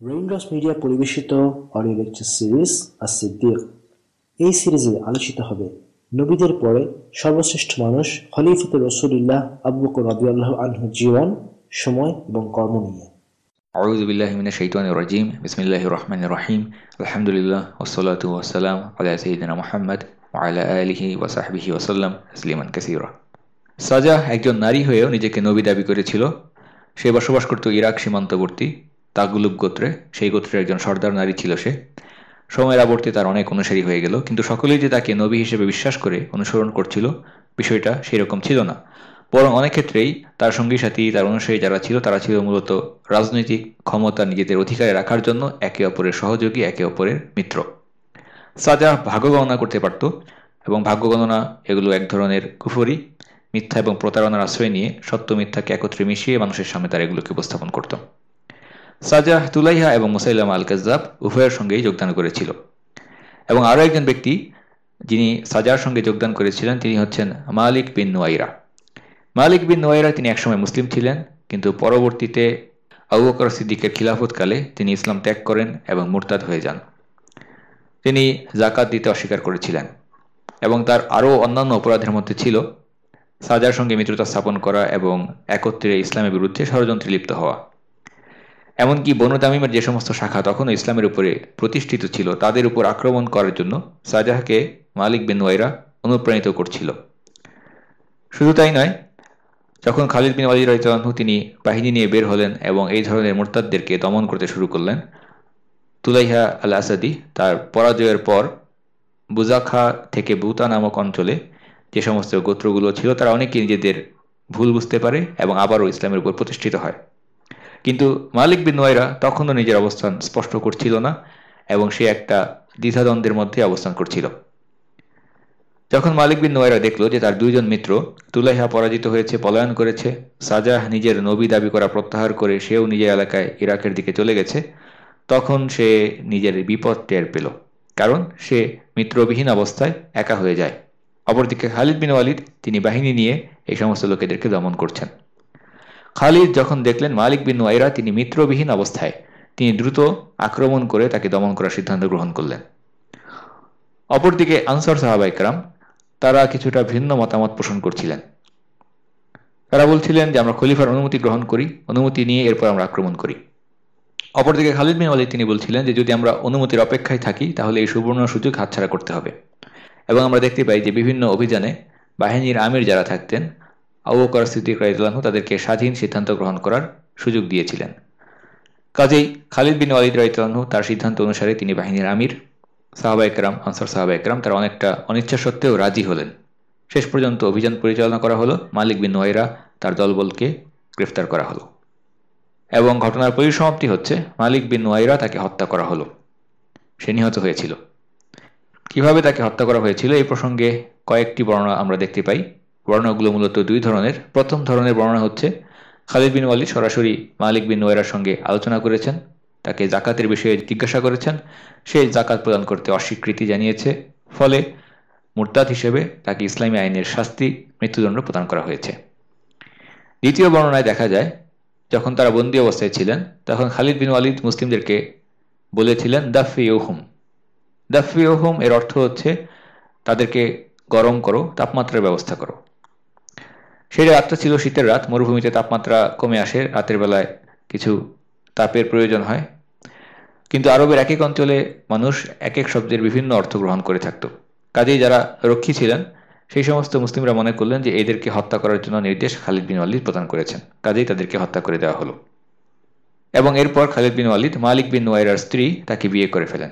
Raindrops media পরিবেশিত audio lecture series আর সিদ্দিক এই সিরিজে আলোচিত হবে নবীদের পরে সর্বশ্রেষ্ঠ মানুষ খলিফত রসুলিল্লাহ আবু বকর রাদিয়াল্লাহু আনহু জীবন সময় এবং কর্ম নিয়ে أعوذ بالله من الشيطان الرجيم بسم الله الرحمن الرحيم الحمد لله والصلاة والسلام على سيدنا محمد وعلى آله وصحبه وسلم تسليما كثيرا সাজা একজন নারী হয়েও নিজেকে নবী দাবি করেছিল সে বসবাস করত ইরাক সীমান্তবর্তী তাগুলুব গোত্রে, সেই গোত্রের একজন সর্দার নারী ছিল সে। সময়ের আবর্তে তার অনেক অনুসারী হয়ে গেল, কিন্তু সকলেই যে তাকে নবী হিসেবে বিশ্বাস করে অনুসরণ করছিল, বিষয়টা সেরকম ছিল না। বরং অনেক ক্ষেত্রেই তার সঙ্গী সাথী তার অনুসারী যারা ছিল, তারা ছিল মূলত রাজনৈতিক ক্ষমতা নিজেদের অধিকারে রাখার জন্য একে অপরের সহযোগী, একে অপরের মিত্র। সাজা ভাগ্য গণনা করতে পারত, এবং ভাগ্য গণনা এগুলো এক ধরনের কুফরি, মিথ্যা এবং প্রতারণার আশ্রয় নিয়ে সত্য মিথ্যাকে একত্রে মিশিয়ে মানুষের সামনে তারা এগুলোকে উপস্থাপন করত। সাজা তুলাইহা এবং মুসাইলাম আল কাজাব উভয়ের সঙ্গেই যোগদান করেছিল। এবং আরও একজন ব্যক্তি যিনি সাজার সঙ্গে যোগদান করেছিলেন, তিনি হচ্ছেন মালিক বিন নোয়াইরা। মালিক বিন নোয়াইরা তিনি একসময় মুসলিম ছিলেন, কিন্তু পরবর্তীতে আবু বকর সিদ্দিকের খিলাফতকালে তিনি ইসলাম ত্যাগ করেন এবং মুরতাদ হয়ে যান। তিনি জাকাত দিতে অস্বীকার করেছিলেন এবং তার আরও অন্যান্য অপরাধের মধ্যে ছিল সাজার সঙ্গে মিত্রতা স্থাপন করা এবং একত্রে ইসলামের বিরুদ্ধে ষড়যন্ত্রে লিপ্ত হওয়া। এমনকি বনু তামিমের যে সমস্ত শাখা তখনও ইসলামের উপরে প্রতিষ্ঠিত ছিল, তাদের উপর আক্রমণ করার জন্য সাজাহকে মালিক বিন ওয়াইরা অনুপ্রাণিত করছিল। শুধু তাই নয়, যখন খালিদ বিন ওয়ালিদ রাইতানহু তিনি বাহিনী নিয়ে বের হলেন এবং এই ধরনের মোরতাদদেরকে দমন করতে শুরু করলেন, তুলাইহা আল আসাদি তার পরাজয়ের পর বুজাখা থেকে বুতা নামক অঞ্চলে যে সমস্ত গোত্রগুলো ছিল, তারা অনেকে নিজেদের ভুল বুঝতে পারে এবং আবারও ইসলামের উপর প্রতিষ্ঠিত হয়। কিন্তু মালিক বিন নোয়েরা তখনও নিজের অবস্থান স্পষ্ট করছিল না এবং সে একটা দ্বিধাদ্বন্দ্বের মধ্যে অবস্থান করছিল। যখন মালিক বিন নোয়েরা দেখল যে তার দুইজন মিত্র তুলাইহা পরাজিত হয়েছে, পলায়ন করেছে, সাজাহ নিজের নবী দাবি করা প্রত্যাহার করে সেও নিজের এলাকায় ইরাকের দিকে চলে গেছে, তখন সে নিজের বিপদ টের পেল। কারণ সে মিত্রবিহীন অবস্থায় একা হয়ে যায়। অপরদিকে খালিদ বিন ওয়ালিদ, তিনি বাহিনী নিয়ে এই সমস্ত লোকেদেরকে দমন করছেন। খালিদ যখন দেখলেন মালিক বিন ওয়াইরা তিনি মিত্রবিহীন অবস্থায়, তিনি দ্রুত আক্রমণ করে তাকে দমন করার সিদ্ধান্ত গ্রহণ করলেন। অপরদিকে আনসার সাহাবাইকরাম তারা কিছুটা ভিন্ন মতামত পোষণ করছিলেন। তারা বলছিলেন যে, আমরা খলিফার অনুমতি গ্রহণ করি, অনুমতি নিয়ে এরপর আমরা আক্রমণ করি। অপরদিকে খালিদ বিন ওয়ালিদ তিনি বলছিলেন যে, যদি আমরা অনুমতির অপেক্ষায় থাকি, তাহলে এই সুবর্ণ সুযোগ হাতছাড়া করতে হবে। এবং আমরা দেখতে পাই যে, বিভিন্ন অভিযানে বাহিনীর আমির যারা থাকতেন আবুকর সিদ্দিক রাইদুল্লাহ তাদেরকে স্বাধীন সিদ্ধান্ত গ্রহণ করার সুযোগ দিয়েছিলেন। কাজেই খালিদ বিন ওয়ালিদ রাইতুল্লাহ তার সিদ্ধান্ত অনুসারে তিনি বাহিনীর আমির সাহাবা একরাম আনসার সাহাবা একরাম তারা অনেকটা অনিচ্ছা সত্ত্বেও রাজি হলেন। শেষ পর্যন্ত অভিযান পরিচালনা করা হলো, মালিক বিন ওয়াইরা তার দলবলকে গ্রেফতার করা হলো এবং ঘটনার পরিসমাপ্তি হচ্ছে, মালিক বিন ওয়াইরা তাকে হত্যা করা হলো। সে নিহত হয়েছিল। কীভাবে তাকে হত্যা করা হয়েছিল এই প্রসঙ্গে কয়েকটি বর্ণনা আমরা দেখতে পাই। বর্ণনাগুলো মূলত দুই ধরনের। প্রথম ধরনের বর্ণনা হচ্ছে, খালিদ বিন ওয়ালিদ সরাসরি মালিক বিন ওয়েরার সঙ্গে আলোচনা করেছেন, তাকে জাকাতের বিষয়ে জিজ্ঞাসা করেছেন, সে জাকাত প্রদান করতে অস্বীকৃতি জানিয়েছে, ফলে মুরতাদ হিসেবে তাকে ইসলামী আইনের শাস্তি মৃত্যুদণ্ড প্রদান করা হয়েছে। দ্বিতীয় বর্ণনায় দেখা যায়, যখন তারা বন্দি অবস্থায় ছিলেন, তখন খালিদ বিন ওয়ালিদ মুসলিমদেরকে বলেছিলেন দাফি ওহুম দাফি ওহুম এর অর্থ হচ্ছে, তাদেরকে গরম করো, তাপমাত্রার ব্যবস্থা করো। সেই রাতটা ছিল শীতের রাত। মরুভূমিতে তাপমাত্রা কমে আসে। রাতের বেলায় কিছু তাপের প্রয়োজন হয়। কিন্তু আরবের এক এক অঞ্চলে মানুষ এক এক শব্দের বিভিন্ন অর্থ গ্রহণ করে থাকত। কাজেই যারা রক্ষী ছিলেন, সেই সমস্ত মুসলিমরা মনে করলেন যে এদেরকে হত্যা করার জন্য নির্দেশ খালিদ বিন ওয়ালিদ প্রদান করেছেন। কাজেই তাদেরকে হত্যা করে দেওয়া হলো। এবং এরপর খালিদ বিন ওয়ালিদ, মালিক বিন ওয়াইরার স্ত্রী, তাকে বিয়ে করে ফেলেন।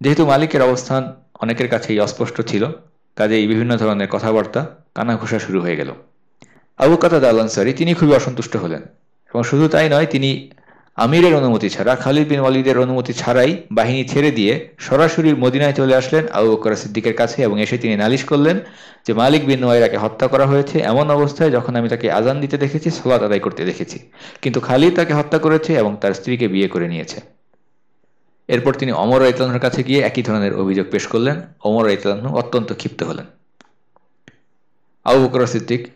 যেহেতু মালিকের অবস্থান অনেকের কাছেই অস্পষ্ট ছিল কাজেই বিভিন্ন ধরনের কথাবার্তা কানাঘোষা শুরু হয়ে গেল। আবু কাতাদ আল আনসারি তিনি খুবই অসন্তুষ্ট হলেন এবং শুধু তাই নয়, তিনি আমিরের অনুমতি ছাড়া, খালিদ বিন ওয়ালিদের অনুমতি ছাড়াই বাহিনী ছেড়ে দিয়ে সরাসরি মদিনায় চলে আসলেন আবু বকর সিদ্দিকের কাছে এবং এসে তিনি নালিশ করলেন যে মালিক বিন ওয়াইরাকে হত্যা করা হয়েছে এমন অবস্থায় যখন আমি তাকে আজান দিতে দেখেছি সলাত আদায় করতে দেখেছি। কিন্তু খালিদ তাকে হত্যা করেছে এবং তার স্ত্রীকে বিয়ে করে নিয়েছে। এরপর তিনি অমর রাইতলানহর কাছে গিয়ে একই ধরনের অভিযোগ পেশ করলেন। অমর রাইতলানহ অত্যন্ত ক্ষিপ্ত হলেন। আবু বকর সিদ্দিক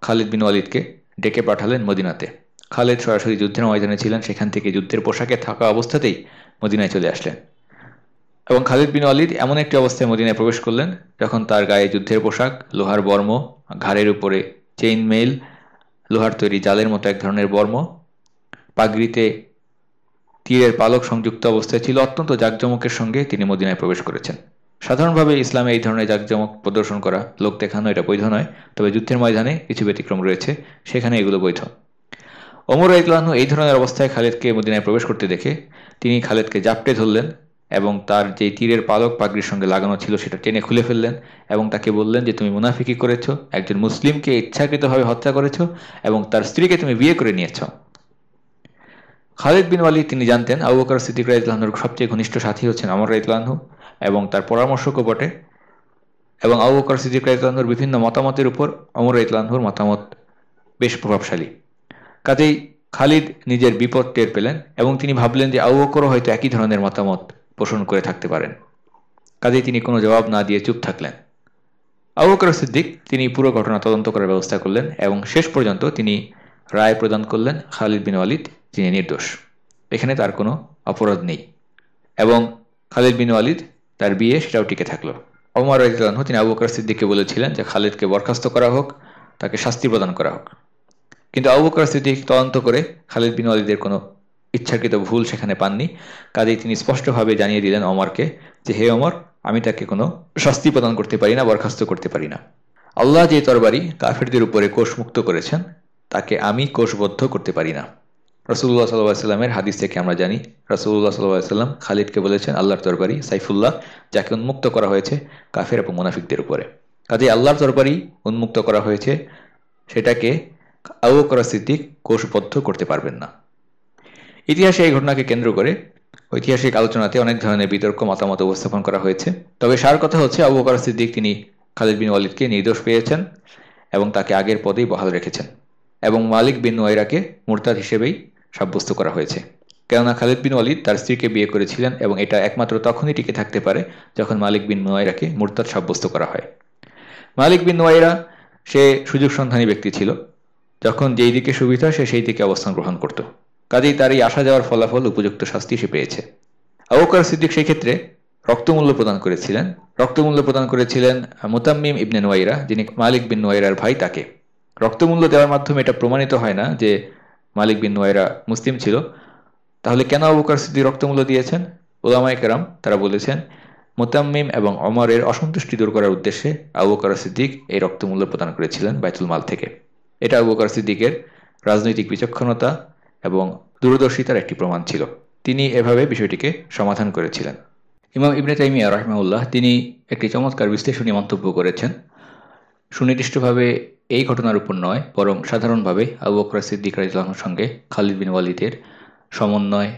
খালিদ বিন ওয়ালিদকে ডেকে পাঠালেন মদিনাতে। খালেদ সরাসরি যুদ্ধের ময়দানে ছিলেন, সেখান থেকে যুদ্ধের পোশাকে থাকা অবস্থাতেই মদিনায় চলে আসলেন। এবং খালিদ বিন ওয়ালিদ এমন একটি অবস্থায় মদিনায় প্রবেশ করলেন, যখন তার গায়ে যুদ্ধের পোশাক, লোহার বর্ম, ঘাড়ের উপরে চেইন মেইল লোহার তৈরি জালের মতো এক ধরনের বর্ম, পাগড়িতে তীরের পালক সংযুক্ত অবস্থায় ছিল অত্যন্ত জাকজমকের সঙ্গে তিনি মদিনায় প্রবেশ করেছেন। সাধারণভাবে ইসলামে এই ধরনের জাকজমক প্রদর্শন করা, লোক দেখানো এটা বৈধ নয়, তবে যুদ্ধের ময়দানে কিছু ব্যতিক্রম রয়েছে, সেখানে এগুলো বৈধ। অমর ইতলাহু এই ধরনের অবস্থায় খালেদকে মদিনায় প্রবেশ করতে দেখে তিনি খালেদকে জাপটে ধরলেন এবং তার যে তীরের পালক পাগড়ির সঙ্গে লাগানো ছিল সেটা টেনে খুলে ফেললেন এবং তাকে বললেন যে, তুমি মুনাফিকি করেছ, একজন মুসলিমকে ইচ্ছাকৃতভাবে হত্যা করেছ এবং তার স্ত্রীকে তুমি বিয়ে করে নিয়েছ। খালিদ বিন ওয়ালি তিনি জানতেন আবু বকর সিদ্দিক রাইতলাহনুর সবচেয়ে ঘনিষ্ঠ সাথী হচ্ছেন আমর রাইতলাহু এবং তার পরামর্শকও বটে এবং আবু বকর সিদ্দিক রাইতলাহনুর বিভিন্ন মতামতের উপর অমর রাইতলাহনুর মতামত বেশ প্রভাবশালী। কাজেই খালিদ নিজের বিপদ টের পেলেন এবং তিনি ভাবলেন যে আবু বকরও হয়তো একই ধরনের মতামত পোষণ করে থাকতে পারেন। কাজেই তিনি কোনো জবাব না দিয়ে চুপ থাকলেন। আবু বকর সিদ্দিক, তিনি পুরো ঘটনা তদন্ত করার ব্যবস্থা করলেন এবং শেষ পর্যন্ত তিনি রায় প্রদান করলেন খালিদ বিন ওয়ালিদ, যিনি নির্দোষ। এখানে তার কোনো অপরাধ নেই। এবং খালিদ বিন ওয়ালিদ তার বিয়ে সেটাও টিকে থাকল। অমর রাজিউল্লাহ তিনি আবু বকর সিদ্দিককে বলেছিলেন যে খালিদকে বরখাস্ত করা হোক, তাকে শাস্তি প্রদান করা হোক। কিন্তু আবু বকর সিদ্দিক তদন্ত করে খালিদ বিন ওয়ালিদের কোনো ইচ্ছাকৃত ভুল সেখানে পাননি। কাজেই তিনি স্পষ্টভাবে জানিয়ে দিলেন অমরকে যে, হে অমর আমি তাকে কোনো শাস্তি প্রদান করতে পারি না, বরখাস্ত করতে পারি না। আল্লাহ যে তরবারি কাফেরদের উপরে কোষ মুক্ত করেছেন তাকে আমি কোষবদ্ধ করতে পারি না। রসুল্লাহ সাল্লাহ সাল্লামের হাদিস থেকে আমরা জানি রসুল্লাহ সাল্লাহ সাল্লাম খালিদকে বলেছেন, আল্লাহর তরবারি সাইফুল্লাহ, যাকে উন্মুক্ত করা হয়েছে কাফের এবং মুনাফিকদের উপরে। কাজে আল্লাহর তরবারি উন্মুক্ত করা হয়েছে, সেটাকে আবু করা সিদ্দিক কোষবদ্ধ করতে পারবেন না। ইতিহাসে এই ঘটনাকে কেন্দ্র করে ঐতিহাসিক আলোচনাতে অনেক ধরনের বিতর্ক, মতামত উপস্থাপন করা হয়েছে। তবে সার কথা হচ্ছে, আবু বকর সিদ্দিক তিনি খালিদ বিন ওয়ালিদকে নির্দোষ পেয়েছেন এবং তাকে আগের পদেই বহাল রেখেছেন। এবং মালিক বিন ওয়াইরাকে মুরতাদ হিসেবেই সাব্যস্ত করা হয়েছে। কেননা খালিদ বিন ওয়ালিদ তার স্ত্রীকে বিয়ে করেছিলেন এবং এটা একমাত্র তখনই টিকে থাকতে পারে যখন মালিক বিন নোয়াইরাকে মুরতাদ সাব্যস্ত করা হয়। মালিক বিন নোয়াইরা, সে সুযোগ সন্ধানী ব্যক্তি ছিল। যখন যেই দিকে সুবিধা, সে সেই দিকে অবস্থান গ্রহণ করত। কাজেই তার এই আসা যাওয়ার ফলাফল উপযুক্ত শাস্তি সে পেয়েছে। আবুকার সিদ্দিক সেই ক্ষেত্রে রক্তমূল্য প্রদান করেছিলেন। রক্তমূল্য প্রদান করেছিলেন মোতাম্মিম ইবনে নোয়াইরা, যিনি মালিক বিন নোয়াইরার ভাই তাকে। রক্তমূল্য দেওয়ার মাধ্যমে এটা প্রমাণিত হয় না যে মালিক বিন নোয়াইরা মুসলিম ছিল। তাহলে কেন আবুকার সিদ্দিক রক্তমূল্য দিয়েছেন? ওলামাই কেরাম, তারা বলেছেন, মোতাম্মিম এবং অমরের অসন্তুষ্টি দূর করার উদ্দেশ্যে আবুকার সিদ্দিক এই রক্তমূল্য প্রদান করেছিলেন বাইতুল মাল থেকে। এটা আবুকার সিদ্দিকের রাজনৈতিক বিচক্ষণতা এবং দূরদর্শিতার একটি প্রমাণ ছিল। তিনি এভাবে বিষয়টিকে সমাধান করেছিলেন। ইমাম ইবনে তাইমিয়া রহমাউল্লাহ তিনি একটি চমৎকার বিশ্লেষণী মন্তব্য করেছেন। সুনির্দিষ্টভাবে এই ঘটনার উপর নয় বরং সাধারণভাবে আবু বকর সিদ্দিক রাজিউল্লাহর সঙ্গে খালিদ বিন ওয়ালিদের সমন্বয়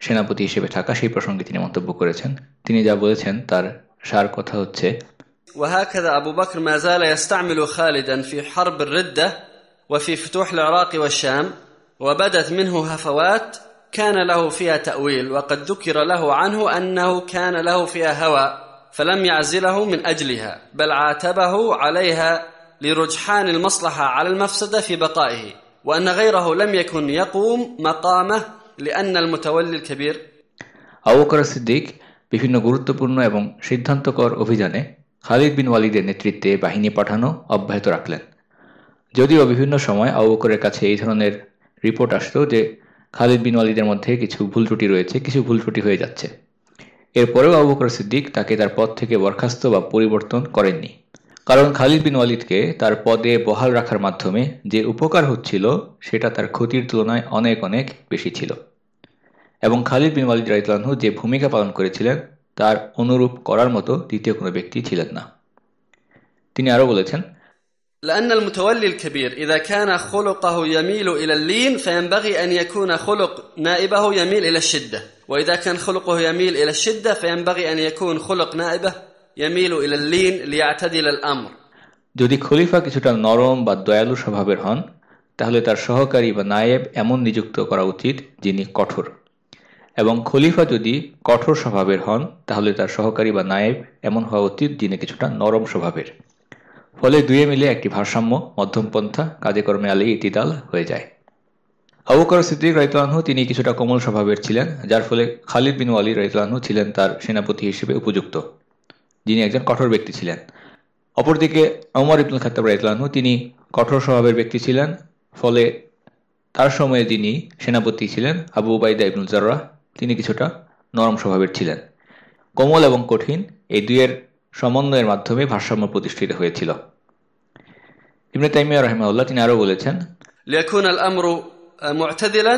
সেনাপতি হিসেবে থাকা সেই প্রসঙ্গে তিনি মন্তব্য করেছেন তিনি যা বলেছেন তার সার কথা হচ্ছে وهكذا أبو بكر ما زال يستعمل خالدا في حرب الردة وفي فتوح العراق والشام وبدت منه هفوات كان له فيها تأويل وقد ذكر له عنه أنه كان له فيها هوى فلم يعزله من أجلها بل عاتبه عليها لرجحان المصلحة على المفسدة في بقائه وأن غيره لم يكن يقوم مقامه لأن المتولي الكبير আবুকর সিদ্দিক বিভিন্ন গুরুত্বপূর্ণ এবং সিদ্ধান্তকর অভিযানে খালিদ বিন ওয়ালিদের নেতৃত্বে বাহিনী পাঠানো অব্যাহত রাখলেন যদিও বিভিন্ন সময় আবুকরের কাছে এই ধরনের রিপোর্ট আসতো যে খালিদ বিন ওয়ালিদের মধ্যে কিছু ভুল ত্রুটি রয়েছে কিছু ভুল ত্রুটি হয়ে যাচ্ছে এরপরেও আবুকর সিদ্দিক তাকে তার পদ থেকে বরখাস্ত বা পরিবর্তন করেননি। কারণ খালিদ বিন ওয়ালিদকে তার পদে বহাল রাখার মাধ্যমে যে উপকার হচ্ছিল, সেটা তার ক্ষতির তুলনায় অনেক অনেক বেশি ছিল। এবং খালিদ বিন ওয়ালিদ রাইতলানহু যে ভূমিকা পালন করেছিলেন, তার অনুরূপ করার মতো দ্বিতীয় কোনো ব্যক্তি ছিলেন না। তিনি আরও বলেছেন لأن المتولي الكبير إذا كان خلقه يميل إلى اللين فينبغي أن يكون خلق نائبه يميل إلى الشدة وإذا كان خلقه يميل إلى الشدة فينبغي أن يكون خلق نائبه يميل إلى اللين ليعتدل الأمر যদি খলিফা কিছুটা নরম বা দয়ালু স্বভাবের হন তাহলে তার সহকারী বা নায়েব এমন নিযুক্ত করা উচিত যিনি কঠোর এবং খলিফা যদি কঠোর স্বভাবের হন তাহলে তার সহকারী বা নায়েব এমন হওয়া উচিত যিনি কিছুটা নরম স্বভাবের ফলে দুয়ে মিলে একটি ভারসাম্য মধ্যমপন্থা কাজে কর্মে আলে ইতিদাল হয়ে যায়। আবুকর সিদ্দিক রাইতলানহু তিনি কিছুটা কোমল স্বভাবের ছিলেন, যার ফলে খালিদ বিন ওয়ালি রাইতলানহু ছিলেন তার সেনাপতি হিসেবে উপযুক্ত। যিনি একজন কঠোর ব্যক্তি ছিলেন। অপরদিকে অমর ইবনুল খাতাব রাইতলানহু তিনি কঠোর স্বভাবের ব্যক্তি ছিলেন, ফলে তার সময়ে যিনি সেনাপতি ছিলেন, আবু উবাইদা ইবনুল জার্রাহ, তিনি কিছুটা নরম স্বভাবের ছিলেন। কোমল এবং কঠিন এই দুইয়ের সমন্বয়ের মাধ্যমে ভারসাম্য প্রতিষ্ঠিত হয়েছিল। ইবনে তাইমিয়া রহমাউল্লাহ তিনি আরও বলেছেন ليكون الأمر معتدلا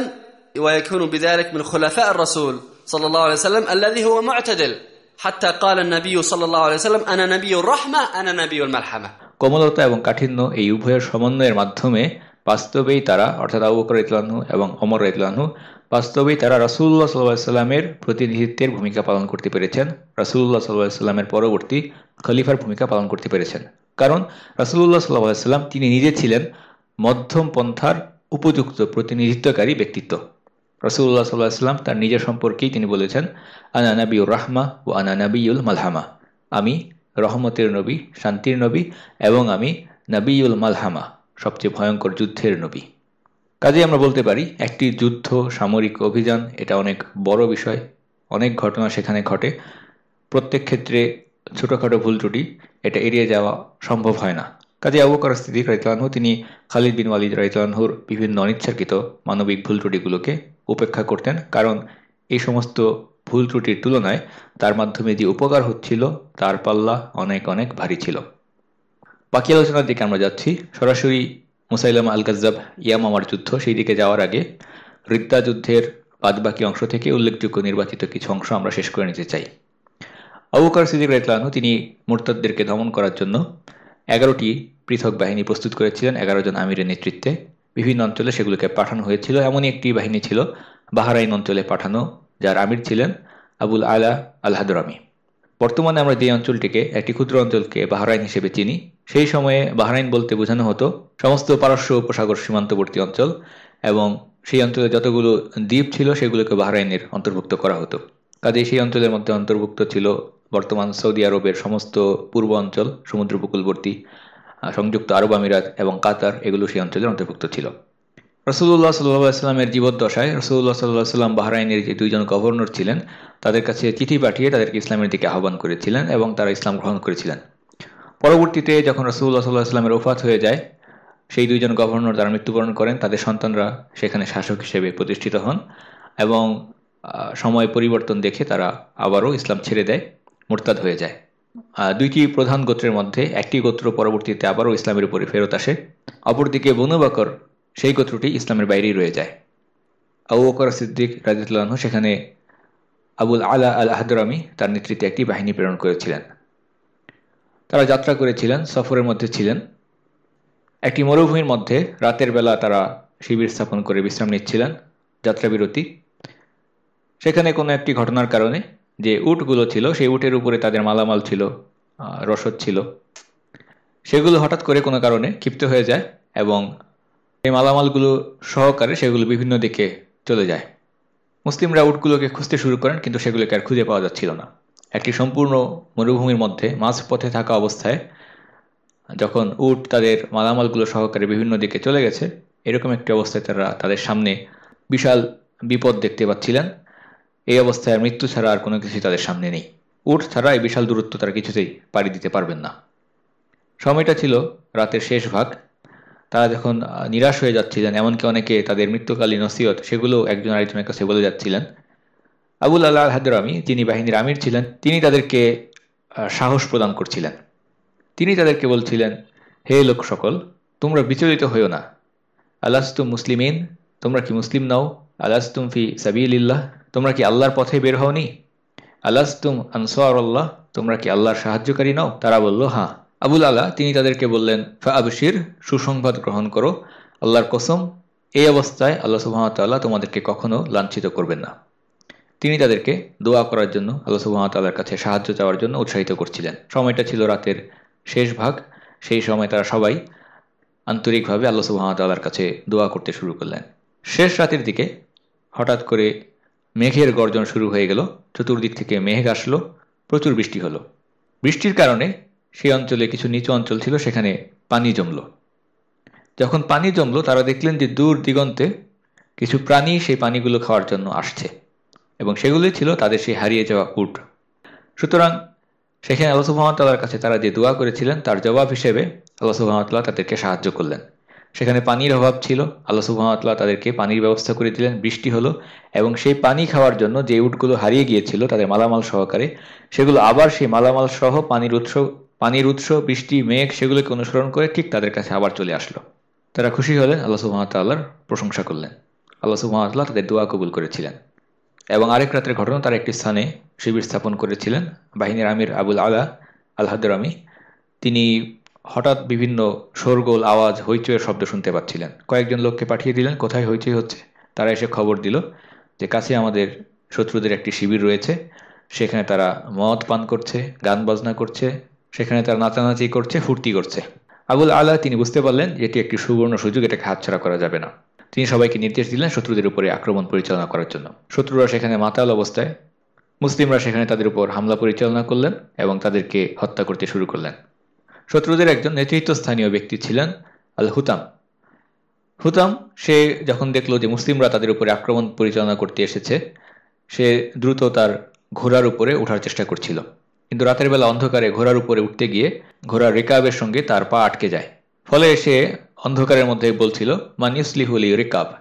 ويكون بذلك من خلفاء الرسول صلى الله عليه وسلم الذي هو معتدل حتى قال النبي صلى الله عليه وسلم أنا نبي الرحمة أنا نبي الملحمة কোমলতা এবং কাঠিন্য এই উভয়ের সমন্বয়ের মাধ্যমে বাস্তবেই তারা অর্থাৎ আবু বকর ইতলানহু এবং অমর ইতলানহু বাস্তবেই তারা রাসুল্লাহ সাল্লাহ সাল্লামের প্রতিনিধিত্বের ভূমিকা পালন করতে পেরেছেন রাসুল্লাহ সাল্লাহ সাল্লামের পরবর্তী খলিফার ভূমিকা পালন করতে পেরেছেন কারণ রাসুল্লাহ সাল্লাহ সাল্লাম তিনি নিজে ছিলেন মধ্যম পন্থার উপযুক্ত প্রতিনিধিত্বকারী ব্যক্তিত্ব। রসুল্লাহ সাল্লাহ সাল্লাম তার নিজের সম্পর্কেই তিনি বলেছেন, আনা নাবিউর রাহমা ও আনা নাবিউল মালহামা। আমি রহমতের নবী, শান্তির নবী এবং আমি নাবিউল মালহামা, সবচেয়ে ভয়ঙ্কর যুদ্ধের নবী। কাজে আমরা বলতে পারি, একটি যুদ্ধ, সামরিক অভিযান, এটা অনেক বড় বিষয়, অনেক ঘটনা সেখানে ঘটে। প্রত্যেক ক্ষেত্রে ছোটোখাটো ভুল ত্রুটি, এটা এড়িয়ে যাওয়া সম্ভব হয় না। কাজে আবুকর সিদ্দিক রাইতলানহু তিনি খালিদ বিন ওয়ালিদ রাইতলানহুর বিভিন্ন অনিচ্ছাকৃত মানবিক ভুল ত্রুটিগুলোকে উপেক্ষা করতেন, কারণ এই সমস্ত ভুল ত্রুটির তুলনায় তার মাধ্যমে যে উপকার হচ্ছিল, তার পাল্লা অনেক অনেক ভারী ছিল। বাকি আলোচনার দিকে আমরা যাচ্ছি। সরাসরি মুসাইলাম আল গাজ্জাব ইয়ামামার যুদ্ধ, সেই দিকে যাওয়ার আগে রিদ্দা যুদ্ধের বাদবাকি অংশ থেকে উল্লেখযোগ্য নির্বাচিত কিছু অংশ আমরা শেষ করে নিতে চাই। আবুকার সিদ্দিক রাইতলানহু তিনি মোরতাদদেরকে দমন করার জন্য এগারোটি পৃথক বাহিনী প্রস্তুত করেছিলেন, এগারো জন আমিরের নেতৃত্বে। বিভিন্ন অঞ্চলে সেগুলোকে পাঠানো হয়েছিল। এমনই একটি বাহিনী ছিল বাহারাইন অঞ্চলে পাঠানো, যার আমির ছিলেন আবুল আলা আল হাদরামি বর্তমানে আমরা যে অঞ্চলটিকে, একটি ক্ষুদ্র অঞ্চলকে বাহরাইন হিসেবে চিনি, সেই সময়ে বাহরাইন বলতে বোঝানো হতো সমস্ত পারস্য উপসাগর সীমান্তবর্তী অঞ্চল এবং সেই অঞ্চলে যতগুলো দ্বীপ ছিল সেগুলোকে বাহরাইনের অন্তর্ভুক্ত করা হতো। কাজেই সেই অঞ্চলের মধ্যে অন্তর্ভুক্ত ছিল বর্তমান সৌদি আরবের সমস্ত পূর্ব অঞ্চল, সমুদ্র উপকূলবর্তী সংযুক্ত আরব আমিরাত এবং কাতার, এগুলো সেই অঞ্চলের অন্তর্ভুক্ত ছিল। রসুল্লাহ সাল্লামের জীবদ্দশায় রসুল্লাহ সাল্লাহ সাল্লাম বাহরাইনের যে দুইজন গভর্নর ছিলেন, তাদের কাছে চিঠি পাঠিয়ে তাদেরকে ইসলামের দিকে আহ্বান করেছিলেন এবং তারা ইসলাম গ্রহণ করেছিলেন। পরবর্তীতে যখন রসুল্লাহ সাল্লাহ সাল্লামের ওফাত হয়ে যায়, সেই দুইজন গভর্নর তারা মৃত্যুবরণ করেন, তাদের সন্তানরা সেখানে শাসক হিসেবে প্রতিষ্ঠিত হন এবং সময় পরিবর্তন দেখে তারা আবারও ইসলাম ছেড়ে দেয়। মোরতাদ হয়ে যায়। দুইটি প্রধান গোত্রের মধ্যে একটি গোত্র পরবর্তীতে আবারও ইসলামের উপরে ফেরত আসে। অপরদিকে বনু বাকর, সেই গোত্রটি ইসলামের বাইরেই রয়ে যায়। আবু বকর সিদ্দিক রাজিউল্লাহ সেখানে আবুল আলা আল আহদরামি তার নেতৃত্বে একটি বাহিনী প্রেরণ করেছিলেন। তারা যাত্রা করেছিলেন, সফরের মধ্যে ছিলেন। একটি মরুভূমির মধ্যে রাতের বেলা তারা শিবির স্থাপন করে বিশ্রাম নিচ্ছিলেন, যাত্রাবিরতি। সেখানে কোনো একটি ঘটনার কারণে যে উটগুলো ছিল, সেই উটের উপরে তাদের মালামাল ছিল রসদ ছিল। সেগুলো হঠাৎ করে কোনো কারণে ক্ষিপ্ত হয়ে যায় এবং এই মালামালগুলো সহকারে সেগুলো বিভিন্ন দিকে চলে যায়। মুসলিমরা উটগুলোকে খুঁজতে শুরু করেন, কিন্তু সেগুলোকে আর খুঁজে পাওয়া যাচ্ছিল না। একটি সম্পূর্ণ মরুভূমির মধ্যে মাঝ পথে থাকা অবস্থায়, যখন উট তাদের মালামালগুলো সহকারে বিভিন্ন দিকে চলে গেছে, এরকম একটি অবস্থায় তারা তাদের সামনে বিশাল বিপদ দেখতে পাচ্ছিলেন। এই অবস্থায় মৃত্যু ছাড়া আর কোনো কিছুই তাদের সামনে নেই। উঠ ছাড়া এই বিশাল দূরত্ব তারা কিছুতেই পাড়ি দিতে পারবেন না। সময়টা ছিল রাতের শেষ ভাগ। তারা যখন নিরাশ হয়ে যাচ্ছিলেন, এমনকি অনেকে তাদের মৃত্যুকালীন নসিহত, সেগুলো একজন আরেকজনের কাছে বলে যাচ্ছিলেন। আবুল আল্লাহ হাদরামি যিনি বাহিনীর আমির ছিলেন, তিনি তাদেরকে সাহস প্রদান করছিলেন। তিনি তাদেরকে বলছিলেন, হে লোক সকল তোমরা বিচলিত হইও না। আলাস্তুম মুসলিমিন, তোমরা কি মুসলিম নাও? আলাস্তুম ফি সাবিল্লাহ তোমরা কি আল্লাহর পথে বের হওনি? আলাস্তুম আনসার আল্লাহ তোমরা কি আল্লাহর সাহায্যকারী নাও? তারা বলল হ্যাঁ। আবুল আলা, তিনি তাদেরকে বললেন ফা আবশির সুসংবাদ গ্রহণ করো। আল্লাহর কসম, এই অবস্থায় আল্লাহ সুহামতাল্লাহ তোমাদেরকে কখনো লাঞ্ছিত করবেন না। তিনি তাদেরকে দোয়া করার জন্য, আল্লাহ সুহামতাল্লাহর কাছে সাহায্য চাওয়ার জন্য উৎসাহিত করছিলেন। সময়টা ছিল রাতের শেষ ভাগ। সেই সময় তারা সবাই আন্তরিকভাবে আল্লাহ সুহামতাল্লাহর কাছে দোয়া করতে শুরু করলেন। শেষ রাতের দিকে হঠাৎ করে মেঘের গর্জন শুরু হয়ে গেল। চতুর্দিক থেকে মেঘ আসলো, প্রচুর বৃষ্টি হলো। বৃষ্টির কারণে সেই অঞ্চলে কিছু নিচু অঞ্চল ছিল, সেখানে পানি জমল। যখন পানি জমল, তারা দেখলেন যে দূর দিগন্তে কিছু প্রাণী সেই পানিগুলো খাওয়ার জন্য আসছে এবং সেগুলোই ছিল তাদের সেই হারিয়ে যাওয়া উট। সুতরাং সেখানে আল্লাহ সুহামতাল্লাহর কাছে তারা যে দোয়া করেছিলেন, তার জবাব হিসেবে আল্লাহ সুহামতাল্লাহ তাদেরকে সাহায্য করলেন। সেখানে পানির অভাব ছিল। আল্লাহ সুহামতাল্লাহ তাদেরকে পানির ব্যবস্থা করে দিলেন, বৃষ্টি হলো এবং সেই পানি খাওয়ার জন্য যে উটগুলো হারিয়ে গিয়েছিল তাদের মালামাল সহকারে, সেগুলো আবার সেই মালামাল সহ পানির উৎস পানির উৎস, বৃষ্টি, মেঘ সেগুলোকে অনুসরণ করে ঠিক তাদের কাছে আবার চলে আসলো। তারা খুশি হলেন, আল্লাহ সুহামতাল্লাহর প্রশংসা করলেন। আল্লাহ সুহামতাল্লাহ তাদের দোয়া কবুল করেছিলেন। এবং আরেক রাতের ঘটনা, তারা একটি স্থানে শিবির স্থাপন করেছিলেন। বাহিনীর আমির আবুল আলা আল্লাহদুর আমি তিনি হঠাৎ বিভিন্ন শোরগোল, আওয়াজ, হইচইয়ের শব্দ শুনতে পাচ্ছিলেন। কয়েকজন লোককে পাঠিয়ে দিলেন, কোথায় হইচই হচ্ছে? তারা এসে খবর দিল যে কাছে আমাদের শত্রুদের একটি শিবির রয়েছে। সেখানে তারা মদ পান করছে, গান বাজনা করছে, সেখানে তারা নাচানাচি করছে, ফুর্তি করছে। আবুল আলা তিনি বুঝতে পারলেন এটি একটি সুবর্ণ সুযোগ, এটাকে হাতছাড়া করা যাবে না। তিনি সবাইকে নির্দেশ দিলেন শত্রুদের উপরে আক্রমণ পরিচালনা করার জন্য। শত্রুরা সেখানে মাতাল অবস্থায়। মুসলিমরা সেখানে তাদের উপর হামলা পরিচালনা করলেন এবং তাদেরকে হত্যা করতে শুরু করলেন। শত্রুদের একজন নেতৃত্বস্থানীয় ব্যক্তি ছিলেন আল হুতাম হুতাম সে যখন দেখল যে মুসলিমরা তাদের উপরে আক্রমণ পরিচালনা করতে এসেছে, সে দ্রুত তার ঘোড়ার উপরে ওঠার চেষ্টা করছিল। কিন্তু রাতের বেলা অন্ধকারে ঘোড়ার উপরে উঠতে গিয়ে ঘোড়ার রিকাবের সঙ্গে তার পা আটকে যায়। ফলে সে অন্ধকারের মধ্যে বলছিল মানিউসলিহুলি রিকাব,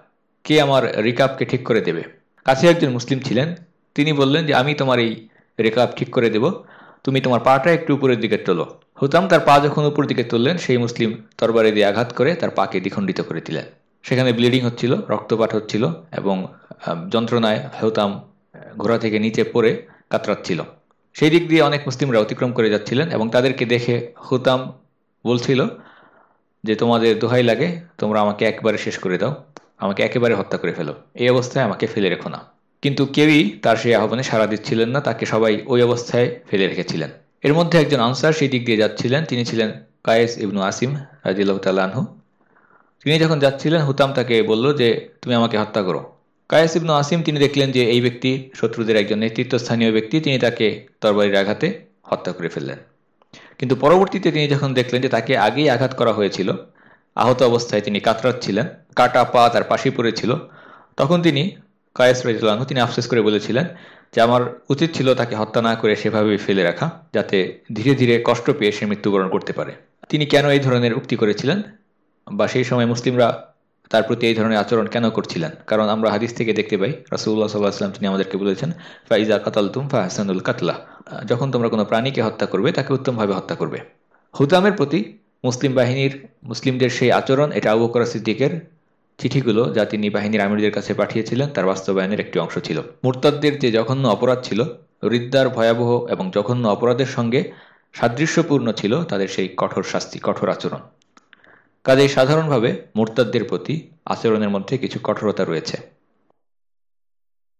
কে আমার রিকাবকে ঠিক করে দেবে? কাছে একজন মুসলিম ছিলেন। তিনি বললেন যে, আমি তোমার এই রেকাব ঠিক করে দেব তুমি তোমার পাটা একটু উপরের দিকে তোলো। হুতাম তার পা যখন উপর দিকে তুললেন, সেই মুসলিম তরবারে দিয়ে আঘাত করে তার পাকে দ্বিখণ্ডিত করে দিলেন। সেখানে ব্লিডিং হচ্ছিল, রক্তপাত হচ্ছিল এবং যন্ত্রণায় হুতাম ঘোড়া থেকে নিচে পড়ে কাতরাচ্ছিল। সেই দিক দিয়ে অনেক মুসলিমরা অতিক্রম করে যাচ্ছিলেন এবং তাদেরকে দেখে হুতাম বলছিল যে, তোমাদের দোহাই লাগে, তোমরা আমাকে একবারে শেষ করে দাও। আমাকে একেবারে হত্যা করে ফেলো। এই অবস্থায় আমাকে ফেলে রেখো না। কিন্তু কেউই তার সেই আহ্বানে সাড়া দিচ্ছিলেন না, তাকে সবাই ওই অবস্থায় ফেলে রেখেছিলেন। এর মধ্যে একজন আনসার সেই দিক দিয়ে যাচ্ছিলেন, তিনি ছিলেন কায়েস ইবনু আসিম রাজিল্লাহ তাল্লাহু তিনি যখন যাচ্ছিলেন, হুতাম তাকে বলল যে, তুমি আমাকে হত্যা করো। কায়েস ইবনু আসিম, তিনি দেখলেন যে এই ব্যক্তি শত্রুদের একজন নেতৃত্বস্থানীয় ব্যক্তি, তিনি তাকে তরবারির আঘাতে হত্যা করে ফেললেন। কিন্তু পরবর্তীতে তিনি যখন দেখলেন যে তাকে আগেই আঘাত করা হয়েছিল, আহত অবস্থায় তিনি কাতরাচ্ছিলেন, কাটা পা তার পাশে পড়েছিল, তখন তিনি কায়েস রাজিউল্লাহ তিনি আফসোস করে বলেছিলেন যে আমার উচিত ছিল তাকে হত্যা না করে সেভাবেই ফেলে রাখা, যাতে ধীরে ধীরে কষ্ট পেয়ে সে মৃত্যুবরণ করতে পারে। তিনি কেন এই ধরনের উক্তি করেছিলেন বা সেই সময় মুসলিমরা তার প্রতি এই ধরনের আচরণ কেন করছিলেন? কারণ আমরা হাদিস থেকে দেখতে পাই রাসুল্লাহ সাল্লাহ আসলাম তিনি আমাদেরকে বলেছেন, ফাইজা কাতাল তুম ফাহসানুল কাতলা। যখন তোমরা কোনো প্রাণীকে হত্যা করবে, তাকে উত্তমভাবে হত্যা করবে। হুতামের প্রতি মুসলিম বাহিনীর, মুসলিমদের সেই আচরণ, এটা আবু বকর সিদ্দিকের চিঠিগুলো যা তিনি বাহিনীর আমিরদের কাছে পাঠিয়েছিলেন তার বাস্তবায়নের একটি অংশ ছিল। মুরতাদদের যে জঘন্য অপরাধ ছিল, রিদ্দার ভয়াবহ এবং জঘন্য অপরাধের সঙ্গে সাদৃশ্যপূর্ণ ছিল তাদের সেই কঠোর শাস্তি, কঠোর আচরণ। কাজেই সাধারণভাবে মুরতাদদের প্রতি আচরণের মধ্যে কিছু কঠোরতা রয়েছে।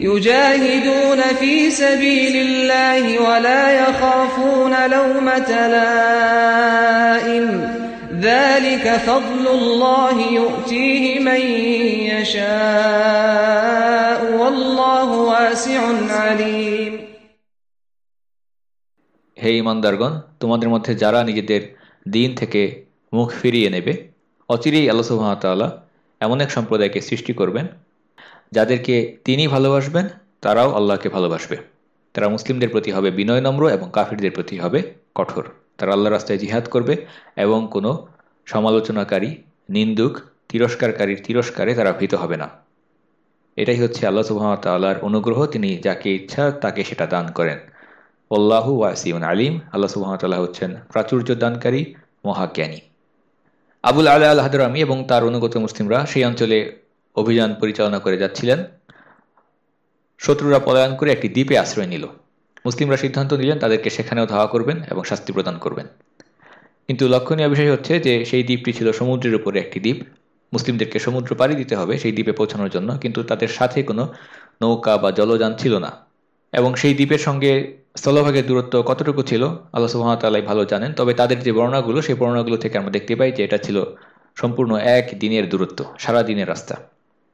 يجاهدون في سبيل الله ولا يخافون لومة لائم ذلك فضل الله يؤتيه من يشاء والله واسع عليم হে ইমানদারগণ তোমাদের মধ্যে যারা নিজেদের দিন থেকে মুখ ফিরিয়ে নেবে অচিরেই আল্লাহ সুহামতাল্লাহ এমন এক সম্প্রদায়কে সৃষ্টি করবেন যাদেরকে তিনি ভালোবাসবেন, তারাও আল্লাহকে ভালোবাসবে। তারা মুসলিমদের প্রতি হবে বিনয় নম্র এবং কাফিরদের প্রতি হবে কঠোর। তারা আল্লাহ রাস্তায় জিহাদ করবে এবং কোনো সমালোচনাকারী, নিন্দুক, তিরস্কারকারীর তিরস্কারে তারা ভীত হবে না। এটাই হচ্ছে আল্লাহ সুহামতাল্লাহর অনুগ্রহ। তিনি যাকে ইচ্ছা তাকে সেটা দান করেন। আল্লাহু ওয়াসিউন আলিম। আল্লাহ সুহামতাল্লাহ হচ্ছেন প্রাচুর্য দানকারী, মহাজ্ঞানী। আবুল আল্লাহ আল হাদরামি এবং তার অনুগত মুসলিমরা সেই অঞ্চলে অভিযান পরিচালনা করে যাচ্ছিলেন। শত্রুরা পলায়ন করে একটি দ্বীপে আশ্রয় নিল। মুসলিমরা সিদ্ধান্ত নিলেন তাদেরকে সেখানেও ধাওয়া করবেন এবং শাস্তি প্রদান করবেন। কিন্তু লক্ষণীয় বিষয় হচ্ছে যে, সেই দ্বীপটি ছিল সমুদ্রের উপরে একটি দ্বীপ। মুসলিমদেরকে সমুদ্র পাড়ি দিতে হবে সেই দ্বীপে পৌঁছানোর জন্য, কিন্তু তাদের সাথে কোনো নৌকা বা জলযান ছিল না। এবং সেই দ্বীপের সঙ্গে স্থলভাগের দূরত্ব কতটুকু ছিল, আল্লাহ সুহামতাল্লাহ ভালো জানেন, তবে তাদের যে বর্ণাগুলো, সেই বর্ণাগুলো থেকে আমরা দেখতে পাই যে, এটা ছিল সম্পূর্ণ এক দিনের দূরত্ব, সারা দিনের রাস্তা।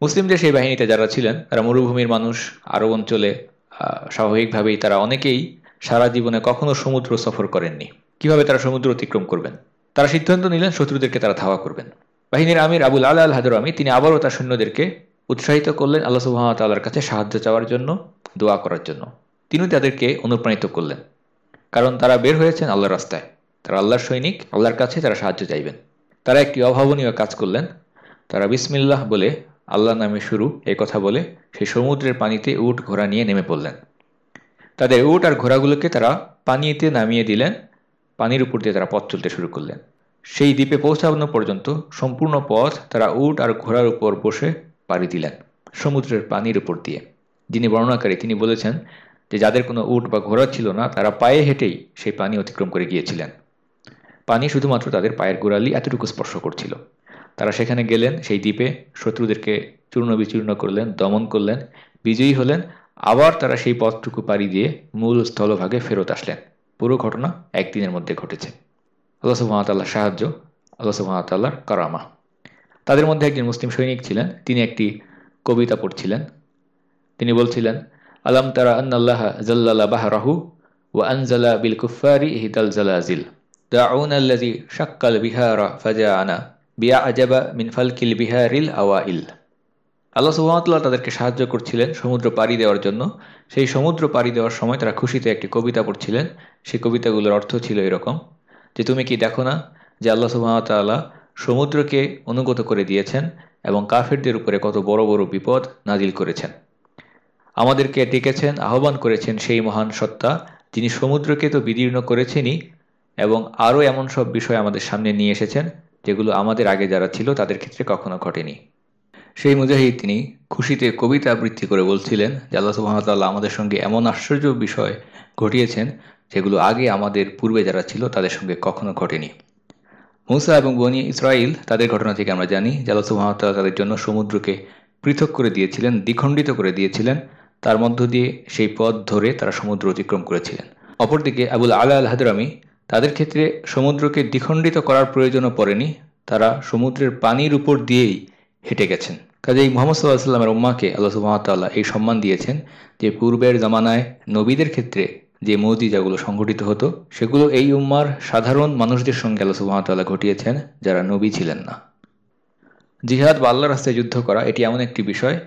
মুসলিমদের সেই বাহিনীতে যারা ছিলেন, তারা মরুভূমির মানুষ, আরব অঞ্চলে স্বাভাবিকভাবেই তারা অনেকেই সারা জীবনে কখনো সমুদ্র সফর করেননি। কীভাবে তারা সমুদ্র অতিক্রম করবেন? তারা সিদ্ধান্ত নিলেন শত্রুদেরকে তারা ধাওয়া করবেন। বাহিনীর আমির আবুল আল্লাহ আল হাদর আমি তিনি আবারও তার সৈন্যদেরকে উৎসাহিত করলেন আল্লাহ সুহামতাল্লাহর কাছে সাহায্য চাওয়ার জন্য, দোয়া করার জন্য। তিনি তাদেরকে অনুপ্রাণিত করলেন। কারণ তারা বের হয়েছেন আল্লাহর রাস্তায়। তারা আল্লাহর সৈনিক, আল্লাহর কাছে তারা সাহায্য চাইবেন। তারা একটি অভাবনীয় কাজ করলেন। তারা বিসমিল্লাহ বলে আল্লাহ নামে শুরু এই কথা বলে সেই সমুদ্রের পানিতে উট ঘোড়া নিয়ে নেমে পড়লেন। তাদের উট আর ঘোড়াগুলোকে তারা পানিতে নামিয়ে দিলেন, পানির উপর দিয়ে তারা পথ চলতে শুরু করলেন। সেই দ্বীপে পৌঁছানো পর্যন্ত সম্পূর্ণ পথ তারা উট আর ঘোড়ার উপর বসে পাড়ি দিলেন, সমুদ্রের পানির উপর দিয়ে। যিনি বর্ণনাকারী, তিনি বলেছেন যে যাদের কোনো উট বা ঘোড়া ছিল না, তারা পায়ে হেঁটেই সেই পানি অতিক্রম করে গিয়েছিলেন। পানি শুধুমাত্র তাদের পায়ের গোড়ালি এতটুকু স্পর্শ করছিল। তারা সেখানে গেলেন, সেই দ্বীপে শত্রুদেরকে চূর্ণ বিচূর্ণ করলেন, দমন করলেন, বিজয়ী হলেন। আবার তারা সেই পথটুকু পাড়ি দিয়ে মূল স্থলভাগে ফেরত আসলেন। পুরো ঘটনা একদিনের মধ্যে ঘটেছে। আল্লাহ সুহামতাল্লাহ সাহায্য, আল্লাহ সুহামতাল্লাহর কারামা। তাদের মধ্যে একজন মুসলিম সৈনিক ছিলেন, তিনি একটি কবিতা পড়ছিলেন। তিনি বলছিলেন, আলাম তারা আন্নাল্লাহ জাল্লাল্লাহ বাহরাহু ও আনজালা বিল কুফারি হিদাল জালাজিল। দাউন আল্লাজি শাক্কাল বিহারা ফাজা আনা বিয়া আজাবা মিন ফালকিল বিহারিল আওয়াইল। আল্লাহ সুহামতুল্লাহ তাদেরকে সাহায্য করছিলেন সমুদ্র পাড়ি দেওয়ার জন্য। সেই সমুদ্র পাড়ি দেওয়ার সময় তারা খুশিতে একটি কবিতা পড়ছিলেন। সেই কবিতাগুলোর অর্থ ছিল এরকম, যে তুমি কি দেখো না যে আল্লাহ সুহামতাল্লাহ সমুদ্রকে অনুগত করে দিয়েছেন এবং কাফেরদের উপরে কত বড় বড় বিপদ নাজিল করেছেন? আমাদেরকে ডেকেছেন, আহ্বান করেছেন সেই মহান সত্তা, যিনি সমুদ্রকে তো বিদীর্ণ করেছেনই এবং আরও এমন সব বিষয় আমাদের সামনে নিয়ে এসেছেন যেগুলো আমাদের আগে যারা ছিল তাদের ক্ষেত্রে কখনো ঘটেনি। সেই মুজাহিদ তিনি খুশিতে কবিতা আবৃত্তি করে বলছিলেন যে আল্লাহ সুহামতাল্লাহ আমাদের সঙ্গে এমন আশ্চর্য বিষয় ঘটিয়েছেন যেগুলো আগে আমাদের পূর্বে যারা ছিল তাদের সঙ্গে কখনো ঘটেনি। মুসা এবং বনি ইসরাইল তাদের ঘটনা থেকে আমরা জানি আল্লাহ সুহামতাল্লাহ তাদের জন্য সমুদ্রকে পৃথক করে দিয়েছিলেন, দ্বিখণ্ডিত করে দিয়েছিলেন। তার মধ্য দিয়ে সেই পথ ধরে তারা সমুদ্র অতিক্রম করেছিলেন। অপরদিকে আবুল আলা আল হাদরামি তাদের ক্ষেত্রে সমুদ্রকে দ্বিখণ্ডিত করার প্রয়োজনও পড়েনি। তারা সমুদ্রের পানির উপর দিয়েই হেঁটে গেছেন। কাজেই মোহাম্মদ সাল্লাহ সাল্লামের উম্মাকে আল্লাহ সুহামতাল্লাহ এই সম্মান দিয়েছেন যে পূর্বের জামানায় নবীদের ক্ষেত্রে যে মৌজিজাগুলো সংঘটিত হতো, সেগুলো এই উম্মার সাধারণ মানুষদের সঙ্গে আল্লাহ সুহামতাল্লাহ ঘটিয়েছেন যারা নবী ছিলেন না। জিহাদ বা আল্লাহ রাস্তায় যুদ্ধ করা, এটি এমন একটি বিষয়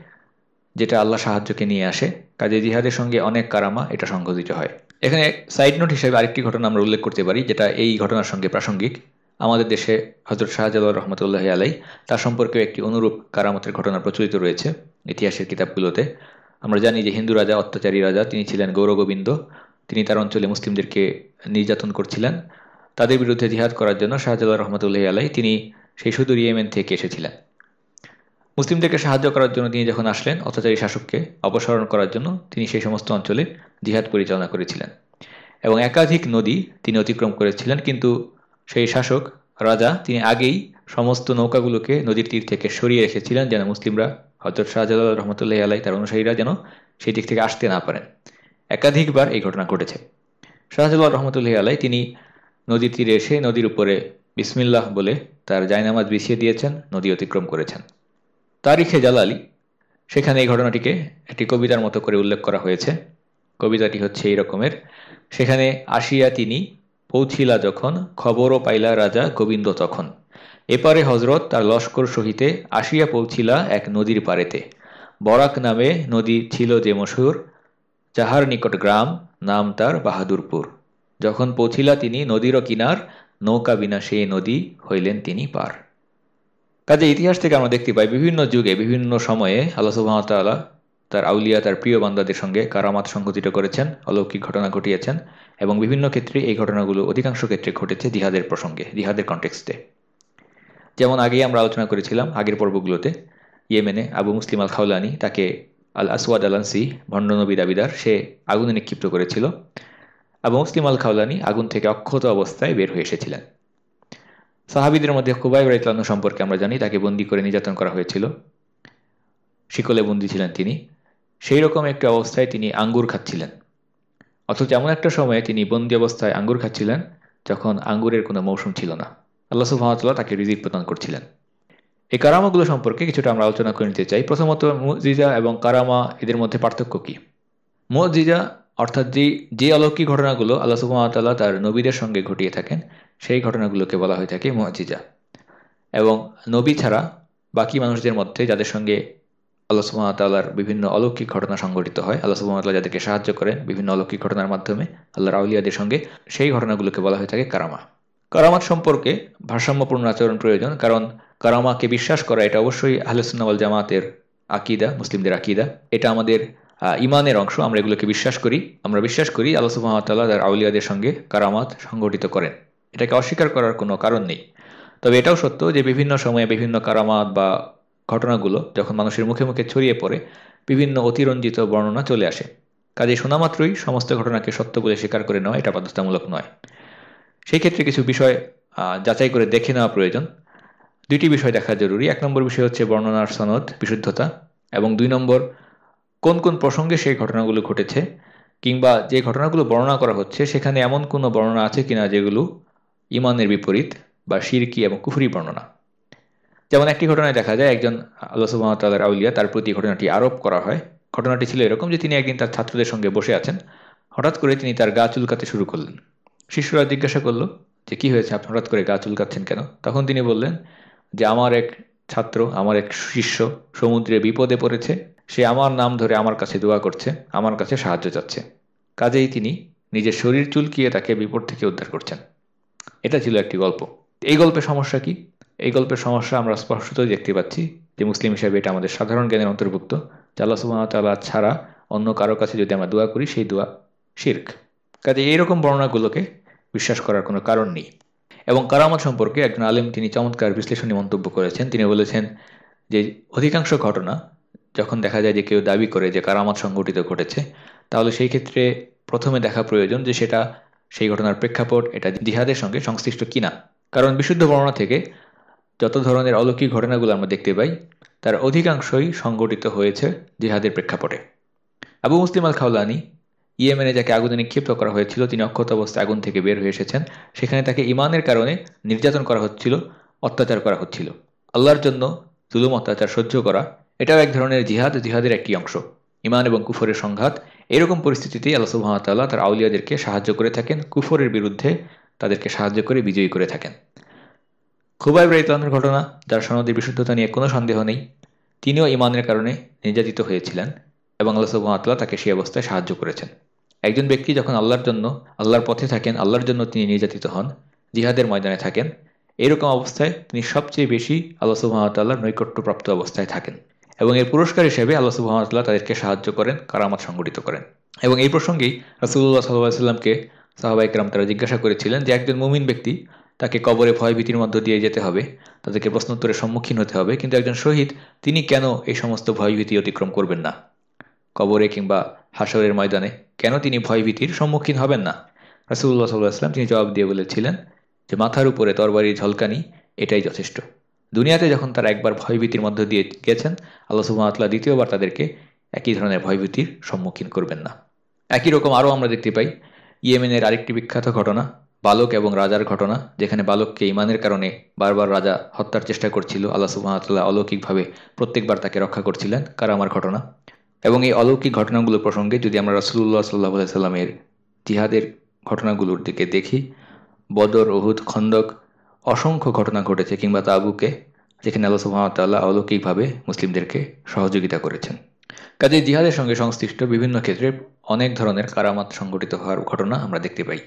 যেটা আল্লাহ সাহায্যকে নিয়ে আসে। কাজে জিহাদের সঙ্গে অনেক কারামা এটা সংঘটিত হয়। এখানে সাইড নোট হিসেবে আরেকটি ঘটনা আমরা উল্লেখ করতে পারি, যেটা এই ঘটনার সঙ্গে প্রাসঙ্গিক। আমাদের দেশে হজরত শাহজালাল রহমতুল্লাহ আলাই তার সম্পর্কেও একটি অনুরূপ কারামতের ঘটনা প্রচলিত রয়েছে ইতিহাসের কিতাবগুলোতে। আমরা জানি যে হিন্দু রাজা, অত্যাচারী রাজা, তিনি ছিলেন গৌরগোবিন্দ তিনি তার অঞ্চলে মুসলিমদেরকে নির্যাতন করছিলেন। তাদের বিরুদ্ধে জিহাদ করার জন্য শাহজালাল রহমতুল্লাহ আলাই তিনি সেই সুদূর ইয়েমেন থেকে এসেছিলেন। মুসলিমদেরকে সাহায্য করার জন্য তিনি যখন আসলেন, অত্যাচারী শাসককে অপসারণ করার জন্য তিনি সেই সমস্ত অঞ্চলে জিহাদ পরিচালনা করেছিলেন। এবং একাধিক নদী তিনি অতিক্রম করেছিলেন, কিন্তু সেই শাসক রাজা তিনি আগেই সমস্ত নৌকাগুলোকে নদীর তীর থেকে সরিয়ে রেখেছিলেন, যেন মুসলিমরা হজরত শাহজালাল রহমতুল্লাহ আলাই তার অনুসারীরা যেন সেই দিক থেকে আসতে না পারেন। একাধিকবার এই ঘটনা ঘটেছে। শাহজালাল রহমতুল্লাহ আলাই তিনি নদীর তীরে এসে নদীর উপরে বিসমিল্লাহ বলে তার জায়নামাজ বিছিয়ে দিয়েছেন, নদী অতিক্রম করেছেন। তারিখে জালালি, সেখানে এই ঘটনাটিকে একটি কবিতার মতো করে উল্লেখ করা হয়েছে। কবিতাটি হচ্ছে এই রকমের। সেখানে আসিয়া তিনি পৌঁছিলা যখন, খবরও পাইলা রাজা গোবিন্দ তখন। এপারে হজরত তার লস্কর সহিতে আসিয়া পৌঁছিলা এক নদীর পারেতে বরাক নামে নদী ছিল যে মশুর, যাহার নিকট গ্রাম নাম তার বাহাদুরপুর। যখন পৌঁছিলা তিনি নদীরও কিনার, নৌকা বিনা সেই নদী হইলেন তিনি পার। কাজে ইতিহাস থেকে আমরা দেখতে পাই বিভিন্ন যুগে, বিভিন্ন সময়ে আল্লাহ সুবাহতাল্লাহ তার আউলিয়া, তার প্রিয় বান্দাদের সঙ্গে কারামাত সংঘটিত করেছেন, অলৌকিক ঘটনা ঘটিয়েছেন এবং বিভিন্ন ক্ষেত্রে এই ঘটনাগুলো অধিকাংশ ক্ষেত্রে ঘটেছে জিহাদের প্রসঙ্গে, জিহাদের কন্টেক্সটে যেমন আগেই আমরা আলোচনা করেছিলাম, আগের পর্বগুলোতে, ইয়েমেনে আবু মুসলিম আল খাউলানি তাকে আল আসওয়াদ আলানসি ভণ্ডনবী দাবিদার, সে আগুনে নিক্ষিপ্ত করেছিল। আবু মুসলিম আল খাউলানি আগুন থেকে অক্ষত অবস্থায় বের হয়ে এসেছিলেন। সাহাবিদের মধ্যে খুবাইব রাইতলানু সম্পর্কে আমরা জানি, তাকে বন্দি করে নির্যাতন করা হয়েছিল। শিকলে বন্দি ছিলেন তিনি। সেই রকম একটি অবস্থায় তিনি আঙ্গুর খাচ্ছিলেন। অথচ এমন একটা সময়ে তিনি বন্দি অবস্থায় আঙ্গুর খাচ্ছিলেন, যখন আঙ্গুরের কোনো মৌসুম ছিল না। আল্লাহ সুহামতাল্লাহ তাকে রিজিক প্রদান করছিলেন। এই কারামাগুলো সম্পর্কে কিছুটা আমরা আলোচনা করে নিতে চাই। প্রথমত মুজিজা এবং কারামা এদের মধ্যে পার্থক্য কী? মুজিজা অর্থাৎ যে যে অলৌকিক ঘটনাগুলো আল্লাহ সুহামতাল্লাহ তার নবীদের সঙ্গে ঘটিয়ে থাকেন, সেই ঘটনাগুলোকে বলা হয়ে থাকে মুজিজা। এবং নবী ছাড়া বাকি মানুষদের মধ্যে যাদের সঙ্গে আল্লাহ সুহামতাল্লাহর বিভিন্ন অলৌকিক ঘটনা সংঘটিত হয়, আল্লাহ সুহামতাল্লাহ যাদেরকে সাহায্য করেন বিভিন্ন অলৌকিক ঘটনার মাধ্যমে আল্লাহ রাউলিয়াদের সঙ্গে সেই ঘটনাগুলোকে বলা হয়ে থাকে কারামা। কারামাত সম্পর্কে ভারসাম্যপূর্ণ আচরণ প্রয়োজন, কারণ কারামাকে বিশ্বাস করা এটা অবশ্যই আহলুসুন্নাওয়াল জামাতের আকিদা, মুসলিমদের আকিদা। এটা আমাদের ইমানের অংশ, আমরা এগুলোকে বিশ্বাস করি। আমরা বিশ্বাস করি আল্লাহ সুহামতাল্লাহ তার আউলিয়াদের সঙ্গে কারামাত সংগঠিত করেন। এটাকে অস্বীকার করার কোনো কারণ নেই। তবে এটাও সত্য যে বিভিন্ন সময়ে বিভিন্ন কারামাত বা ঘটনাগুলো যখন মানুষের মুখে মুখে ছড়িয়ে পড়ে, বিভিন্ন অতিরঞ্জিত বর্ণনা চলে আসে। কাজে শোনা মাত্রই সমস্ত ঘটনাকে সত্য বলে স্বীকার করে নেওয়া এটা বাধ্যতামূলক নয়। সেই ক্ষেত্রে কিছু বিষয় যাচাই করে দেখে নেওয়া প্রয়োজন। দুইটি বিষয় দেখা জরুরি। এক নম্বর বিষয় হচ্ছে বর্ণনার সনদ, বিশুদ্ধতা। এবং দুই নম্বর কোন কোন প্রসঙ্গে সেই ঘটনাগুলো ঘটেছে, কিংবা যে ঘটনাগুলো বর্ণনা করা হচ্ছে, সেখানে এমন কোনো বর্ণনা আছে কিনা যেগুলো ইমানের বিপরীত বা শিরকি এবং কুফুরি বর্ণনা। যেমন একটি ঘটনায় দেখা যায়, একজন আল্লাহ সুবাহতাল্লাহ আউলিয়া তার প্রতি ঘটনাটি আরোপ করা হয়। ঘটনাটি ছিল এরকম যে তিনি একদিন তার ছাত্রদের সঙ্গে বসে আছেন। হঠাৎ করে তিনি তার গা চুলকাতে শুরু করলেন। শিষ্যরা জিজ্ঞাসা করল, যে কি হয়েছে? আপনি হঠাৎ করে গা চুলকাচ্ছেন কেন? তখন তিনি বললেন যে, আমার এক ছাত্র, আমার এক শিষ্য সমুদ্রে বিপদে পড়েছে। সে আমার নাম ধরে আমার কাছে দোয়া করছে, আমার কাছে সাহায্য চাচ্ছে। কাজেই তিনি নিজের শরীর চুলকিয়ে তাকে বিপদ থেকে উদ্ধার করছেন। এটা ছিল একটি গল্প। এই গল্পের সমস্যা কি? এই গল্পের সমস্যা আমরা স্পষ্টতই দেখতে পাচ্ছি যে মুসলিম হিসাবে এটা আমাদের সাধারণ জ্ঞানের অন্তর্ভুক্ত। জাল্লা সুবাহতাল্লাহ ছাড়া অন্য কারও কাছে যদি আমরা দোয়া করি, সেই দোয়া শির্ক। কাজে এইরকম বর্ণনাগুলোকে বিশ্বাস করার কোনো কারণ নেই। এবং কারামত সম্পর্কে একজন আলেম তিনি চমৎকার বিশ্লেষণী মন্তব্য করেছেন। তিনি বলেছেন যে অধিকাংশ ঘটনা যখন দেখা যায় যে কেউ দাবি করে যে কারামত সংঘটিত ঘটেছে, তাহলে সেই ক্ষেত্রে প্রথমে দেখা প্রয়োজন যে সেটা সেই ঘটনার প্রেক্ষাপট, এটা জিহাদের সঙ্গে সংশ্লিষ্ট কিনা। কারণ বিশুদ্ধ বর্ণনা থেকে যত ধরনের অলৌকিক ঘটনাগুলো আমরা দেখতে পাই, তার অধিকাংশই সংগঠিত হয়েছে জিহাদের প্রেক্ষাপটে। আবু মুসলিম আল খাউলানি ইয়েমেনে যাকে আগুনে নিক্ষিপ্ত করা হয়েছিল, তিনি অক্ষত অবস্থায় আগুন থেকে বের হয়ে এসেছেন। সেখানে তাকে ইমানের কারণে নির্যাতন করা হচ্ছিল, অত্যাচার করা হচ্ছিল। আল্লাহর জন্য জুলুম, অত্যাচার সহ্য করা এটাও এক ধরনের জিহাদ, জিহাদের একটি অংশ। ইমান এবং কুফরের সংঘাত, এরকম পরিস্থিতিতেই আল্লাহ তার আউলিয়াদেরকে সাহায্য করে থাকেন, কুফরের বিরুদ্ধে তাদেরকে সাহায্য করে বিজয়ী করে থাকেন। খুবাই রাইতলানের ঘটনা, যার সনদের বিশুদ্ধতা নিয়ে কোনো সন্দেহ নেই। তিনিও ইমানের কারণে নির্যাতিত হয়েছিলেন এবং আল্লাহ তাকে সেই অবস্থায় সাহায্য করেছেন। একজন ব্যক্তি যখন আল্লাহর জন্য, আল্লাহর পথে থাকেন, আল্লাহর জন্য তিনি নির্যাতিত হন, জিহাদের ময়দানে থাকেন, এরকম অবস্থায় তিনি সবচেয়ে বেশি আল্লাহ সুবাহতাল্লাহর নৈকট্যপ্রাপ্ত অবস্থায় থাকেন। এবং এর পুরস্কার হিসেবে আল্লাহ সুবাহতাল্লাহ তাদেরকে সাহায্য করেন, কারামাত সংগঠিত করেন। এবং এই প্রসঙ্গেই রাসুল্লাহ সাল্লাহ সাল্লামকে সাহাবাইকরাম তারা জিজ্ঞাসা করেছিলেন যে একজন মুমিন ব্যক্তি তাকে কবরে ভয়ভীতির মধ্য দিয়ে যেতে হবে, তাদেরকে প্রশ্নোত্তরের সম্মুখীন হতে হবে, কিন্তু একজন শহীদ তিনি কেন এই সমস্ত ভয়ভীতি অতিক্রম করবেন না? কবরে কিংবা হাসরের ময়দানে কেন তিনি ভয়ভীতির সম্মুখীন হবেন না? রাসুল্লাহ সাল্লাহাম তিনি জবাব দিয়ে বলেছিলেন যে, মাথার উপরে তরবারির ঝলকানি এটাই যথেষ্ট। দুনিয়াতে যখন তারা একবার ভয়ভীতির মধ্য দিয়ে গেছেন, আল্লাহ সুবাহতাল্লাহ দ্বিতীয়বার তাদেরকে একই ধরনের ভয়ভীতির সম্মুখীন করবেন না। একই রকম আরও আমরা দেখতে পাই, ইয়েমেনের আরেকটি বিখ্যাত ঘটনা, বালক এবং রাজার ঘটনা, যেখানে বালককে ইমানের কারণে বারবার রাজা হত্যার চেষ্টা করছিল। আল্লাহ সুবাহতাল্লাহ অলৌকিকভাবে প্রত্যেকবার তাকে রক্ষা করছিলেন, কারামার ঘটনা। এবং এই অলৌকিক ঘটনাগুলো প্রসঙ্গে যদি আমরা রাসুল্লাহ সাল্লাহ সাল্লামের জিহাদের ঘটনাগুলোর দিকে দেখি, বদর ওহুদ খন্দক অসংখ্য ঘটনা ঘটেছে কিংবা তাবুকে যেখানে আল্লাহ সুহামতাল্লাহ অলৌকিকভাবে মুসলিমদেরকে সহযোগিতা করেছেন। কাজে জিহাদের সঙ্গে সংশ্লিষ্ট বিভিন্ন ক্ষেত্রে অনেক ধরনের কারামাত সংঘটিত হওয়ার ঘটনা আমরা দেখতে পাই।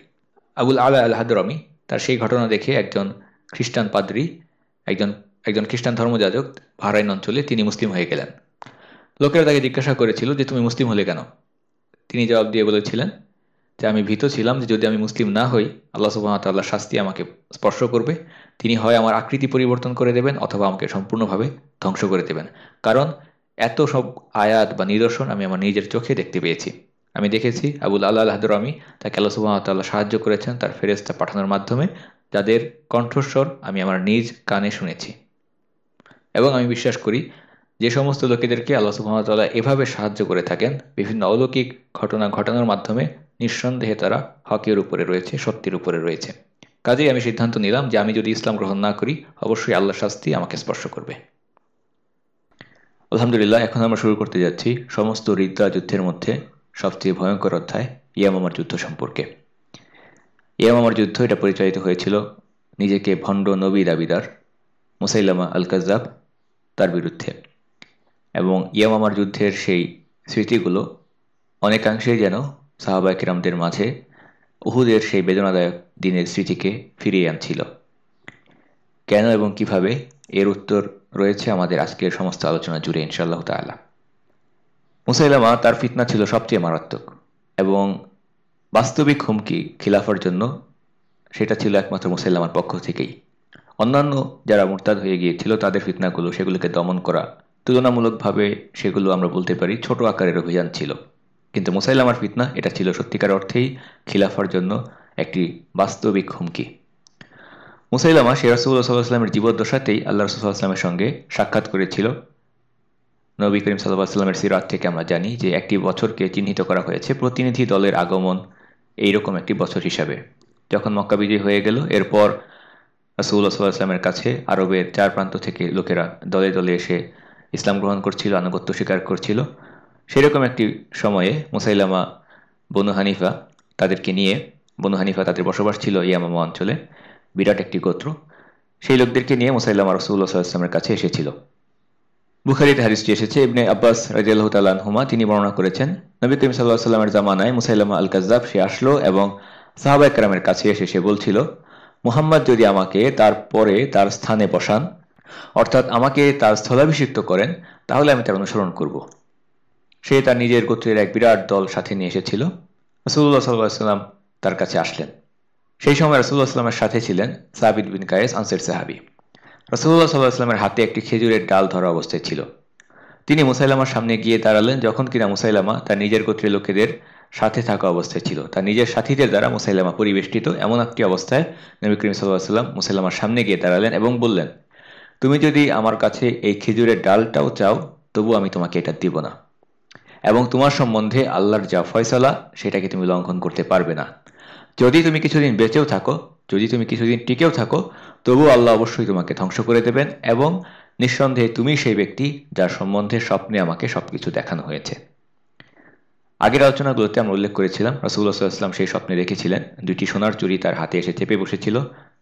আবুল আলা আল হাদরমি তার সেই ঘটনা দেখে একজন খ্রিস্টান পাদ্রী, একজন একজন খ্রিস্টান ধর্মযাজক ভারাইন অঞ্চলে তিনি মুসলিম হয়ে গেলেন। লোকেরা তাকে জিজ্ঞাসা করেছিল যে, তুমি মুসলিম হলে কেন? তিনি জবাব দিয়ে বলেছিলেন যে আমি ভীত ছিলাম যে যদি আমি মুসলিম না হই, আল্লাহ সুবাহতাল্লাহ শাস্তি আমাকে স্পর্শ করবে। তিনি হয় আমার আকৃতি পরিবর্তন করে দেবেন অথবা আমাকে সম্পূর্ণভাবে ধ্বংস করে দেবেন। কারণ এত সব আয়াত বা নিদর্শন আমি আমার নিজের চোখে দেখতে পেয়েছি। আমি দেখেছি আবুল আল্লাহ আল্লাহদর আমি তাকে আল্লাহ সুবাহতাল্লাহ সাহায্য করেছেন তার ফেরেস্তা পাঠানোর মাধ্যমে, যাদের কণ্ঠস্বর আমি আমার নিজ কানে শুনেছি। এবং আমি বিশ্বাস করি, যে সমস্ত লোকেদেরকে আল্লাহ সুহামতাল্লাহ এভাবে সাহায্য করে থাকেন, বিভিন্ন অলৌকিক ঘটনা ঘটানোর মাধ্যমে নিঃসন্দেহে তারা হকের উপরে রয়েছে, সত্যের উপরে রয়েছে। কাজেই আমি সিদ্ধান্ত নিলাম যে আমি যদি ইসলাম গ্রহণ না করি, অবশ্যই আল্লাহ শাস্তি আমাকে স্পর্শ করবে। আলহামদুলিল্লাহ, এখন আমরা শুরু করতে যাচ্ছি সমস্ত রিদ্দা যুদ্ধের মধ্যে সবচেয়ে ভয়ঙ্কর অধ্যায় ইয়ামামার যুদ্ধ সম্পর্কে। ইয়ামামার যুদ্ধ, এটা পরিচালিত হয়েছিল নিজেকে ভণ্ড নবী দাবিদার মুসাইলামা আল কাজাব তার বিরুদ্ধে। এবং ইয়ামামার যুদ্ধের সেই স্মৃতিগুলো অনেকাংশেই যেন সাহাবা কিরামদের মাঝে উহুদের সেই বেদনাদায়ক দিনের স্মৃতিকে ফিরিয়ে আনছিল। কেন এবং কীভাবে? এর উত্তর রয়েছে আমাদের আজকের সমস্ত আলোচনা জুড়ে, ইনশাআল্লাহ তালা মুসাইলামা তার ফিতনা ছিল সবচেয়ে মারাত্মক এবং বাস্তবিক হুমকি খিলাফার জন্য সেটা ছিল একমাত্র মুসাইলামার পক্ষ থেকেই। অন্যান্য যারা মোরতাদ হয়ে গিয়েছিল, তাদের ফিতনাগুলো সেগুলোকে দমন করা তুলনামূলকভাবে সেগুলো আমরা বলতে পারি ছোট আকারের অভিযান ছিল। কিন্তু মুসাইলামার ফিতনা, এটা ছিল সত্যিকার অর্থেই খিলাফার জন্য একটি বাস্তবিক হুমকি। মুসাইলামা সে রাসুল্লাহ সাল্লাহামের জীবদ্দশাতেই আল্লাহ রসুল্লাহামের সঙ্গে সাক্ষাৎ করেছিল। নবী করিম সাল্লাহ সাল্লামের সিরাত থেকে আমরা জানি যে একটি বছরকে চিহ্নিত করা হয়েছে প্রতিনিধি দলের আগমন এইরকম একটি বছর হিসাবে। যখন মক্কা বিজয় হয়ে গেল, এরপর রাসুল্লাহ সাল্লাহ আসলামের কাছে আরবের চার প্রান্ত থেকে লোকেরা দলে দলে এসে ইসলাম গ্রহণ করছিল, আনুগত্য স্বীকার করছিল। সেরকম একটি সময়ে মুসাইলামা বনু হানিফা তাদেরকে নিয়ে, বনু হানিফা তাদের বসবাস ছিল ইয়ামামা অঞ্চলে, বিরাট একটি গোত্র, সেই লোকদেরকে নিয়ে মুসাইলামা রসুল্লাহ সাল্লামের কাছে এসেছিল। বুখারিতে হারিসটি এসেছে, ইবনে আব্বাস রাজিয়াল্লাহ তালানহুমা তিনি বর্ণনা করেছেন, নবী করিম সাল্লাহ সাল্লামের জামানায় মুসাইলামা আল কাজাব সে আসলো এবং সাহাবা একরামের কাছে এসে সে বলছিল, মুহাম্মদ যদি আমাকে তারপরে তার স্থানে বসান, অর্থাৎ আমাকে তার স্থলাভিষিক্ত করেন, তাহলে আমি তার অনুসরণ করব। সে তার নিজের গোত্রের এক বিরাট দল সাথে নিয়ে এসেছিল। রসুল্লাহ সাল্লাহ সাল্লাম তার কাছে আসলেন। সেই সময় রসুল্লাহ সাল্লামের সাথে ছিলেন সাবিদ বিন কায়েস আনসের সাহাবি। রসুল্লাহ সাল্লাহ হাতে একটি খেজুরের ডাল ধরা অবস্থায় ছিল। তিনি মুসাইলামার সামনে গিয়ে দাঁড়ালেন যখন কিনা মুসাইলামা তার নিজের গোত্রের লোকেদের সাথে থাকা অবস্থায় ছিল। তার নিজের সাথীদের দ্বারা মুসাইলামা পরিবেষ্টিত এমন একটি অবস্থায় নবী করিম সাল্লাহ সাল্লাম মুসাইলামার সামনে গিয়ে দাঁড়ালেন এবং বললেন, তুমি যদি আমার কাছে এই খেজুরের ডালটাও চাও, তবু আমি তোমাকে এটা দিব না। এবং তোমার সম্বন্ধে আল্লাহর যা ফয়সালা, সেটাকে তুমি লঙ্ঘন করতে পারবে না। যদি তুমি কিছুদিন বেঁচেও থাকো, যদি তুমি কিছুদিন টিকেও থাকো তবু আল্লাহ অবশ্যই তোমাকে ধ্বংস করে দেবেন এবং নিঃসন্দেহে তুমি সেই ব্যক্তি যার সম্বন্ধে স্বপ্নে আমাকে সবকিছু দেখানো হয়েছে। আগের আলোচনাগুলোতে আমরা উল্লেখ করেছিলাম রাসুল্লাহ সাল্লাহাম সেই স্বপ্নে দেখেছিলেন দুইটি সোনার চুরি তার হাতে এসে চেপে বসেছিল,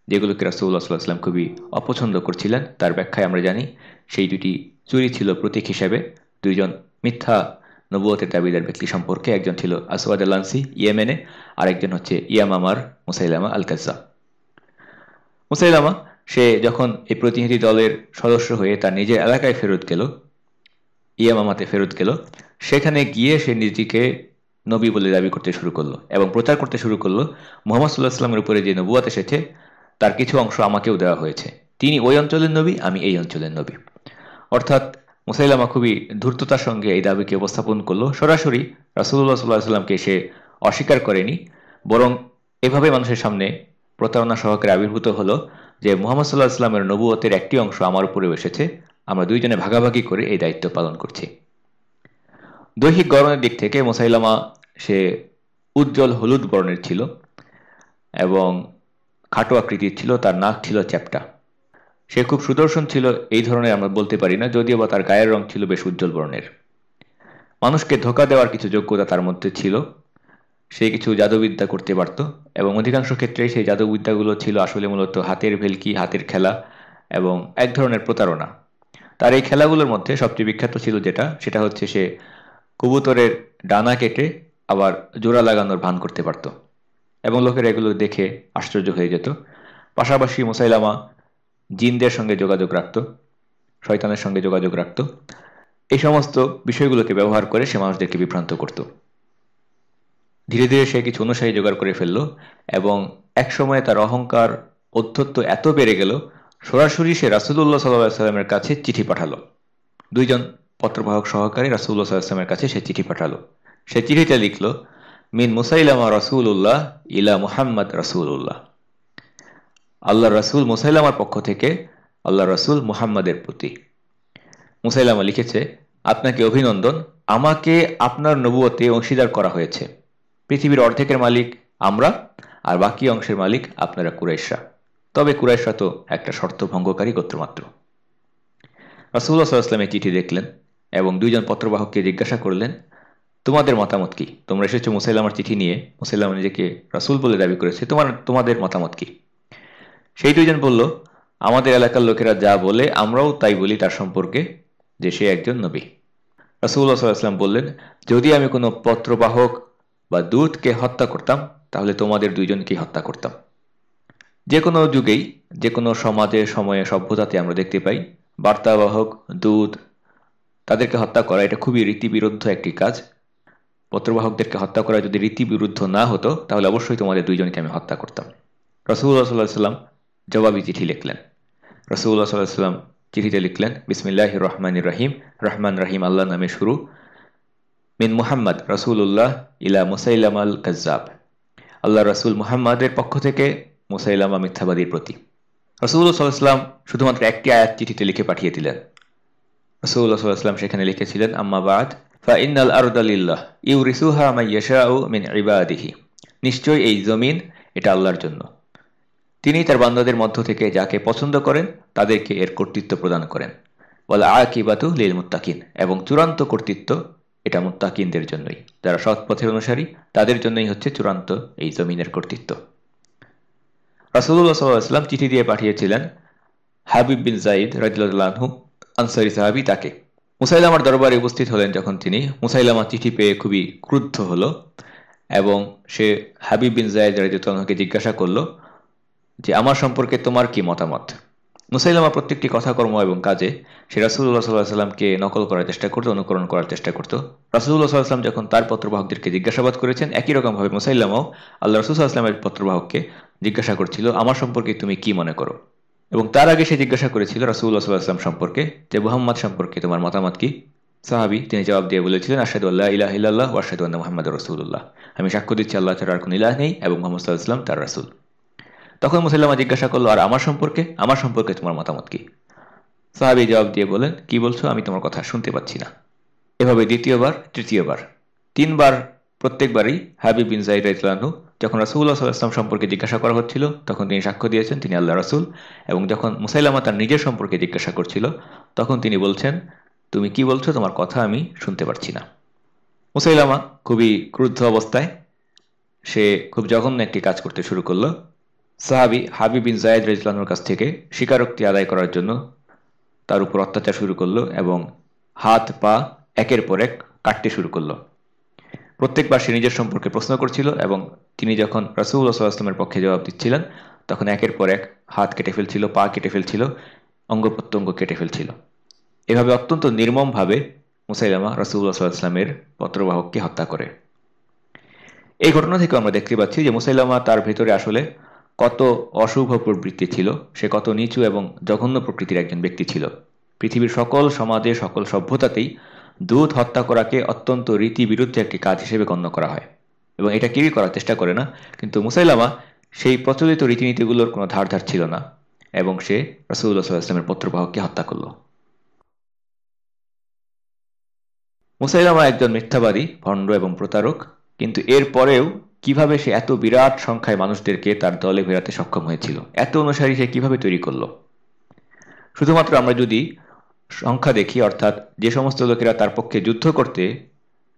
যেগুলোকে রাসুল্লাহ সাল্লাহাম খুবই অপছন্দ করছিলেন। তার ব্যাখ্যায় আমরা জানি, সেই দুটি চুরি ছিল প্রতীক হিসেবে, দুইজন মিথ্যা নবুয়তের দাবিদার ব্যক্তি সম্পর্কে একজন ছিল আসওয়াদ আল্লান্সি ইয়েমেনে। আর একজন হচ্ছে ইয়ামামার মুসাইলামা আল কাজা মুসাইলামা, সে যখন এই প্রতিনিধি দলের সদস্য হয়ে তার নিজের এলাকায় ফেরত গেল ইয়ামামাতে ফেরত গেল, সেখানে গিয়ে সে নিজেকে নবী বলে দাবি করতে শুরু করল এবং প্রচার করতে শুরু করল মোহাম্মদ সাল্লাহ সাল্লামের উপরে যে নবুয়াত এসেছে, তার কিছু অংশ আমাকেও দেওয়া হয়েছে। তিনি ওই অঞ্চলের নবী, আমি এই অঞ্চলের নবী। অর্থাৎ মুসাইলামা খুবই ধূর্ততার সঙ্গে এই দাবিকে উপস্থাপন করল। সরাসরি রাসুল্লাহ সাল্লাহ সাল্লামকে সে অস্বীকার করেনি, বরং এভাবে মানুষের সামনে প্রতারণা সহকারে আবির্ভূত হলো যে মোহাম্মদ সাল্লাহ ইসলামের নবুয়তের একটি অংশ আমার উপরে এসেছে। আমরা দুইজনে ভাগাভাগি করে এই দায়িত্ব পালন করছি। দৈহিক গরণের দিক থেকে মোসাইলামা, সে উজ্জ্বল হলুদ বর্ণের ছিল এবং খাটো আকৃতির ছিল, তার নাক ছিল চ্যাপটা। সে খুব সুদর্শন ছিল, এই ধরনের আমরা বলতে পারি না, যদিও বা তার গায়ের রং ছিল বেশ উজ্জ্বল বর্ণের। মানুষকে ধোকা দেওয়ার কিছু যোগ্যতা তার মধ্যে ছিল। সে কিছু জাদুবিদ্যা করতে পারত, এবং অধিকাংশ ক্ষেত্রে সেই জাদুবিদ্যাগুলো ছিল আসলে মূলত হাতের ভেলকি, হাতের খেলা এবং এক ধরনের প্রতারণা। তার এই খেলাগুলোর মধ্যে সবচেয়ে বিখ্যাত ছিল যেটা, সেটা হচ্ছে সে কবুতরের ডানা কেটে আবার জোড়া লাগানোর ভান করতে পারত। এবং লোকেরা এগুলো দেখে আশ্চর্য হয়ে যেত। পাশাপাশি মুসাইলামা জিনদের সঙ্গে যোগাযোগ রাখত, শয়তানের সঙ্গে যোগাযোগ রাখত। এই সমস্ত বিষয়গুলোকে ব্যবহার করে সে মানুষদেরকে বিভ্রান্ত করত। ধীরে ধীরে সে কিছু অনুসারী জোগাড় করে ফেলল এবং একসময় তার অহংকার, অধ্যত্ব এত বেড়ে গেল, সরাসরি সে রাসুদুল্লাহ সাল্লামের কাছে চিঠি পাঠালো। দুইজন পত্রবাহক সহকারী রাসুল্লাহ সাল্লামের কাছে সে চিঠি পাঠালো। সে চিঠিটা লিখল, মিন মুসাইলামা রসুল্লাহ ইলা মুহাম্মদ রসুল্লাহ আল্লাহ রসুল মুসাইলামার পক্ষ থেকে আল্লাহ রসুল মুহাম্মাদের প্রতি। মুসাইলামা লিখেছে, আপনাকে অভিনন্দন, আমাকে আপনার নবুয়তে অংশীদার করা হয়েছে। পৃথিবীর অর্ধেকের মালিক আমরা, আর বাকি অংশের মালিক আপনারা কুরাইশরা। তবে কুরাইশরা তো একটা শর্ত ভঙ্গকারী গোত্রমাত্র। রাসুল্লাহ সাল্লাহামের চিঠি দেখলেন এবং দুইজন পত্রবাহককে জিজ্ঞাসা করলেন, তোমাদের মতামত কি? তোমরা এসেছ মুসাইলামার চিঠি নিয়ে, মুসাইলাম নিজেকে রাসুল বলে দাবি করেছে, তোমার, তোমাদের মতামত কি? সেই দুইজন বলল, আমাদের এলাকার লোকেরা যা বলে, আমরাও তাই বলি তার সম্পর্কে, যে সে একজন নবী। রাসুল্লাহ সাল্লাম বললেন, যদি আমি কোনো পত্রবাহক বা দূতকে হত্যা করতাম, তাহলে তোমাদের দুইজনকে হত্যা করতাম। যে কোনো যুগেই, যে কোনো সমাজে, সময়ে, সভ্যতাতে আমরা দেখতে পাই, বার্তাবাহক, দূত, তাদেরকে হত্যা করা এটা খুবই রীতিবিরুদ্ধ একটি কাজ। পত্রবাহকদেরকে হত্যা করা যদি রীতিবিরুদ্ধ না হতো, তাহলে অবশ্যই তোমাদের দুইজনকে আমি হত্যা করতাম। রসুল্লাহ সাল্লাহ সাল্লাম জবাবি চিঠি লিখলেন। রসুল্লাহ সাল্লাহ সাল্লাম চিঠিতে লিখলেন বিসমিল্লাহ রহমান রাহিম রহমান রাহিম, আল্লাহ নামে শুরু। মিন মুহাম্মদ রসুল্লাহ ইলা মুসাইলাম আল কাজাব আল্লাহ রসুল মুহাম্মাদের পক্ষ থেকে মুসাইলামা মিথ্যাবাদীর প্রতি। রসুল্লাহ সাল্লাহাম শুধুমাত্র একটি আয়াত চিঠিতে লিখে পাঠিয়ে দিলেন। রসুল্লাহ সাল্লাহাম সেখানে লিখেছিলেন আম্মাবাদ ফাইনাল আরদালিল্লাহ ইউ রিসুহা মাইয়াশাউ মিন ইবাদিহি। নিশ্চয়ই এই জমিন এটা আল্লাহর জন্য। তিনি তার বান্দাদের মধ্য থেকে যাকে পছন্দ করেন, তাদেরকে এর কর্তৃত্ব প্রদান করেন। বলে আকিবাতু লিল মুত্তাকিন, এবং চূড়ান্ত কর্তৃত্ব এটা মুত্তাকিনদের জন্যই। যারা সৎ পথের অনুসারী, তাদের জন্যই হচ্ছে চূড়ান্ত এই জমিনের কর্তৃত্ব। রাসুল্লাহ সাল্লাম চিঠি দিয়ে পাঠিয়েছিলেন হাবিব বিন জাইদ রাজিল্লাহু আনসারি সাহাবি তাকে। মুসাইলামার দরবারে উপস্থিত হলেন যখন তিনি। মুসাইলামা চিঠি পেয়ে খুবই ক্রুদ্ধ হল এবং সে হাবিব বিন জায়দ রাজিউল্লাহকে জিজ্ঞাসা করল যে আমার সম্পর্কে তোমার কি মতামত? মুসাইলামা প্রত্যেকটি কথাকর্ম এবং কাজে সে রাসুল্লাহ সাল্লাহ সাল্লামকে নকল করার চেষ্টা করতো, অনুকরণ করার চেষ্টা করত। রাসুল্লাহ সাল্লাম যখন তার পত্রবাহকদেরকে জিজ্ঞাসাবাদ করেছেন, একই রকমভাবে মুসাইলামাও আল্লাহ রসুল আসলামের পত্রবাহককে জিজ্ঞাসা করছিল, আমার সম্পর্কে তুমি কি মনে করো? এবং তার আগে সে জিজ্ঞাসা করেছিল রাসুল্লাহ সাল্লাহাম সম্পর্কে যে মোহাম্মদ সম্পর্কে তোমার মতামত কি? সাহাবি তিনি জবাব দিয়ে বলেছিলেন আসাদু আল্লাহ ইলাহ ইল্লাহ আল্লাহ মোহাম্মদ রসুল্লাহ আমি সাক্ষ্য দিচ্ছি, আল্লাহ ছাড়া আর কোন ইলাহ নেই এবং মোহাম্মদ সাল্লাহাম তার রাসুল। তখন মুসাল্লামা জিজ্ঞাসা করল, আর আমার সম্পর্কে? আমার সম্পর্কে তোমার মতামত কি? সাহাবি জবাব দিয়ে বলেন কি বলছো? আমি তোমার কথা শুনতে পাচ্ছি না। এভাবে দ্বিতীয়বার, তৃতীয়বার, তিনবার, প্রত্যেকবারই হাবিব বিন জাইদ ইতলানহু যখন রাসুল্লাহ সাল্লাহাম সম্পর্কে জিজ্ঞাসা করা হচ্ছিল, তখন তিনি সাক্ষ্য দিয়েছেন, তিনি আল্লাহ রাসুল এবং যখন মুসাইলামা তার নিজের সম্পর্কে জিজ্ঞাসা করছিল, তখন তিনি বলছেন, তুমি কি বলছো? তোমার কথা আমি শুনতে পারছি না। মুসাইলামা খুবই ক্রুদ্ধ অবস্থায় সে খুব জঘন্য একটি কাজ করতে শুরু করল। সাহাবি হাবিব বিন জায়দ রেজলানুর কাছ থেকে স্বীকারোক্তি আদায় করার জন্য তার উপর অত্যাচার শুরু করল এবং হাত, পা একের পর এক কাটতে শুরু করল। প্রত্যেকবার সে নিজের সম্পর্কে প্রশ্ন করছিল এবং তিনি যখন রাসুল্লাহ সাল্লাহামের পক্ষে জবাব দিচ্ছিলেন, তখন একের পর এক হাত কেটে ফেলছিল, পা কেটে ফেলছিল, অঙ্গ প্রত্যঙ্গ কেটে ফেলছিল। এভাবে অত্যন্ত নির্মমভাবে মুসাইলামা রাসুল্লাহ সাল্লাহামের পত্রবাহককে হত্যা করে। এই ঘটনা থেকে আমরা দেখতে পাচ্ছি যে মুসাইলামা তার ভেতরে আসলে কত অশুভ প্রবৃত্তি ছিল, সে কত নিচু এবং জঘন্য প্রকৃতির একজন ব্যক্তি ছিল। পৃথিবীর সকল সমাজে সকল সভ্যতাতেই দুধ হত্যা করাকে অত্যন্ত রীতি বিরুদ্ধে একটি কাজ হিসেবে গণ্য করা হয়। এবং এটা কেউই করার চেষ্টা করে না, কিন্তু মুসাইলামা সেই প্রচলিত রীতিনীতিগুলোর কোনো ধার ধার ছিল না এবং সে রসুল্লাহ সাল্লাহামের পত্রবাহককে হত্যা করল। মুসাইলামা একজন মিথ্যাবাদী, ভণ্ড এবং প্রতারক, কিন্তু এর পরেও কীভাবে সে এত বিরাট সংখ্যায় মানুষদেরকে তার দলে ফেরাতে সক্ষম হয়েছিল? এত অনুসারী সে কীভাবে তৈরি করল? শুধুমাত্র আমরা যদি সংখ্যা দেখি, অর্থাৎ যে সমস্ত লোকেরা তার পক্ষে যুদ্ধ করতে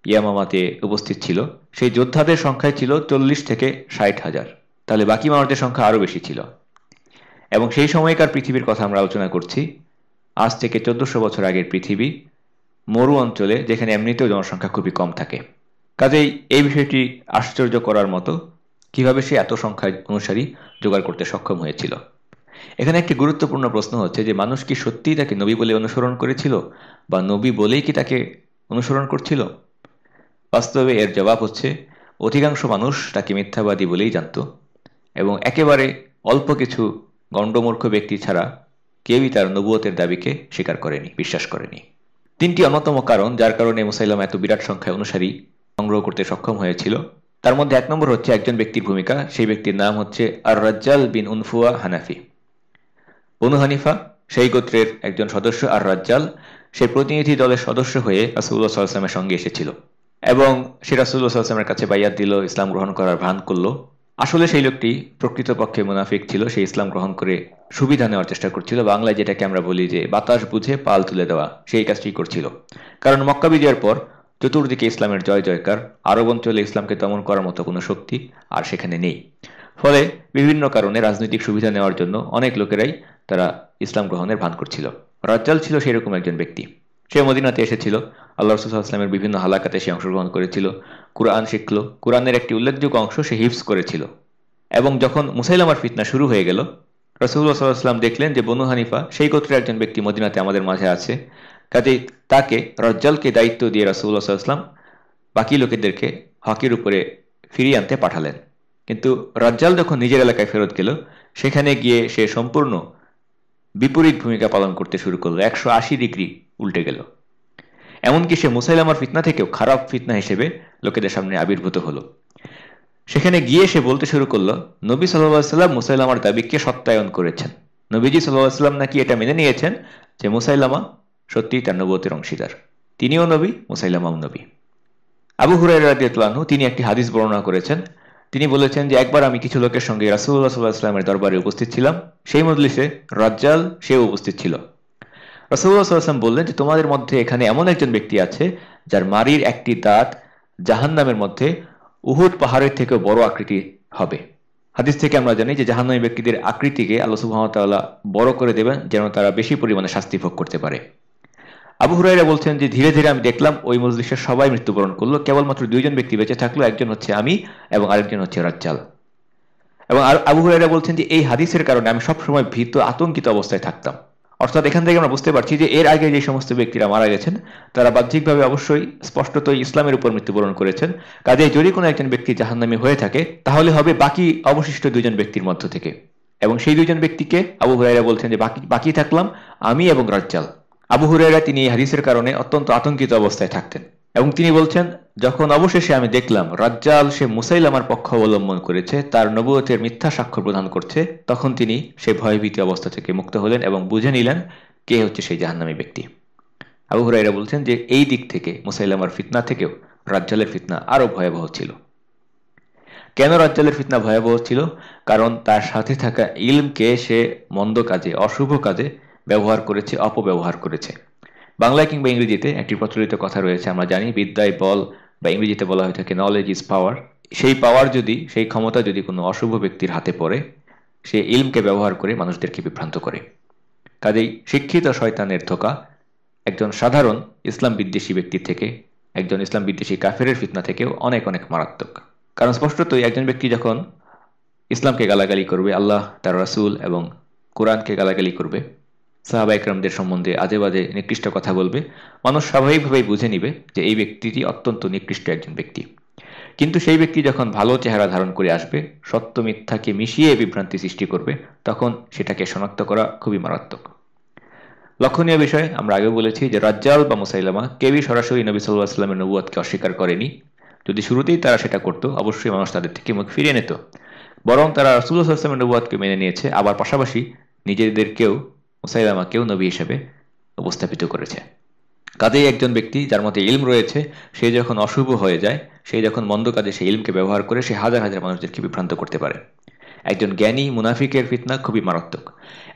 ইয়ামামাতে উপস্থিত ছিল, সেই যোদ্ধাদের সংখ্যায় ছিল চল্লিশ থেকে ষাট হাজার। তাহলে বাকি মানুষদের সংখ্যা আরও বেশি ছিল। এবং সেই সময়কার পৃথিবীর কথা আমরা আলোচনা করছি। আজ থেকে চোদ্দশো বছর আগের পৃথিবী, মরু অঞ্চলে, যেখানে এমনিতেও জনসংখ্যা খুবই কম থাকে। কাজেই এই বিষয়টি আশ্চর্য করার মতো কীভাবে সে এত সংখ্যায় অনুসারী জোগাড় করতে সক্ষম হয়েছিল। এখানে একটি গুরুত্বপূর্ণ প্রশ্ন হচ্ছে যে, মানুষ কি সত্যিই তাকে নবী বলে অনুসরণ করেছিল বা নবী বলেই কি তাকে অনুসরণ করছিল? বাস্তবে এর জবাব হচ্ছে, অধিকাংশ মানুষ তাকে মিথ্যাবাদী বলেই জানত এবং একেবারে অল্প কিছু গণ্ডমূর্খ ব্যক্তি ছাড়া কেউই তার নবুয়তের দাবিকে স্বীকার করেনি, বিশ্বাস করেনি। তিনটি অন্যতম কারণ, যার কারণে মুসাইলাম এত বিরাট সংখ্যায় অনুসারী সংগ্রহ করতে সক্ষম হয়েছিল। তার মধ্যে এক নম্বর হচ্ছে একজন ব্যক্তির ভূমিকা। সেই ব্যক্তির নাম হচ্ছে আর রাজ্জাল বিন উনফুয়া হানাফি। বনু হানিফা, সেই গোত্রের একজন সদস্য আর রাজ্জাল সে প্রতিনিধি দলের সদস্য হয়ে রাসুল্লাহ সাল্লামের সঙ্গে এসেছিল। এবং সে রাসুল্লাহামের কাছে বাইয়াত দিল, ইসলাম গ্রহণ করার ভান করল। আসলে সেই লোকটি প্রকৃতপক্ষে মুনাফিক ছিল, সে ইসলাম গ্রহণ করে সুবিধা নেওয়ার চেষ্টা করছিল। বাংলায় যেটাকে আমরা বলি যে, বাতাস বুঝে পাল তুলে দেওয়া, সেই কাজটি করছিল। কারণ মক্কা বিজয়ের পর চতুর্দিকে ইসলামের জয় জয়কার আরব অঞ্চলে ইসলামকে দমন করার মতো কোনো শক্তি আর সেখানে নেই। ফলে বিভিন্ন কারণে রাজনৈতিক সুবিধা নেওয়ার জন্য অনেক লোকেরাই তারা ইসলাম গ্রহণের ভান করছিল। রাজ্জাল ছিল সেরকম একজন ব্যক্তি। সে মদিনাতে এসেছিল, আল্লাহ রসুলামের বিভিন্ন হালাকাতে সে অংশগ্রহণ করেছিল, কোরআন শিখল। কোরআনের একটি উল্লেখযোগ্য অংশ সে হিফস করেছিল। এবং যখন মুসাইলামার ফিতনা শুরু হয়ে গেল রসুল্লাহ সাল্লাহাম দেখলেন যে বনু হানিফা, সেই গোত্রের একজন ব্যক্তি মদিনাতে আমাদের মাঝে আছে। কাজেই তাকে রজ্জালকে দায়িত্ব দিয়ে রসুল্লাহ সাল্লাম বাকি লোকেদেরকে হকের উপরে ফিরিয়ে আনতে পাঠালেন। কিন্তু রজ্জাল যখন নিজের এলাকায় ফেরত গেল, সেখানে গিয়ে সে সম্পূর্ণ বিপরীত ভূমিকা পালন করতে শুরু করল। একশো আশি ডিগ্রি উল্টে গেল। এমনকি সে মুসাইলামার ফিতনা থেকেও খারাপ ফিতনা হিসেবে লোকেদের সামনে আবির্ভূত হলো। সেখানে গিয়ে সে বলতে শুরু করল, নবী সাল্লাম মুসাইলামার দাবিকে সত্যায়ন করেছেন। নবীজি সাল্লাহ সাল্লাম নাকি এটা মেনে নিয়েছেন যে মুসাইলামা সত্যিই তার নবতের অংশীদার। তিনিও নবী, মুসাইলামাও নবী। আবু হুরাই রাজিয়াতলানহু তিনি একটি হাদিস বর্ণনা করেছেন। তিনি বলেছেন যে, একবার আমি কিছু লোকের সঙ্গে রাসুল্লাহ সাল্লাহ ইসলামের দরবারে উপস্থিত ছিলাম। সেই মজলিসে রাজ্জাল সেও উপস্থিত ছিল। রাসুল্লাহ সাল্লাম বললেন যে, তোমাদের মধ্যে এখানে এমন একজন ব্যক্তি আছে, যার মারির একটি দাঁত জাহান নামের মধ্যে উহুদ পাহাড়ের থেকেও বড় আকৃতি হবে। হাদিস থেকে আমরা জানি যে, জাহান্নামী ব্যক্তিদের আকৃতিকে আল্লাহ সুহামতাল্লাহ বড় করে দেবেন, যেন তারা বেশি পরিমাণে শাস্তি ভোগ করতে পারে। আবু হুরাইরা বলছেন যে ধীরে ধীরে আমি দেখলাম ওই মজলিসের সবাই মৃত্যুবরণ করল, কেবলমাত্র দুইজন ব্যক্তি বেঁচে থাকল, একজন হচ্ছে আমি এবং আরেকজন হচ্ছে রাজ্জাল। এবং আর আবু হুরাইরা বলছেন যে এই হাদিসের কারণে আমি সবসময় ভীত, আতঙ্কিত অবস্থায় থাকতাম। অর্থাৎ এখান থেকে আমরা বুঝতে পারছি যে এর আগে যে সমস্ত ব্যক্তিরা মারা গেছেন, তারা বাহ্যিকভাবে অবশ্যই স্পষ্টতই ইসলামের উপর মৃত্যুবরণ করেছেন। কাজে যদি কোনো একজন ব্যক্তি জাহান্নামি হয়ে থাকে, তাহলে হবে বাকি অবশিষ্ট দুজন ব্যক্তির মধ্য থেকে। এবং সেই দুজন ব্যক্তিকে আবু হুরাইরা বলছেন যে বাকি বাকি থাকলাম আমি এবং রাজ্জাল। আবু হুরাইরা তিনি এই হাদিসের কারণে অত্যন্ত আতঙ্কিত অবস্থায় থাকতেন এবং তিনি বলছেন, যখন অবশেষে আমি দেখলাম রাজ্জাল সে মুসাইলামার পক্ষ অবলম্বন করেছে, তার নবুয়তের মিথ্যা সাক্ষ্য প্রদান করছে, তখন তিনি সে ভয়ভীতি অবস্থা থেকে মুক্ত হলেন এবং বুঝে নিলেন কে হচ্ছে সেই জাহান্নামী ব্যক্তি। আবু হুরাইরা বলছেন যে, এই দিক থেকে মুসাইলামার ফিতনা থেকেও রাজ্জালের ফিতনা আরও ভয়াবহ ছিল। কেন রাজ্জালের ফিতনা ভয়াবহ ছিল? কারণ তার সাথে থাকা ইলমকে সে মন্দ কাজে, অশুভ কাজে ব্যবহার করেছে, অপব্যবহার করেছে। বাংলায় কিংবা ইংরেজিতে একটি প্রচলিত কথা রয়েছে, আমরা জানি, বিদ্যায় বল বা ইংরেজিতে বলা হয়ে থাকে নলেজ ইজ পাওয়ার সেই পাওয়ার যদি, সেই ক্ষমতা যদি কোনো অশুভ ব্যক্তির হাতে পড়ে, সে ইলমকে ব্যবহার করে মানুষদেরকে বিভ্রান্ত করে। কাজেই শিক্ষিত শয়তানের ধোকা, একজন সাধারণ ইসলাম বিদ্বেষী ব্যক্তির থেকে, একজন ইসলাম বিদ্বেষী কাফেরের ফিতনা থেকেও অনেক অনেক মারাত্মক। কারণ স্পষ্টতই একজন ব্যক্তি যখন ইসলামকে গালাগালি করবে, আল্লাহ, তার রাসুল এবং কোরআনকে গালাগালি করবে সাহাবা একরামদের সম্বন্ধে আজে বাজে নিকৃষ্ট কথা বলবে। মানুষ স্বাভাবিকভাবেই বুঝে নিবে যে এই ব্যক্তিটি অত্যন্ত নিকৃষ্ট একজন ব্যক্তি। কিন্তু সেই ব্যক্তি যখন ভালো চেহারা ধারণ করে আসবে, সত্য মিথ্যাকে মিশিয়ে বিভ্রান্তি সৃষ্টি করবে, তখন সেটাকে শনাক্ত করা খুবই মারাত্মক। লক্ষণীয় বিষয়, আমরা আগেও বলেছি যে রাজ্জাল বা মুসাইলামা কেউই সরাসরি নবী সাল্লাহ আসলামের নবুয়াদকে অস্বীকার করেনি। যদি শুরুতেই তারা সেটা করতো, অবশ্যই মানুষ তাদের থেকে মুখ ফিরিয়ে নিত। বরং তারা রসুল্লাহ আসলামের নবুয়াদকে মেনে নিয়েছে, আবার পাশাপাশি নিজেদেরকেও মুসাইলামাকেও নবী হিসেবে উপস্থাপিত করেছে। কাজেই একজন ব্যক্তি যার মধ্যে ইলম রয়েছে, সে যখন অশুভ হয়ে যায়, সে যখন মন্দ কাজে সে ইলমকে ব্যবহার করে, সে হাজার হাজার মানুষদেরকে বিভ্রান্ত করতে পারে। একজন জ্ঞানী, মুনাফিকের ফিতনা খুবই মারাত্মক।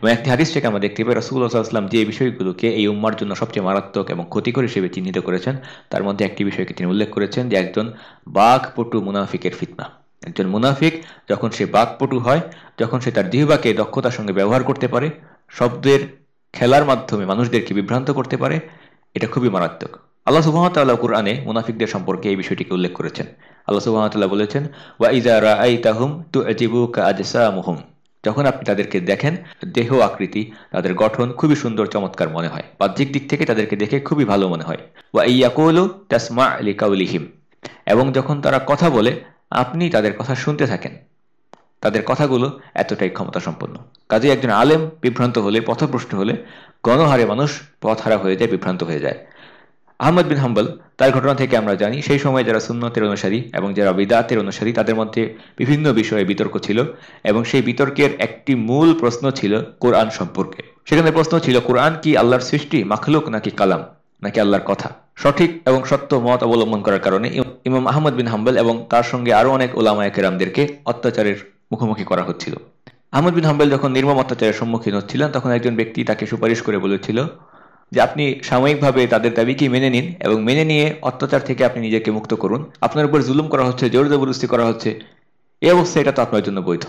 এবং একটি হাদিস থেকে আমরা দেখতে পাই রসুল্লাহ আসলাম যে বিষয়গুলোকে এই উম্মার জন্য সবচেয়ে মারাত্মক এবং ক্ষতিকর হিসেবে চিহ্নিত করেছেন, তার মধ্যে একটি বিষয়কে তিনি উল্লেখ করেছেন যে একজন বাঘপটু মুনাফিকের ফিতনা। একজন মুনাফিক যখন সে বাঘপটু হয়, যখন সে তার দিহবাকে দক্ষতার সঙ্গে ব্যবহার করতে পারে শব্দের খেলার মাধ্যমে মানুষদেরকে বিভ্রান্ত করতে পারে, এটা খুবই মারাত্মক। আল্লাহ সুবাহতাল্লাহ কুরআনে মুনাফিকদের সম্পর্কে এই বিষয়টিকে উল্লেখ করেছেন। আল্লাহ সুবাহতাল্লাহ বলেছেন, ওয়া ইজা রাআই তাহুম তু আজিবু মুহুম যখন আপনি তাদেরকে দেখেন, দেহ আকৃতি, তাদের গঠন খুবই সুন্দর, চমৎকার মনে হয়। বাহ্যিক দিক থেকে তাদেরকে দেখে খুবই ভালো মনে হয়। ওয়া ইয়াকুলু তাসমা লিকাউলিহিম। এবং যখন তারা কথা বলে, আপনি তাদের কথা শুনতে থাকেন। তাদের কথাগুলো এতটাই ক্ষমতা সম্পন্ন কাজে একজন আলেম বিভ্রান্ত হলে, পথভ্রষ্ট হলে গণহারে মানুষ পথহারা হয়ে যায়, বিভ্রান্ত হয়ে যায়। আহমদ বিন হাম্বল, তার ঘটনা থেকে আমরা জানি, সেই সময় যারা সুন্নতের অনুসারী এবং যারা বিদাতের অনুসারী, তাদের মধ্যে বিভিন্ন বিষয়ে বিতর্ক ছিল এবং সেই বিতর্কের একটি মূল প্রশ্ন ছিল কোরআন সম্পর্কে। সেখানে প্রশ্ন ছিল, কোরআন কি আল্লাহর সৃষ্টি, মাখলুক নাকি কালাম, নাকি আল্লাহর কথা? সঠিক এবং সত্য মত অবলম্বন করার কারণে ইমাম আহমদ বিন হাম্বল এবং তার সঙ্গে আরও অনেক ওলামা একরামদেরকে অত্যাচারের মুখোমুখি করা হচ্ছিল। আহমদ বিন হাম্বল যখন নির্মম অত্যাচারের সম্মুখীন হচ্ছিলেন, তখন একজন ব্যক্তি তাকে সুপারিশ করে বলেছিল যে, আপনি সাময়িকভাবে তাদের দাবিকে মেনে নিন এবং মেনে নিয়ে অত্যাচার থেকে আপনি নিজেকে মুক্ত করুন। আপনার উপর জুলুম করা হচ্ছে, জোর জবরদস্তি করা হচ্ছে। এই অবস্থা এটা তো আপনার জন্য বৈধ।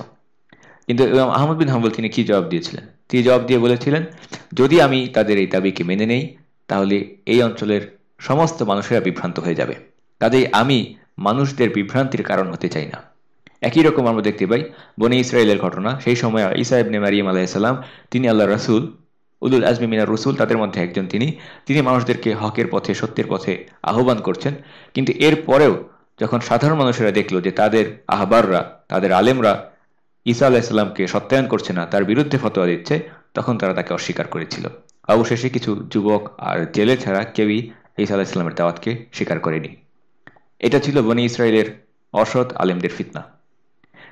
কিন্তু আহমদ বিন হাম্বল তিনি কি জবাব দিয়েছিলেন? তিনি জবাব দিয়ে বলেছিলেন, যদি আমি তাদের এই দাবিকে মেনে নেই, তাহলে এই অঞ্চলের সমস্ত মানুষেরা বিভ্রান্ত হয়ে যাবে। কাজেই আমি মানুষদের বিভ্রান্তির কারণ হতে চাই না। একই রকম আমরা দেখতে পাই বনি ইসরায়েলের ঘটনা। সেই সময় ইসা ইবনে মারিয়াম আলাইসাল্লাম তিনি আল্লাহ রাসুল, উলুল আজমি মিনার রসুল, তাদের মধ্যে একজন তিনি। তিনি মানুষদেরকে হকের পথে, সত্যের পথে আহ্বান করছেন। কিন্তু এর পরেও যখন সাধারণ মানুষেরা দেখল যে তাদের আহবাররা, তাদের আলেমরা ঈসা আলাহিসাল্লামকে সত্যায়ন করছে না, তার বিরুদ্ধে ফতোয়া দিচ্ছে, তখন তারা তাকে অস্বীকার করেছিল। অবশেষে কিছু যুবক আর জেলে ছাড়া কেউই ঈসা আলাহিসাল্লামের দাওয়াতকে স্বীকার করেনি। এটা ছিল বনি ইসরায়েলের অসৎ আলেমদের ফিতনা।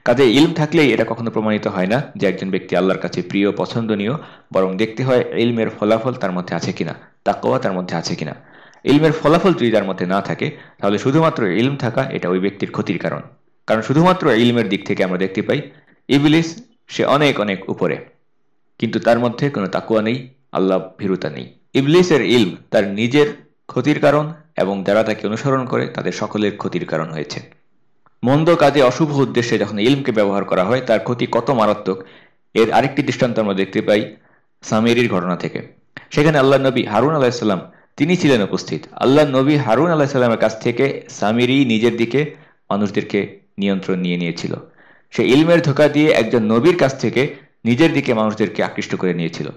কাজে ইলম থাকলেই এটা কখনো প্রমাণিত হয় না যে একজন ব্যক্তি আল্লাহর কাছে প্রিয়, পছন্দনীয়, বরং দেখতে হয় ইলমের ফলাফল তার মধ্যে আছে কিনা, তাকওয়া তার মধ্যে আছে কিনা। ইলমের ফলাফল যদি তার মধ্যে না থাকে, তাহলে শুধুমাত্র ইলম থাকা এটা ওই ব্যক্তির ক্ষতির কারণ। কারণ শুধুমাত্র ইলমের দিক থেকে আমরা দেখতে পাই, ইবলিস সে অনেক অনেক উপরে। কিন্তু তার মধ্যে কোনো তাকুয়া নেই, আল্লাহ ভীরুতা নেই। ইবলিসের ইলম তার নিজের ক্ষতির কারণ এবং যারা তাকে অনুসরণ করে, তাদের সকলের ক্ষতির কারণ হয়েছে। মন্দ কাজে অশুভ উদ্দেশ্যে যখন ইলমকে ব্যবহার করা হয়, তার ক্ষতি কত মারাত্মক, এর আরেকটি দৃষ্টান্ত আমরা দেখতে পাই সামেরির ঘটনা থেকে। সেখানে আল্লাহ নবী হারুন আলাহিসাল্লাম তিনি ছিলেন উপস্থিত। আল্লাহ নবী হারুন আলাহিসাল্লামের কাছ থেকে সামিরি নিজের দিকে মানুষদেরকে নিয়ন্ত্রণ নিয়ে নিয়েছিল। সে ইলমের ধোকা দিয়ে একজন নবীর কাছ থেকে নিজের দিকে মানুষদেরকে আকৃষ্ট করে নিয়েছিল।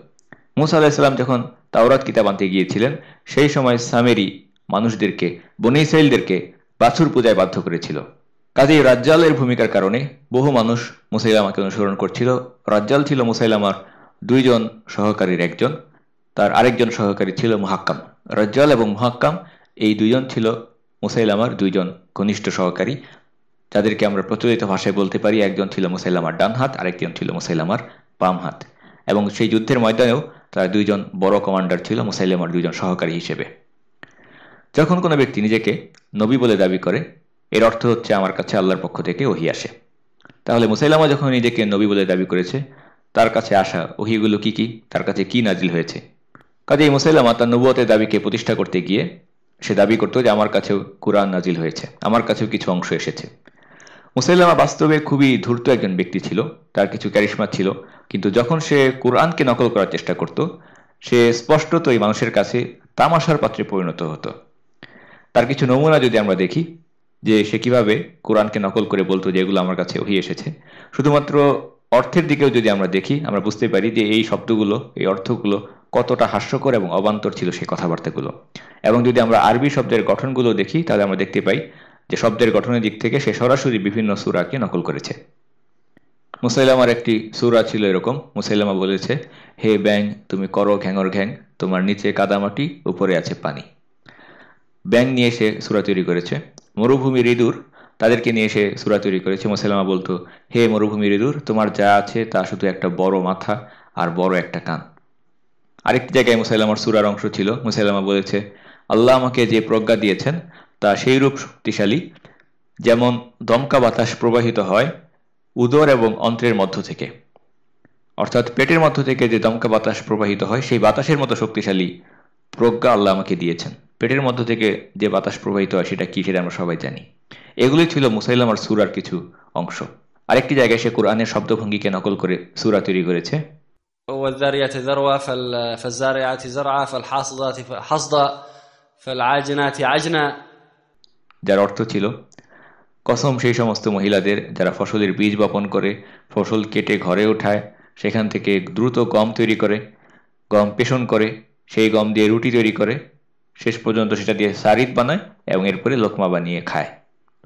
মুসা আলাহিসাল্লাম যখন তাওরাত কিতাব আনতে গিয়েছিলেন, সেই সময় সামেরি মানুষদেরকে, বনি ইসরায়েলদেরকে বাছুর পূজায় বাধ্য করেছিল। কাজেই রাজ্জালের ভূমিকার কারণে বহু মানুষ মুসাইলামাকে অনুসরণ করছিল। রাজ্জাল ছিল মুসাইলামার দুইজন সহকারীর একজন, তার আরেকজন সহকারী ছিল মহাক্কাম। রাজ্জাল এবং মহাক্কাম এই দুইজন ছিল মুসাইলামার দুইজন ঘনিষ্ঠ সহকারী, যাদেরকে আমরা প্রচলিত ভাষায় বলতে পারি, একজন ছিল মুসাইলামার ডান হাত, আরেকজন ছিল মুসাইলামার বাম হাত। এবং সেই যুদ্ধের ময়দানেও তারা দুইজন বড় কমান্ডার ছিল, মুসাইলামার দুইজন সহকারী হিসেবে। যখন কোনো ব্যক্তি নিজেকে নবী বলে দাবি করে এর অর্থ হচ্ছে আমার কাছে আল্লাহর পক্ষ থেকে ওহি আসে। তাহলে মুসাইলামা যখন নিজেকে নবী বলে দাবি করেছে, তার কাছে আসা ওহিগুলো কি কি? তার কাছে কি নাজিল হয়েছে? কাজে মুসাইলামা তার নবুয়তের দাবিকে প্রতিষ্ঠা করতে গিয়ে সে দাবি করতো যে, আমার কাছেও কোরআন নাজিল হয়েছে। আমার কাছেও কিছু অংশ এসেছে। মুসাইলামা বাস্তবে খুবই ধূর্ত একজন ব্যক্তি ছিল, তার কিছু ক্যারিশমা ছিল, কিন্তু যখন সে কোরআনকে নকল করার চেষ্টা করত, সে স্পষ্টতই মানুষের কাছে তামাশার পাত্রে পরিণত হতো। তার কিছু নমুনা যদি আমরা দেখি যে সে কীভাবে কোরআনকে নকল করে বলতো যে এগুলো আমার কাছে ওহি এসেছে। শুধুমাত্র অর্থের দিকেও যদি আমরা দেখি, আমরা বুঝতে পারি যে এই শব্দগুলো, এই অর্থগুলো কতটা হাস্যকর এবং অবান্তর ছিল সেই কথাবার্তাগুলো। এবং যদি আমরা আরবি শব্দের গঠনগুলো দেখি, তাহলে আমরা দেখতে পাই যে শব্দের গঠনের দিক থেকে সে সরাসরি বিভিন্ন সুরাকে নকল করেছে। মুসাইলামার একটি সুরা ছিল এরকম। মুসাইলামা বলেছে, হে ব্যাং, তুমি করো ঘ্যাঙর ঘ্যাং, তোমার নিচে কাদামাটি, উপরে আছে পানি। ব্যাং নিয়ে সে সুরা তৈরি করেছে। মরুভূমির ইঁদুর তাদেরকে নিয়ে এসে সুরা তৈরি করেছে। মুসাইলামা বলতো, হে মরুভূমির ইঁদুর তোমার যা আছে তা শুধু একটা বড় মাথা আর বড় একটা কান। আরেকটি জায়গায় মুসাইলামার সুরার অংশ ছিল। মুসাইলামা বলেছে, আল্লাহ আমাকে যে প্রজ্ঞা দিয়েছেন তা সেই রূপ শক্তিশালী, যেমন দমকা বাতাস প্রবাহিত হয় উদর এবং অন্ত্রের মধ্য থেকে। অর্থাৎ পেটের মধ্য থেকে যে দমকা বাতাস প্রবাহিত হয়, সেই বাতাসের মতো শক্তিশালী প্রজ্ঞা আল্লাহ আমাকে দিয়েছেন পেটের মধ্য থেকে যে বাতাস প্রবাহিত হয় সেটা কি সেটা আমরা সবাই জানি এগুলি ছিল মুসাইলামার সুরার কিছু অংশ আরেকটি জায়গায় সে কোরআনের শব্দভঙ্গিকে নকল করে সুরা তৈরি করেছে والذاريات ذروة فالزارعات زرعا فالحاصدات حصدا فالعاجنات عجنا যার অর্থ ছিল কসম সেই সমস্ত মহিলাদের যারা ফসলের বীজ বপন করে ফসল কেটে ঘরে ওঠায় সেখান থেকে দ্রুত গম তৈরি করে গম পেষণ করে সেই গম দিয়ে রুটি তৈরি করে, শেষ পর্যন্ত সেটা দিয়ে সারিদ বানায় এবং এরপরে লোকমা বানিয়ে খায়।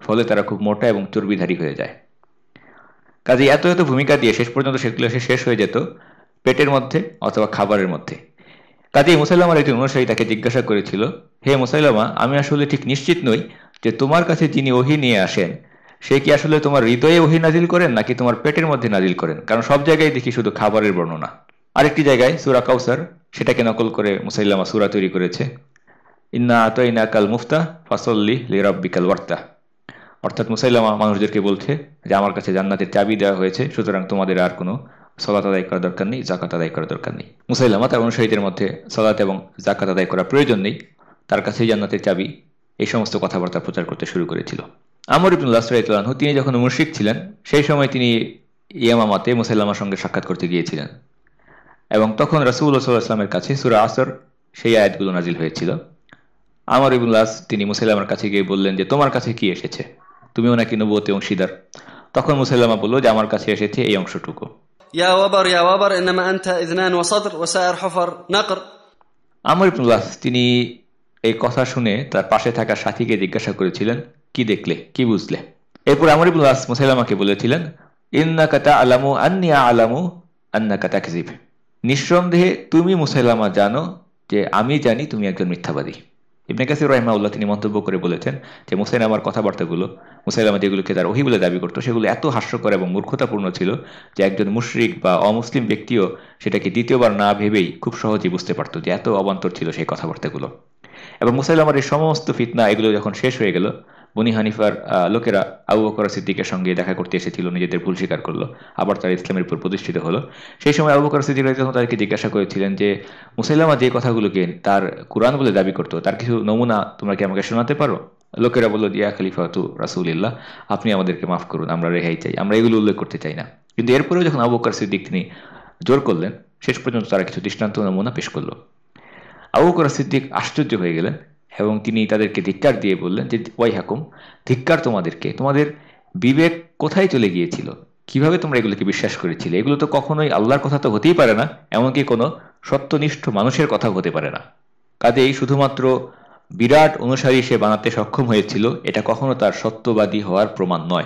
ফলে তারা খুব মোটা এবং চর্বিধারী হয়ে যায়। কাজে এত এত ভূমিকা দিয়ে শেষ পর্যন্ত সেগুলো সে শেষ হয়ে যেত পেটের মধ্যে অথবা খাবারের মধ্যে। কাজে মুসাইলামার একটি অনুসারী তাকে জিজ্ঞাসা করেছিল, হে মুসাইলামা, আমি আসলে ঠিক নিশ্চিত নই যে তোমার কাছে যিনি ওহি নিয়ে আসেন, সে কি আসলে তোমার হৃদয়ে ওহি নাজিল করেন নাকি তোমার পেটের মধ্যে নাজিল করেন? কারণ সব জায়গায় দেখি শুধু খাবারের বর্ণনা। আরেকটি জায়গায় সুরা কাউসার, সেটাকে নকল করে মুসাইলামা সুরা তৈরি করেছে। ইন্না আতইনা কাল মুফতা, ফাসল্লি লিরাব্বিকাল ওয়ার্তা। অর্থাৎ মুসাইলামা মানুষদেরকে বলছে যে, আমার কাছে জান্নাতের চাবি দেওয়া হয়েছে, সুতরাং তোমাদের আর কোনো সলাত আদায় করার দরকার নেই জাকাত আদায় করার দরকার নেই। মুসাইলামা তার অনুসারীদের মধ্যে সলাত এবং জাকাত আদায় করার প্রয়োজন নেই। তার কাছেই জান্নাতের চাবি, এই সমস্ত কথাবার্তা প্রচার করতে শুরু করেছিল। আমর ইবনুল্লাহ সাইতলানহু তিনি যখন মুর্শিক ছিলেন, সেই সময় তিনি ইয়ামামাতে মুসাইলামার সঙ্গে সাক্ষাৎ করতে গিয়েছিলেন। এবং তখন রাসুল সাল্লাহামের কাছে সুরা আসর সেই আয়াতগুলো নাজিল হয়েছিল। আমার ইবুল্লাস তিনি মুসাইলামার কাছে গিয়ে বললেন যে তোমার কাছে কি এসেছে? তুমিও নাকি নবুয়তে অংশীদার? তখন মুসাইলামা বলল যে আমার কাছে এসেছে এই অংশটুকু। আমার ইবুল্লাস তিনি এই কথা শুনে তার পাশে থাকা সাথীকে জিজ্ঞাসা করেছিলেন কি দেখলে? কি বুঝলে? এরপর আমার ইবুল্লাস মুসাইলামাকে বলেছিলেন ইন্না কাতা আলামু আন্নিয়া আলামু আন্না কাতা কিজিবে নিঃসন্দেহে তুমি মুসাইলামা জানো যে আমি জানি তুমি একজন মিথ্যাবাদী। ইবনে কাসির রহমাউল্লাহ তিনি মন্তব্য করে বলেছেন যে মুসাইলামার কথাবার্তাগুলো, মুসাইলামা যেগুলোকে তার ওহি বলে দাবি করতো, সেগুলো এত হাস্যকর এবং মূর্খতাপূর্ণ ছিল যে একজন মুশরিক বা অমুসলিম ব্যক্তিও সেটাকে দ্বিতীয়বার না ভেবেই খুব সহজেই বুঝতে পারতো যে এত অবান্তর ছিল সেই কথাবার্তাগুলো। এবং মুসাইলামার এই সমস্ত ফিতনা, এগুলো যখন শেষ হয়ে গেল বনি হানিফার লোকেরা আবু বকর সিদ্দিকের সঙ্গে দেখা করতে এসেছিল, নিজেদের ভুল স্বীকার করল, আবার তারা ইসলামের উপর প্রতিষ্ঠিত হলো। সেই সময় আবু বকর সিদ্দিক যখন তাদেরকে জিজ্ঞাসা করেছিলেন যে, মুসাইলামা যে কথাগুলোকে তার কোরআন বলে দাবি করতো, তার কিছু নমুনা তোমরা কি আমাকে শোনাতে পারো? লোকেরা বলল দিয়া খালিফা তু রাসুলিল্লাহ, আপনি আমাদেরকে মাফ করুন, আমরা রেহাই চাই, আমরা এগুলো উল্লেখ করতে চাই না। কিন্তু এরপরেও যখন আবু বকর সিদ্দিক তিনি জোর করলেন, শেষ পর্যন্ত তারা কিছু দৃষ্টান্ত নমুনা পেশ করল। আবু বকর সিদ্দিক আশ্চর্য হয়ে গেলেন এবং তিনি তাদেরকে ধিক্কার দিয়ে বললেন যে ওয়াই হাকুম ধিক্কার তোমাদেরকে। তোমাদের বিবেক কোথায় চলে গিয়েছিল? কীভাবে তোমরা এগুলোকে বিশ্বাস করেছিলে? এগুলো তো কখনোই আল্লাহর কথা তো হতেই পারে না, এমনকি কোনো সত্যনিষ্ঠ মানুষের কথা হতে পারে না। কাজেই শুধুমাত্র বিরাট অনুসারী সে বানাতে সক্ষম হয়েছিল, এটা কখনো তার সত্যবাদী হওয়ার প্রমাণ নয়।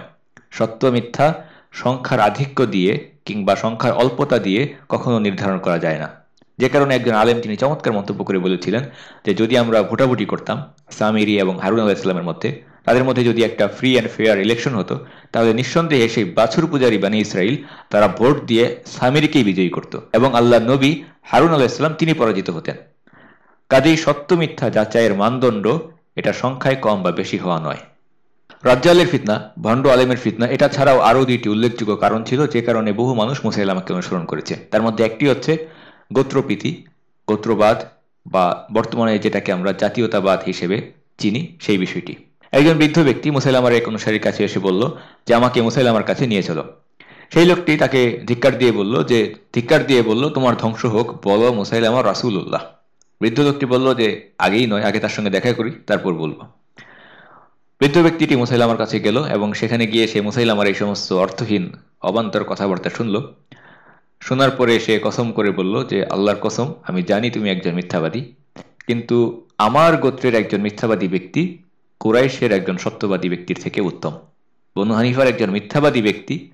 সত্য, মিথ্যা, সংখ্যার আধিক্য দিয়ে কিংবা সংখ্যার অল্পতা দিয়ে কখনো নির্ধারণ করা যায় না। যে কারণে একজন আলেম তিনি চমৎকার মন্তব্য করে বলেছিলেন যে, যদি আমরা ভোটাভুটি করতাম, সামিরি এবং হারুন আল্লাহ ইসলামের মধ্যে, তাদের মধ্যে যদি একটা ফ্রি অ্যান্ড ফেয়ার ইলেকশন হতো, তাহলে নিঃসন্দেহে সেই বাছুর পূজারী বানী ইসরায়েল তারা ভোট দিয়ে সামিরিকেই বিজয়ী করত এবং আল্লাহ নবী হারুন আল্লাহ ইসলাম তিনি পরাজিত হতেন। কাজেই সত্য মিথ্যা যাচাইয়ের মানদণ্ড এটা সংখ্যায় কম বা বেশি হওয়া নয়। রাজ্জালের ফিতনা, ভণ্ড আলেমের ফিতনা, এটা ছাড়াও আরও দুইটি উল্লেখযোগ্য কারণ ছিল যে কারণে বহু মানুষ মুসাইলামাকে অনুসরণ করেছে। তার মধ্যে একটি হচ্ছে গোত্রপ্রীতি, গোত্রবাদ বা বর্তমানে যেটাকে আমরা জাতীয়তাবাদ হিসেবে চিনি, সেই বিষয়টি। একজন বৃদ্ধ ব্যক্তি মুসাইলামার এক অনুসারীর কাছে এসে বলল যে, আমাকে মুসাইলামার কাছে নিয়ে চলো। সেই লোকটি তাকে ধিক্কার দিয়ে বলল যে, ধিক্কার দিয়ে বলল, তোমার ধ্বংস হোক, বলো মুসাইলামা রাসুল্লাহ বৃদ্ধ লোকটি বলল যে, আগেই নয়, আগে তার সঙ্গে দেখা করি, তারপর বলব। বৃদ্ধ ব্যক্তিটি মুসাইলামার কাছে গেল এবং সেখানে গিয়ে সে মুসাইলামার এই সমস্ত অর্থহীন, অবান্তর কথাবার্তা শুনল। শোনার পরে সে কসম করে বলল যে, আল্লাহর কসম, আমি জানি তুমি একজন মিথ্যাবাদী। কিন্তু আমার গোত্রের একজন মিথ্যাবাদী ব্যক্তি কুরাইশের একজন সত্যবাদী ব্যক্তির থেকে উত্তম। বনু হানিফার একজন মিথ্যাবাদী ব্যক্তি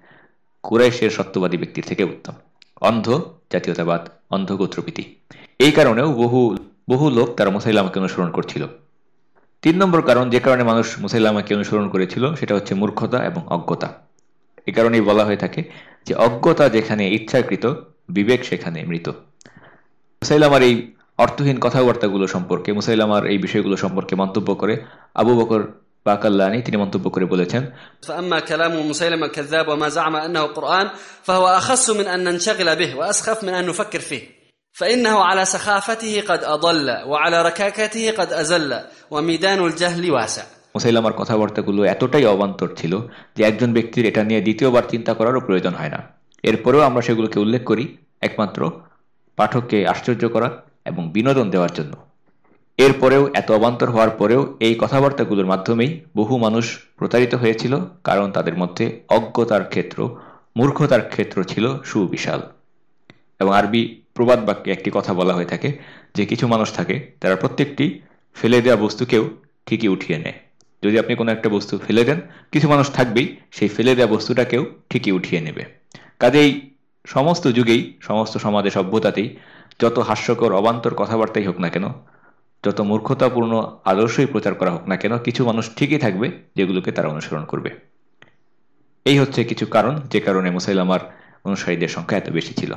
কুরাইশের সত্যবাদী ব্যক্তির থেকে উত্তম। অন্ধ জাতীয়তাবাদ, অন্ধ গোত্রপীতি। এই কারণেও বহু বহু লোক তারা মুসাইলামাকে অনুসরণ করছিল। তিন নম্বর কারণ যে কারণে মানুষ মুসাইলামাকে অনুসরণ করেছিল, সেটা হচ্ছে মূর্খতা এবং অজ্ঞতা। এ কারণেই বলা হয়ে থাকে যে অজ্ঞতা যেখানে ইচ্ছাকৃত বিবেক সেখানে মৃত মুসাইলামার এই অর্থহীন কথাবার্তাগুলো সম্পর্কে মুসাইলামার এই বিষয়গুলো সম্পর্কে মন্তব্য করে আবু বকর বাকাল্লানি তিনি মন্তব্য করে বলেছেন فأما كلام مسيلم الكذاب وما زعم أنه قرآن فهو أخص من أن ننشغل به وأسخف من أن نفكر فيه فإنه على سخافته قد أضل وعلى ركاكته قد أزل وميدان الجهل واسع মুসাইলামার কথাবার্তাগুলো এতটাই অবান্তর ছিল যে একজন ব্যক্তির এটা নিয়ে দ্বিতীয়বার চিন্তা করারও প্রয়োজন হয় না। এরপরেও আমরা সেগুলোকে উল্লেখ করি, একমাত্র পাঠককে আশ্চর্য করা এবং বিনোদন দেওয়ার জন্য। এরপরেও এত অবান্তর হওয়ার পরেও এই কথাবার্তাগুলোর মাধ্যমেই বহু মানুষ প্রতারিত হয়েছিল, কারণ তাদের মধ্যে অজ্ঞতার ক্ষেত্র, মূর্খতার ক্ষেত্র ছিল সুবিশাল। এবং আরবি প্রবাদ বাক্যে একটি কথা বলা হয়ে থাকে যে, কিছু মানুষ থাকে, তারা প্রত্যেকটি ফেলে দেওয়া বস্তুকেও ঠিকই উঠিয়ে নেয়। যদি আপনি কোনো একটা বস্তু ফেলে দেন, কিছু মানুষ থাকবেই, সেই ফেলে দেওয়া বস্তুটাকেও ঠিকই উঠিয়ে নেবে। কাজেই সমস্ত যুগেই, সমস্ত সমাজে সভ্যতাতেই যত হাস্যকর, অবান্তর কথাবার্তাই হোক না কেন, যত মূর্খতাপূর্ণ আদর্শই প্রচার করা হোক না কেন, কিছু মানুষ ঠিকই থাকবে যেগুলোকে তারা অনুসরণ করবে। এই হচ্ছে কিছু কারণ, যে কারণে মুসাইলামার অনুসারীদের সংখ্যা এত বেশি ছিল।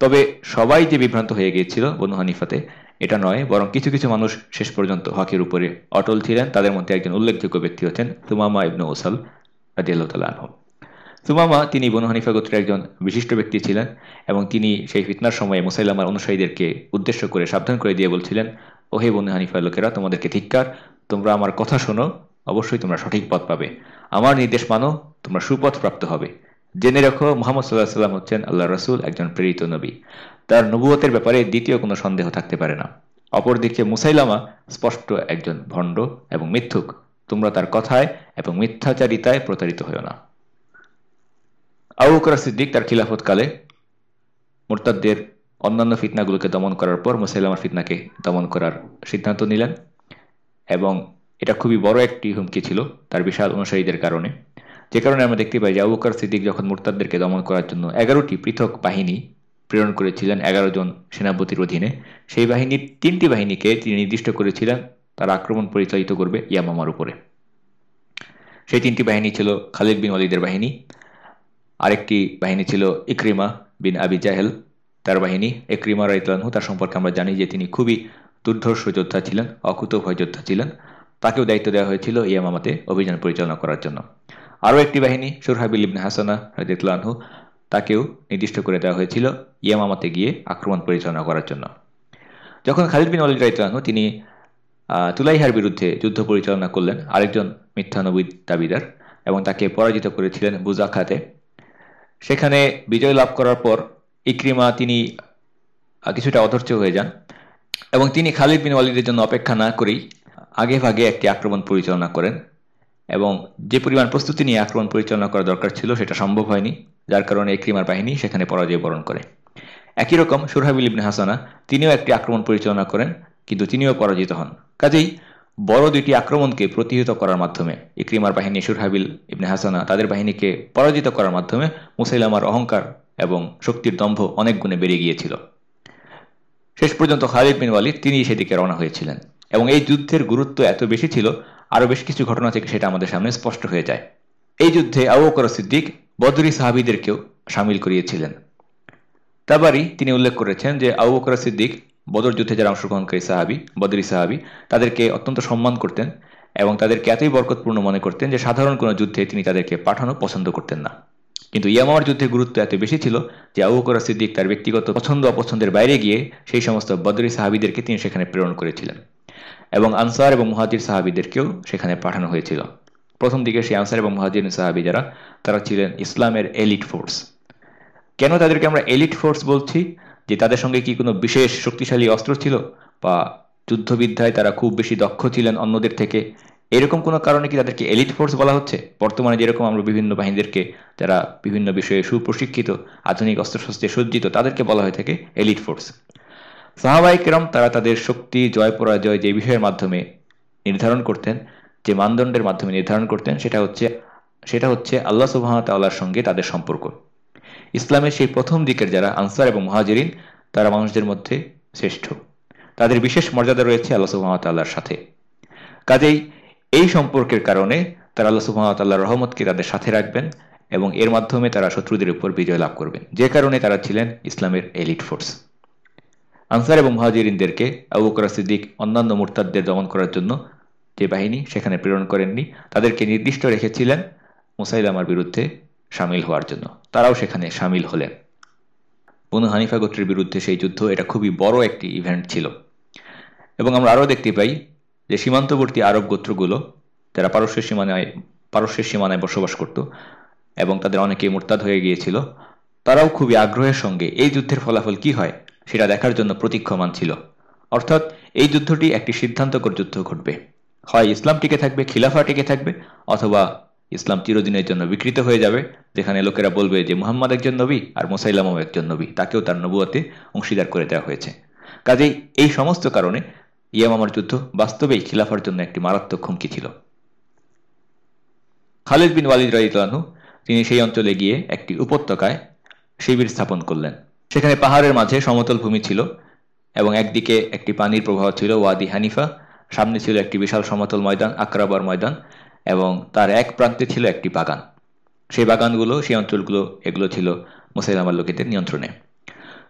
তবে সবাই যে বিভ্রান্ত হয়ে গিয়েছিল বনু হানিফাতে এটা নয়, বরং কিছু কিছু মানুষ শেষ পর্যন্ত হকের উপরে অটল ছিলেন। তাদের মধ্যে একজন উল্লেখযোগ্য ব্যক্তি হচ্ছেন তুমামা ইবনু ওসাল রাজিয়াল্লাহ আনহু। তুমামা তিনি বনু হানিফা গোত্রের একজন বিশিষ্ট ব্যক্তি ছিলেন এবং তিনি সেই ফিতনার সময়ে মুসাইলামার অনুসারীদেরকে উদ্দেশ্য করে সাবধান করে দিয়ে বলছিলেন, ওহে বনু হানিফা লোকেরা, তোমাদেরকে ধিক্কার, তোমরা আমার কথা শোনো, অবশ্যই তোমরা সঠিক পথ পাবে। আমার নির্দেশ মানো, তোমরা সুপথ প্রাপ্ত হবে। জেনে রাখো, মোহাম্মদ সাল্লাহ সাল্লাম হচ্ছেন আল্লাহ রসুল, একজন প্রেরিত নবী। তার নবুয়তের ব্যাপারে দ্বিতীয় কোনো সন্দেহ থাকতে পারে না। অপরদিকে মুসাইলামা স্পষ্ট একজন ভণ্ড এবং মিথ্যুক। তোমরা তার কথায় এবং মিথ্যাচারিতায় প্রতারিত হও না। আবু সিদ্দিক তার খিলাফতকালে মোরতাদদের অন্যান্য ফিতনাগুলোকে দমন করার পর মুসাইলামার ফিতনাকে দমন করার সিদ্ধান্ত নিলেন এবং এটা খুবই বড় একটি হুমকি ছিল তার বিশাল অনুসারীদের কারণে। যে কারণে আমরা দেখতে পাই যে আবু সিদ্দিক যখন মোরতাদদেরকে দমন করার জন্য এগারোটি পৃথক বাহিনী প্রেরণ করেছিলেন এগারো জন সেনাপতির অধীনে। সেই বাহিনীর তিনটি বাহিনীকে তিনি নির্দিষ্ট করেছিলেন, তার আক্রমণ পরিচালিত করবে ইয়ামামার উপরে। সেই তিনটি বাহিনী ছিল খালিদ বিন অলিদের বাহিনী, আরেকটি বাহিনী ছিল ইক্রিমা বিন আবি জাহেল, তার বাহিনী। ইক্রিমা রাইতলানহু তার সম্পর্কে আমরা জানি যে তিনি খুবই দুর্ধর্ষ যোদ্ধা ছিলেন অকুত ভয় যোদ্ধা ছিলেন। তাকেও দায়িত্ব দেওয়া হয়েছিল ইয়ামামাতে অভিযান পরিচালনা করার জন্য। আরও একটি বাহিনী, সুরহাবিল ইবনে হাসানা রাজিতুল্লাহু তাকেও নির্দিষ্ট করে দেওয়া হয়েছিল ইয়ামামাতে গিয়ে আক্রমণ পরিচালনা করার জন্য। যখন খালিদ বিন অলিদ রাইতলানহু তিনি তুলাইহার বিরুদ্ধে যুদ্ধ পরিচালনা করলেন, আরেকজন মিথ্যানবী দাবিদার এবং তাকে পরাজিত করেছিলেন বুজাখাতে। সেখানে বিজয় লাভ করার পর ইক্রিমা তিনি কিছুটা অধৈর্য হয়ে যান এবং তিনি খালিদ বিন ওয়ালিদের জন্য অপেক্ষা না করেই আগে ভাগে একটি আক্রমণ পরিচালনা করেন। এবং যে পরিমাণ প্রস্তুতি নিয়ে আক্রমণ পরিচালনা করা দরকার ছিল, সেটা সম্ভব হয়নি। যার কারণে ইক্রিমার বাহিনী সেখানে পরাজয় বরণ করে। একই রকম সুরহাবিল ইবনে হাসানা, তিনিও একটি আক্রমণ পরিচালনা করেন, কিন্তু তিনিও পরাজিত হন। কাজেই বড় দুইটি আক্রমণকে প্রতিহত করার মাধ্যমে ইক্রিমার বাহিনী সুরহাবিল ইবনে হাসানা তাদের বাহিনীকে পরাজিত করার মাধ্যমে মুসাইলামার অহংকার এবং শক্তির দম্ভ অনেক গুণে বেড়ে গিয়েছিল। শেষ পর্যন্ত খালিদ বিন ওয়ালিদ তিনি সেদিকে রওনা হয়েছিলেন। এবং এই যুদ্ধের গুরুত্ব এত বেশি ছিল আরও বেশ কিছু ঘটনা থেকে সেটা আমাদের সামনে স্পষ্ট হয়ে যায়। এই যুদ্ধে আবু বকর সিদ্দিক বদরি সাহাবিদেরকেও সামিল করিয়েছিলেন। তাবারই তিনি উল্লেখ করেছেন যে আবু বকর সিদ্দিক বদর যুদ্ধে যারা অংশগ্রহণকারী সাহাবি, বদরি সাহাবি, তাদেরকে অত্যন্ত সম্মান করতেন এবং তাদেরকে এতই বরকতপূর্ণ মনে করতেন যে সাধারণ কোনো যুদ্ধে তিনি তাদেরকে পাঠানো পছন্দ করতেন না। কিন্তু ইয়ামার যুদ্ধের গুরুত্ব এত বেশি ছিল যে আবু বকর সিদ্দিক তার ব্যক্তিগত পছন্দ অপছন্দের বাইরে গিয়ে সেই সমস্ত বদরি সাহাবিদেরকে তিনি সেখানে প্রেরণ করেছিলেন। এবং আনসার এবং মুহাজির সাহাবিদেরকেও সেখানে পাঠানো হয়েছিল। প্রথম দিকে সেই আনসার এবং মুহাজির সাহাবি যারা, তারা ছিলেন ইসলামের এলিট ফোর্স। কেন তাদেরকে আমরা এলিট ফোর্স বলছি? যে তাদের সঙ্গে কি কোনো বিশেষ শক্তিশালী অস্ত্র ছিল? বা যুদ্ধবিদ্যায় তারা খুব বেশি দক্ষ ছিলেন অন্যদের থেকে? এরকম কোনো কারণে কি তাদেরকে এলিট ফোর্স বলা হচ্ছে? বর্তমানে যেরকম আমরা বিভিন্ন বাহিনীদেরকে, যারা বিভিন্ন বিষয়ে সুপ্রশিক্ষিত, আধুনিক অস্ত্রশস্ত্রে সজ্জিত, তাদেরকে বলা হয়ে থাকে এলিট ফোর্স। সাহাবাইকেরম তারা তাদের শক্তি, জয়, পরাজয় যে বিষয়ের মাধ্যমে নির্ধারণ করতেন, যে মানদণ্ডের মাধ্যমে নির্ধারণ করতেন, সেটা হচ্ছে সেটা হচ্ছে আল্লাহ সুবাহতাল্লাহর সঙ্গে তাদের সম্পর্ক। ইসলামের সেই প্রথম দিকের যারা আনসার এবং মহাজরিন, তারা মানুষদের মধ্যে শ্রেষ্ঠ। তাদের বিশেষ মর্যাদা রয়েছে আল্লাহ সুবাহতাল্লাহর সাথে। কাজেই এই সম্পর্কের কারণে তারা আল্লাহ সুবাহতাল্লাহ রহমতকে তাদের সাথে রাখবেন এবং এর মাধ্যমে তারা শত্রুদের উপর বিজয় লাভ করবেন। যে কারণে তারা ছিলেন ইসলামের এলিট ফোর্স। আনসার এবং মহাজিরিনদেরকে আবু বকর সিদ্দিক, অন্যান্য মোরতাদদের দমন করার জন্য যে বাহিনী সেখানে প্রেরণ করেননি, তাদেরকে নির্দিষ্ট রেখেছিলেন মুসাইলামার বিরুদ্ধে সামিল হওয়ার জন্য। তারাও সেখানে সামিল হলেন। বনু হানিফা গোত্রের বিরুদ্ধে সেই যুদ্ধ, এটা খুবই বড় একটি ইভেন্ট ছিল। এবং আমরা আরও দেখতে পাই যে সীমান্তবর্তী আরব গোত্রগুলো, যারা পারস্যের সীমানায় পারস্যের সীমানায় বসবাস করত এবং তাদের অনেকে মোরতাদ হয়ে গিয়েছিল, তারাও খুবই আগ্রহের সঙ্গে এই যুদ্ধের ফলাফল কি হয় সেটা দেখার জন্য প্রতীক্ষমান ছিল। অর্থাৎ এই যুদ্ধটি একটি সিদ্ধান্তকর যুদ্ধ ঘটবে। হয় ইসলাম টিকে থাকবে, খিলাফা টিকে থাকবে, অথবা ইসলাম চিরদিনের জন্য বিকৃত হয়ে যাবে, যেখানে লোকেরা বলবে যে মুহাম্মদ একজন নবী আর মোসাইলামও একজন নবী, তাকেও তার নবুয়াতে অংশীদার করে দেওয়া হয়েছে। কাজেই এই সমস্ত কারণে ইয়ামামার যুদ্ধ বাস্তবেই খিলাফার জন্য একটি মারাত্মক হুমকি ছিল। খালিদ বিন ওয়ালিদ রাইতানহু তিনি সেই অঞ্চলে গিয়ে একটি উপত্যকায় শিবির স্থাপন করলেন। সেখানে পাহাড়ের মাঝে সমতল ভূমি ছিল এবং একদিকে একটি পানির প্রবাহ ছিল ওয়াদি হানিফা, সামনে ছিল একটি বিশাল সমতল ময়দান, আক্রাবার ময়দান, এবং তার এক প্রান্তে ছিল একটি বাগান। সেই বাগানগুলো, সেই অঞ্চলগুলো, এগুলো ছিল মুসাইলামার লোকেদের নিয়ন্ত্রণে।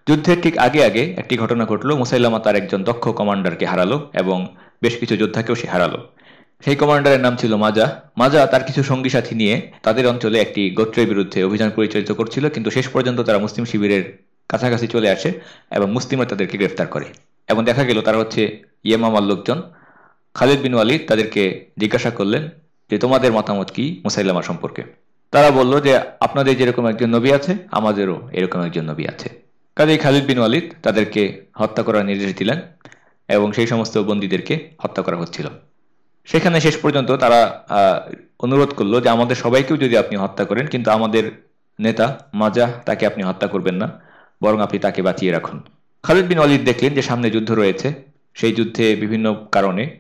যুদ্ধের ঠিক আগে আগে একটি ঘটনা ঘটলো। মুসাইলামা তার একজন দক্ষ কমান্ডারকে হারালো এবং বেশ কিছু যোদ্ধাকেও সে হারালো। সেই কমান্ডারের নাম ছিল মাজা। মাজা তার কিছু সঙ্গী সাথী নিয়ে তাদের অঞ্চলে একটি গোত্রের বিরুদ্ধে অভিযান পরিচালিত করছিল, কিন্তু শেষ পর্যন্ত তারা মুসলিম শিবিরের কাছাকাছি চলে আসে এবং মুসলিমরা তাদেরকে গ্রেফতার করে। এবং দেখা গেল তারা হচ্ছে ইয়েমামার লোকজন। খালিদ বিন ওয়ালিদ তাদেরকে জিজ্ঞাসা করলেন যে, তোমাদের মতামত কি মুসাইলামা সম্পর্কে? তারা বলল যে, আপনাদের যেরকম একজন নবী আছে, আমাদেরও এরকম একজন নবী আছে। কাজেই খালিদ বিন ওয়ালিদ তাদেরকে হত্যা করার নির্দেশ দিলেন এবং সেই সমস্ত বন্দীদেরকে হত্যা করা হচ্ছিল। সেখানে শেষ পর্যন্ত তারা অনুরোধ করল যে, আমাদের সবাইকেও যদি আপনি হত্যা করেন, কিন্তু আমাদের নেতা মাজা তাকে আপনি হত্যা করবেন না। বরং আপনি তাকে বাঁচিয়ে রাখুন। খালিদ বিন ওয়ালিদ দেখলেন যে সামনে যুদ্ধ রয়েছে। সেই যুদ্ধে বিভিন্ন কারণে,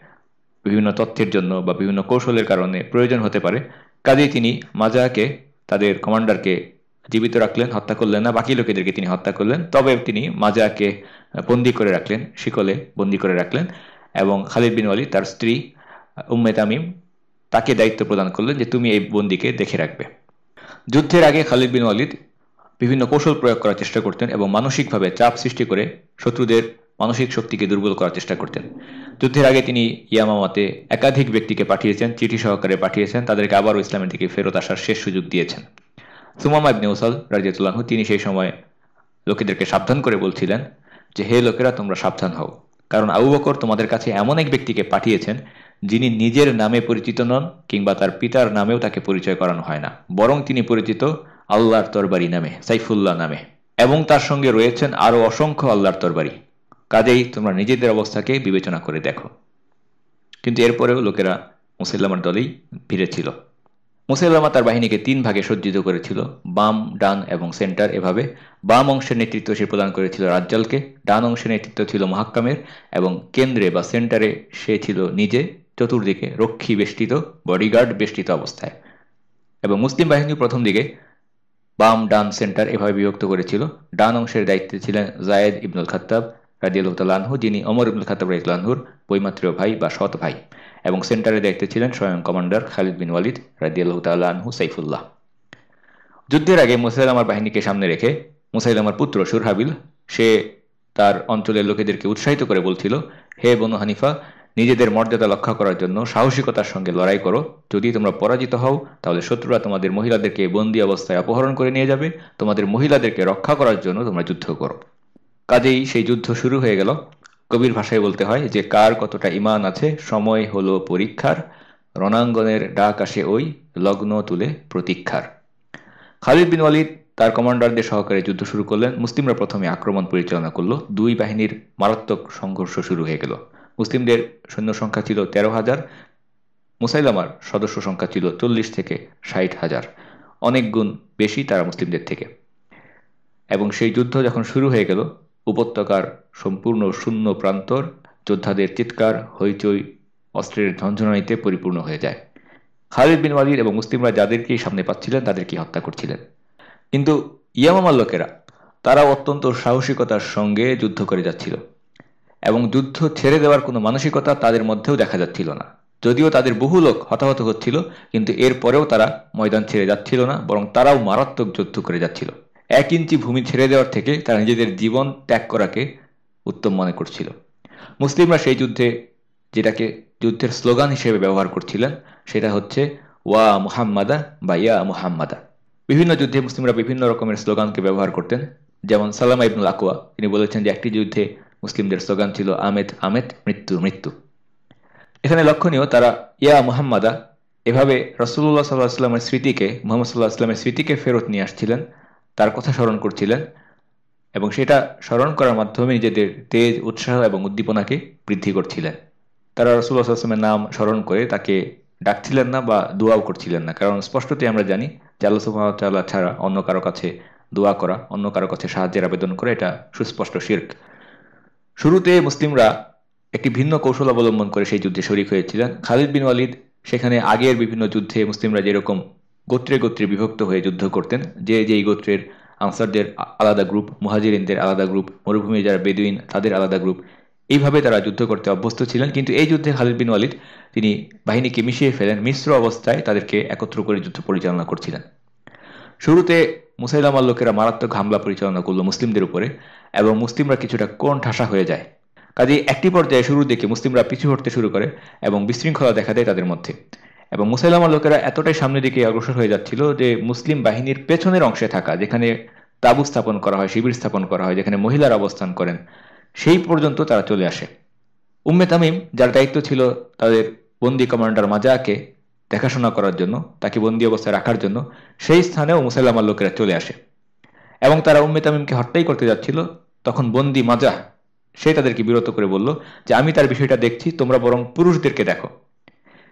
বিভিন্ন তথ্যের জন্য বা বিভিন্ন কৌশলের কারণে প্রয়োজন হতে পারে। কাজেই তিনি মাজাকে তাদের কমান্ডারকে জীবিত রাখলেন, হত্যা করলেন না, বাকি লোকেদেরকে তিনি হত্যা করলেন। তবে তিনি মাজাকে বন্দি করে রাখলেন, শিকলে বন্দি করে রাখলেন এবং খালিদ বিন ওয়ালি তার স্ত্রী, উম্মে তামিম, তাকে দায়িত্ব প্রদান করলেন যে তুমি এই বন্দিকে দেখে রাখবে। যুদ্ধের আগে খালিদ বিন ওয়ালিদ বিভিন্ন কৌশল প্রয়োগ করার চেষ্টা করতেন এবং মানসিকভাবে চাপ সৃষ্টি করে শত্রুদের মানসিক শক্তিকে দুর্বল করার চেষ্টা করতেন। যুদ্ধের আগে তিনি ইয়ামামাতে একাধিক ব্যক্তিকে পাঠিয়েছেন, চিঠি সহকারে পাঠিয়েছেন, তাদেরকে আবারও ইসলামের দিকে ফেরত আসার শেষ সুযোগ দিয়েছেন। সুমামা ইবনে ওসাল রাজিয়াতুল্লাহু তিনি সেই সময় লোকেদেরকে সাবধান করে বলছিলেন যে, হে লোকেরা, তোমরা সাবধান হও। কারণ আবু বকর তোমাদের কাছে এমন এক ব্যক্তিকে পাঠিয়েছেন যিনি নিজের নামে পরিচিত নন কিংবা তার পিতার নামেও তাকে পরিচয় করানো হয় না। বরং তিনি পরিচিত আল্লাহর তরবারি নামে, সাইফুল্লাহ নামে। এবং তার সঙ্গে রয়েছেন আরও অসংখ্য আল্লাহর তরবারি। কাজেই তোমরা নিজেদের অবস্থাকে বিবেচনা করে দেখো। কিন্তু এরপরেও লোকেরা মুসাল্লামার দলেই ভিড়েছিল মুসাল্লামা তার বাহিনীকে তিন ভাগে সজ্জিত করেছিল। বাম, ডান এবং সেন্টার এভাবে। বাম অংশের নেতৃত্ব সে প্রদান করেছিল রাজ্জালকে। ডান অংশের নেতৃত্ব ছিল মহাক্কামের। এবং কেন্দ্রে বা সেন্টারে সে ছিল নিজে, চতুর্দিকে রক্ষী বেষ্টিত বডিগার্ড বেষ্টিত অবস্থায়। এবং মুসলিম বাহিনী প্রথম দিকে বাম ডান সেন্টার এভাবে বিভক্ত করেছিল। ডান অংশের দায়িত্বে ছিলেন জায়েদ ইবনুল খাত্তাব রাজিয়াল্লাহ তাল্লাহু যিনি অমর ইবনুল খাতাব রাজিউল্লাহুর বৈমাত্রীয় ভাই বা সৎ ভাই এবং সেন্টারের দায়িত্বে ছিলেন স্বয়ং কমান্ডার খালিদ বিন ওয়ালিদ রাজিয়াল্লাহ তাল্লাহু সাইফুল্লাহ। যুদ্ধের আগে মুসাইলামার বাহিনীকে সামনে রেখে মুসাইলামার পুত্র সুরহাবিল, সে তার অঞ্চলের লোকেদেরকে উৎসাহিত করে বলছিল, হে বনু হানিফা নিজেদের মর্যাদা রক্ষা করার জন্য সাহসিকতার সঙ্গে লড়াই করো। যদি তোমরা পরাজিত হও, তাহলে শত্রুরা তোমাদের মহিলাদেরকে বন্দি অবস্থায় অপহরণ করে নিয়ে যাবে। তোমাদের মহিলাদেরকে রক্ষা করার জন্য তোমরা যুদ্ধ করো। কাজেই সেই যুদ্ধ শুরু হয়ে গেল। কবির ভাষায় বলতে হয় যে, কার কতটা ইমান আছে, সময় হলো পরীক্ষার। রণাঙ্গনের ডাক আসে ওই লগ্ন তুলে প্রতীক্ষার। খালিদ বিন ওয়ালিদ তার কমান্ডারদের সহকারে যুদ্ধ শুরু করলেন। মুসলিমরা প্রথমে আক্রমণ পরিচালনা করল। দুই বাহিনীর মারাত্মক সংঘর্ষ শুরু হয়ে গেল। মুসলিমদের সৈন্য সংখ্যা ছিল তেরো হাজার, মুসাইলামার সদস্য সংখ্যা ছিল চল্লিশ থেকে ষাট হাজার। অনেক গুণ বেশি তারা মুসলিমদের থেকে। এবং সেই যুদ্ধ যখন শুরু হয়ে গেল, উপত্যকার সম্পূর্ণ শূন্য প্রান্তর যোদ্ধাদের চিৎকার, হইচই, অস্ত্রের ঝঞ্ঝনাইতে পরিপূর্ণ হয়ে যায়। খালিদ বিন ওয়ালিদ এবং মুসলিমরা যাদেরকেই সামনে পাচ্ছিলেন তাদেরকে হত্যা করছিলেন। কিন্তু ইয়ামামার লোকেরা তারা অত্যন্ত সাহসিকতার সঙ্গে যুদ্ধ করে যাচ্ছিল। এবং যুদ্ধ ছেড়ে দেওয়ার কোনো মানসিকতা তাদের মধ্যেও দেখা যাচ্ছিল না। যদিও তাদের বহু লোক হতাহত হচ্ছিল, কিন্তু এরপরেও তারা ময়দান ছেড়ে যাচ্ছিল না, বরং তারাও মারাত্মক যুদ্ধ করে যাচ্ছিল। এক ইঞ্চি ভূমি ছেড়ে দেওয়ার থেকে তারা নিজেদের জীবন ত্যাগ করাকে উত্তম মনে করছিল। মুসলিমরা সেই যুদ্ধে, যেটাকে যুদ্ধের স্লোগান হিসেবে ব্যবহার করছিলেন, সেটা হচ্ছে, ওয়া মুহাম্মাদা বা ইয়া মুহাম্মাদা। বিভিন্ন যুদ্ধে মুসলিমরা বিভিন্ন রকমের স্লোগানকে ব্যবহার করতেন। যেমন সালামা ইবনুল আকুয়া তিনি বলেছেন যে একটি যুদ্ধে মুসলিমদের স্লোগান ছিল, আমেদ আমেদ, মৃত্যু মৃত্যু। এখানে লক্ষণীয়, তারা, ইয়া মুহাম্মাদা, এভাবে রসুল্লাহ সাল্লাহ আসলামের স্মৃতিকে, মোহাম্মদ সাল্লাহ আসলামের স্মৃতিকে ফেরত নিয়ে আসছিলেন। তার কথা স্মরণ করছিলেন এবং সেটা স্মরণ করার মাধ্যমে নিজেদের তেজ, উৎসাহ এবং উদ্দীপনাকে বৃদ্ধি করছিলেন। তারা রসুল্লাহ আসলামের নাম স্মরণ করে তাকে ডাকছিলেন না বা দোয়াও করছিলেন না। কারণ স্পষ্টতই আমরা জানি যে আল্লাহ সুবাহতাল্লাহ ছাড়া অন্য কারও কাছে দোয়া করা, অন্য কারও কাছে সাহায্যের আবেদন করা, এটা সুস্পষ্ট শির্ক। শুরুতে মুসলিমরা একটি ভিন্ন কৌশল অবলম্বন করে সেই যুদ্ধে শরিক হয়েছিলেন। খালিদ বিন ওয়ালিদ সেখানে আগের বিভিন্ন যুদ্ধে মুসলিমরা যেরকম গোত্রে গোত্রে বিভক্ত হয়ে যুদ্ধ করতেন, যে যেই গোত্রের আনসারদের আলাদা গ্রুপ, মুহাজিরিনদের আলাদা গ্রুপ, মরুভূমি যারা বেদুইন তাদের আলাদা গ্রুপ, এইভাবে তারা যুদ্ধ করতে অভ্যস্ত ছিলেন। কিন্তু এই যুদ্ধে খালিদ বিন ওয়ালিদ তিনি বাহিনীকে মিশিয়ে ফেলেন, মিশ্র অবস্থায় তাদেরকে একত্র করে যুদ্ধ পরিচালনা করছিলেন। শুরুতে মুসাইলামার লোকেরা মারাত্মক হামলা পরিচালনা করল মুসলিমদের উপরে। এবং মুসলিমরা কিছুটা কোন ঠাসা হয়ে যায়। কাজে একটি পর্যায়ে শুরুর দিকে মুসলিমরা পিছু হটতে শুরু করে এবং বিশৃঙ্খলা দেখা দেয় তাদের মধ্যে। এবং মুসাইলামার লোকেরা এতটাই সামনের দিকে অগ্রসর হয়ে যাচ্ছিল যে মুসলিম বাহিনীর পেছনের অংশে থাকা, যেখানে তাবু স্থাপন করা হয়, শিবির স্থাপন করা হয়, যেখানে মহিলারা অবস্থান করেন, সেই পর্যন্ত তারা চলে আসে। উম্মে তামিম, যার দায়িত্ব ছিল তাদের বন্দি কমান্ডার মাজাকে দেখাশোনা করার জন্য, তাকে বন্দি অবস্থায় রাখার জন্য, সেই স্থানেও মুসাইলামার লোকেরা চলে আসে। এবং তারা উম্মে তামিমকে হত্যাই করতে যাচ্ছিল, তখন বন্দি মাজা সে তাদেরকে বিরত করে বলল যে, আমি তার বিষয়টা দেখছি, তোমরা বরং পুরুষদেরকে দেখো।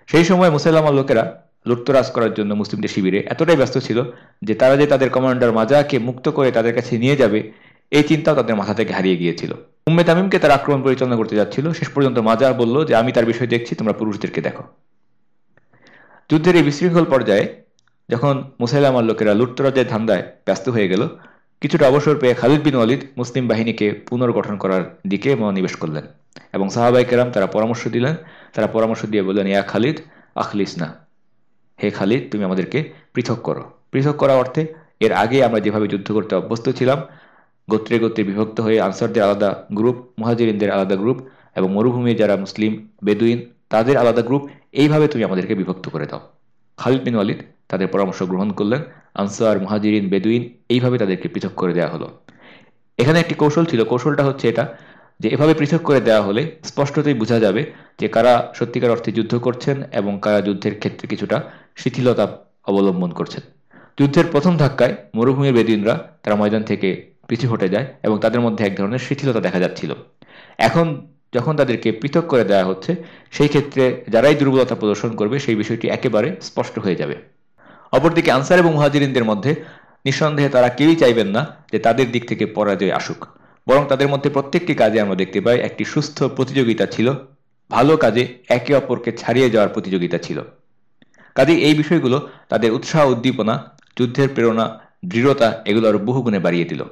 সেই সময় মুসাইলামার লোকেরা লুটতরাজ করার জন্য মুসলিমদের শিবিরে এতটাই ব্যস্ত ছিল যে, তারা যে তাদের কমান্ডার মাজাকে মুক্ত করে তাদের কাছে নিয়ে যাবে, এই চিন্তাও তাদের মাথা থেকে হারিয়ে গিয়েছিল। উম্মে তামিমকে তার আক্রমণ পরিচালনা করতে যাচ্ছিল। শেষ পর্যন্ত মাজা বলল যে, আমি তার বিষয় দেখছি, তোমরা পুরুষদেরকে দেখো। যুদ্ধের এই বিশৃঙ্খল পর্যায়ে যখন মুসাইলামার লোকেরা লুটতরাজের ধান্দায় ব্যস্ত হয়ে গেল কিছুটা অবসর পেয়ে খালিদ বিন ওয়ালিদ মুসলিম বাহিনীকে পুনর্গঠন করার দিকে মনোনিবেশ করলেন এবং সাহাবাই কেরাম তারা পরামর্শ দিলেন, তারা পরামর্শ দিয়ে বললেন, ইয়া খালিদ, আখলিস না। হে খালিদ, তুমি আমাদেরকে পৃথক করো। পৃথক করা অর্থে এর আগে আমরা যেভাবে যুদ্ধ করতে অভ্যস্ত ছিলাম, গোত্রে গোত্রে বিভক্ত হয়ে আনসারদের আলাদা গ্রুপ, মুহাজিরিনদের আলাদা গ্রুপ এবং মরুভূমির যারা মুসলিম, বেদুইন, তাদের আলাদা গ্রুপ, এইভাবে তুমি আমাদেরকে বিভক্ত করে দাও। খালিদ বিন ওয়ালিদ তাদের পরামর্শ গ্রহণ করলেন আনসার, মহাজিরিন, বেদুইন এইভাবে তাদেরকে পৃথক করে দেওয়া হলো। এখানে একটি কৌশল ছিল, কৌশলটা হচ্ছে এটা, যে এভাবে পৃথক করে দেওয়া হলে স্পষ্টতই বোঝা যাবে যে কারা সত্যিকার অর্থে যুদ্ধ করছেন এবং কারা যুদ্ধের ক্ষেত্রে কিছুটা শিথিলতা অবলম্বন করছেন। যুদ্ধের প্রথম ধাক্কায় মরুভূমির বেদিনরা তারা ময়দান থেকে পিছু হটে যায় এবং তাদের মধ্যে এক ধরনের শিথিলতা দেখা যাচ্ছিল। এখন যখন তাদেরকে পৃথক করে দেওয়া হচ্ছে, সেই ক্ষেত্রে যারাই দুর্বলতা প্রদর্শন করবে, সেই বিষয়টি একেবারে স্পষ্ট হয়ে যাবে। অপরদিকে আনসার এবং মুহাজিরিনদের মধ্যে নিঃসন্দেহে তারা কেউই চাইবেন না যে তাদের দিক থেকে পরাজয় আসুক। বরং তাদের মধ্যে প্রত্যেকটি কাজে আমরা দেখতে পাই একটি সুস্থ প্রতিযোগিতা ছিল, ভালো কাজে একে অপরকে ছাড়িয়ে যাওয়ার প্রতিযোগিতা ছিল। কাজে এই বিষয়গুলো তাদের উৎসাহ, উদ্দীপনা, যুদ্ধের প্রেরণা, দৃঢ়তা এগুলো আরও বহুগুণে বাড়িয়ে দিল।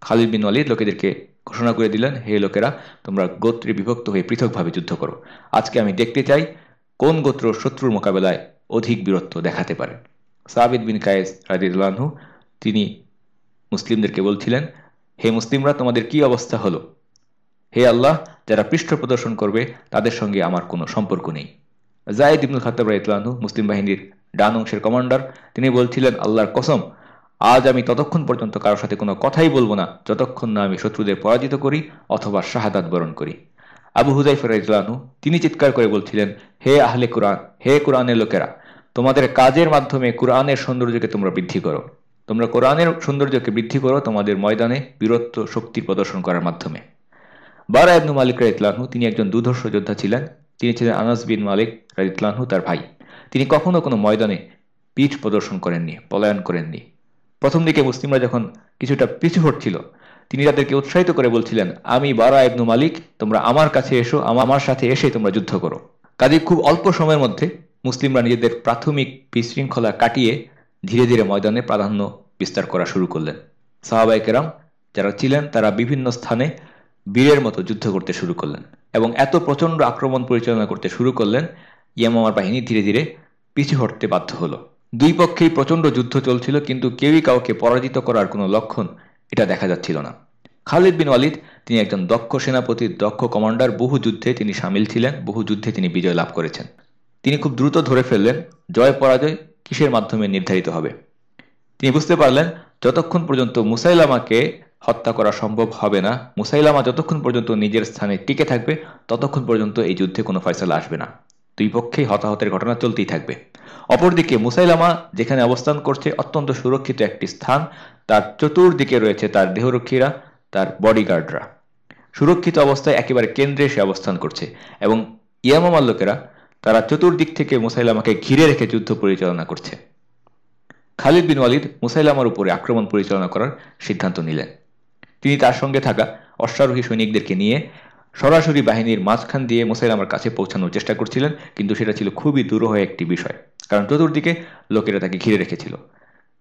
খালিদ বিন ওয়ালিদ লোকেদেরকে ঘোষণা করে দিলেন, হে লোকেরা, তোমরা গোত্রে বিভক্ত হয়ে পৃথকভাবে যুদ্ধ করো। আজকে আমি দেখতে চাই কোন গোত্র শত্রুর মোকাবেলায় অধিক বীরত্ব দেখাতে পারে। সাবিদ বিন কায়েস রাজিদুল্লাহু তিনি মুসলিমদেরকে বলছিলেন, হে মুসলিমরা, তোমাদের কি অবস্থা হলো? হে আল্লাহ, যারা পৃষ্ঠ প্রদর্শন করবে, তাদের সঙ্গে আমার কোনো সম্পর্ক নেই। জায়দ ইবনুল খাতাব রাইতলানহু মুসলিম বাহিনীর ডান অংশের কমান্ডার, তিনি বলছিলেন, আল্লাহর কসম, আজ আমি ততক্ষণ পর্যন্ত কারোর সাথে কোনো কথাই বলব না, যতক্ষণ না আমি শত্রুদের পরাজিত করি অথবা শাহাদাত বরণ করি। আবু হুজাইফ রাইতলানহু তিনি চিৎকার করে বলছিলেন, হে আহলে কোরআন, হে কোরআনের লোকেরা তোমাদের কাজের মাধ্যমে কোরআনের সৌন্দর্যকে তোমরা বৃদ্ধি করো। তোমরা কোরআনের সৌন্দর্যকে বৃদ্ধি করো তোমাদের ময়দানে বীরত্ব শক্তি প্রদর্শন করার মাধ্যমে। বারা ইবনু মালিক রাইতলানহু তিনি একজন দুধর্ষ যোদ্ধা ছিলেন। তিনি ছিলেন আনাস বিন মালিক রাইতলানহু তার ভাই। তিনি কখনো কোনো ময়দানে পিঠ প্রদর্শন করেননি, পলায়ন করেননি। প্রথম দিকে মুসলিমরা যখন কিছুটা পিছু হটছিল তিনি তাদেরকে উৎসাহিত করে বলছিলেন, আমি বারা ইবনু মালিক, তোমরা আমার কাছে এসো, আমার সাথে এসে তোমরা যুদ্ধ করো। কাজে খুব অল্প সময়ের মধ্যে মুসলিমরা নিজেদের প্রাথমিক বিশৃঙ্খলা কাটিয়ে ধীরে ধীরে ময়দানে প্রাধান্য বিস্তার করা শুরু করলেন। সাহাবাইকেরাম যারা ছিলেন, তারা বিভিন্ন স্থানে বীরের মতো যুদ্ধ করতে শুরু করলেন এবং এত প্রচণ্ড আক্রমণ পরিচালনা করতে শুরু করলেন, ইয়ামামার বাহিনী ধীরে ধীরে পিছু হটতে বাধ্য হলো। দুই পক্ষেই প্রচণ্ড যুদ্ধ চলছিল, কিন্তু কেউই কাউকে পরাজিত করার কোনো লক্ষণ এটা দেখা যাচ্ছিল না। খালিদ বিন ওয়ালিদ, তিনি একজন দক্ষ সেনাপতি, দক্ষ কমান্ডার, বহু যুদ্ধে তিনি সামিল ছিলেন, বহু যুদ্ধে তিনি বিজয় লাভ করেছেন। তিনি খুব দ্রুত ধরে ফেললেন, জয় পরাজয় কিসের মাধ্যমে নির্ধারিত হবে? তিনি বুঝতে পারলেন, যতক্ষণ পর্যন্ত মুসাইলামাকে হত্যা করা সম্ভব হবে না, মুসাইলামা যতক্ষণ পর্যন্ত নিজের স্থানে টিকে থাকবে, ততক্ষণ পর্যন্ত এই যুদ্ধে কোনো ফয়সলা আসবে না। দুই পক্ষেই হতাহতের ঘটনা চলতেই থাকবে। অপরদিকে মুসাইলামা যেখানে অবস্থান করছে অত্যন্ত সুরক্ষিত একটি স্থান, তার চতুর্দিকে রয়েছে তার দেহরক্ষীরা, তার বডিগার্ডরা সুরক্ষিত অবস্থায় একেবারে কেন্দ্রে সে অবস্থান করছে এবং ইয়ামামার লোকেরা তারা চতুর্দিক থেকে মুসাইলামাকে ঘিরে রেখে যুদ্ধ পরিচালনা করছে। খালিদ বিন ওয়ালিদ মুসাইলামার উপরে আক্রমণ পরিচালনা করার সিদ্ধান্ত নিলেন। তিনি তার সঙ্গে থাকা অশ্বারোহী সৈনিকদেরকে নিয়ে সরাসরি বাহিনীর মাঝখান দিয়ে মুসাইলামার কাছে পৌঁছানোর চেষ্টা করছিলেন, কিন্তু সেটা ছিল খুবই দুরূহ একটি বিষয়, কারণ চতুর্দিকে লোকেরা তাকে ঘিরে রেখেছিল।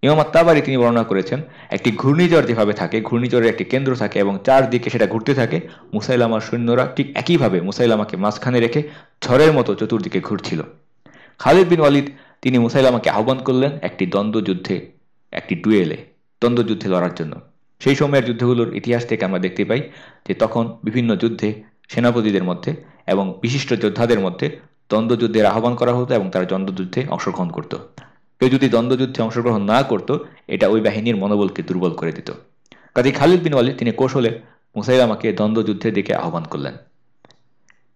ইমাম তাবারি তিনি বর্ণনা করেছেন, একটি ঘূর্ণিঝড় যেভাবে থাকে, ঘূর্ণিঝড়ের একটি কেন্দ্র থাকে এবং চারদিকে সেটা ঘুরতে থাকে, মুসাইলামার সৈন্যরা ঠিক একইভাবে মুসাইলামাকে মাঝখানে রেখে ঝড়ের মতো চতুর্দিকে ঘুরছিল। খালিদ বিন ওয়ালিদ তিনি মুসাইলামাকে আহ্বান করলেন একটি দ্বন্দ্বযুদ্ধে, একটি ডুয়েলে দ্বন্দ্বযুদ্ধে লড়ার জন্য। সেই সময়ের যুদ্ধগুলোর ইতিহাস থেকে আমরা দেখতে পাই যে তখন বিভিন্ন যুদ্ধে সেনাপতিদের মধ্যে এবং বিশিষ্ট যোদ্ধাদের মধ্যে দ্বন্দ্বযুদ্ধের আহ্বান করা হতো এবং তারা দ্বন্দ্বযুদ্ধে অংশগ্রহণ করত। কেউ যদি দ্বন্দ্বযুদ্ধে অংশগ্রহণ না করত, এটা ওই বাহিনীর মনোবলকে দুর্বল করে দিত। কাজী খালিদ বিন ওয়ালিদ, তিনি কৌশলে মুসাইলামাকে দ্বন্দ্বযুদ্ধের দিকে আহ্বান করলেন।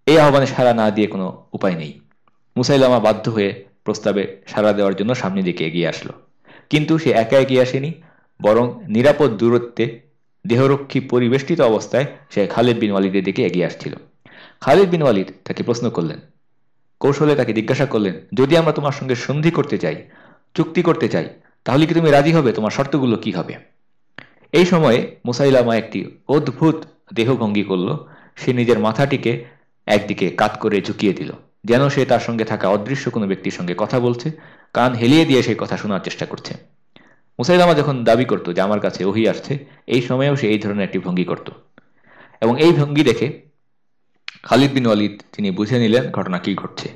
এই আহ্বানে সাড়া না দিয়ে কোনো উপায় নেই। মুসাইলামা বাধ্য হয়ে প্রস্তাবে সাড়া দেওয়ার জন্য সামনের দিকে এগিয়ে আসলো। কিন্তু সে একা এগিয়ে আসেনি, বরং নিরাপদ দূরত্বে, দেহরক্ষী পরিবেষ্টিত অবস্থায় সে খালিদ বিন ওয়ালিদের দিকে এগিয়ে আসছিল। খালিদ বিন ওয়ালিদ তাকে প্রশ্ন করলেন, কৌশলে তাকে জিজ্ঞাসা করলেন, যদি আমরা তোমার সঙ্গে সন্ধি করতে চাই চুক্তি করতে চাই, তাহলে কি তুমি রাজি হবে? তোমার শর্তগুলো কি হবে? এই সময়ে মুসাইলামা একটি অদ্ভুত দেহভঙ্গি করল। সে নিজের মাথাটিকে একদিকে কাত করে ঝুঁকিয়ে দিল। যেন সে তার সঙ্গে থাকা অদৃশ্য কোনো ব্যক্তির সঙ্গে কথা বলছে, কান হেলিয়ে দিয়ে সেই কথা শোনার চেষ্টা করছে। মুসাইলামা যখন দাবি করত যে আমার কাছে ওহি আসছে, এই সময়েও সে এই ধরনের একটি ভঙ্গি করত। এবং এই ভঙ্গি দেখে খালিদ বিন ওয়ালিদ, তিনি বুঝে নিলেন ঘটনা কি ঘটছে।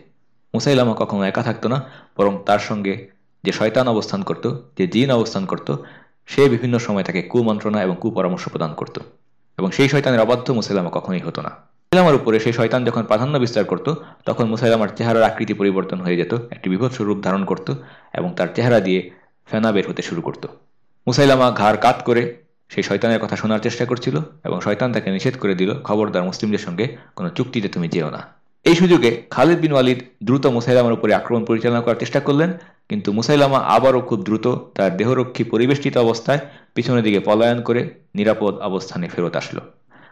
মুসাইলামা কখনো একা থাকতো না, বরং তার সঙ্গে যে শয়তান অবস্থান করত, যে জিন অবস্থান করত, সে বিভিন্ন সময় তাকে কুমন্ত্রণা এবং কুপরামর্শ প্রদান করত। এবং সেই শয়তানের অবাধ্য মুসাইলামা কখনোই হতো না। মুসাইলামার উপরে সেই শয়তান যখন প্রাধান্য বিস্তার করত, তখন মুসাইলামার চেহারার আকৃতি পরিবর্তন হয়ে যেত, একটি বিভৎস রূপ ধারণ করত এবং তার চেহারা দিয়ে ফেনা বের হতে শুরু করত। মুসাইলামা ঘাড় কাত করে সেই শয়তানের কথা শোনার চেষ্টা করছিল এবং শয়তান তাকে নিষেধ করে দিল, খবরদার মুসলিমদের সঙ্গে কোনো চুক্তিতে তুমি যেও না। এই সুযোগে খালিদ বিন ওয়ালিদ দ্রুত মুসাইলামার উপরে আক্রমণ পরিচালনা করার চেষ্টা করলেন, কিন্তু মুসাইলামা আবারও খুব দ্রুত তার দেহরক্ষী পরিবেষ্টিত অবস্থায় পিছনের দিকে পলায়ন করে নিরাপদ অবস্থানে ফেরত আসলো।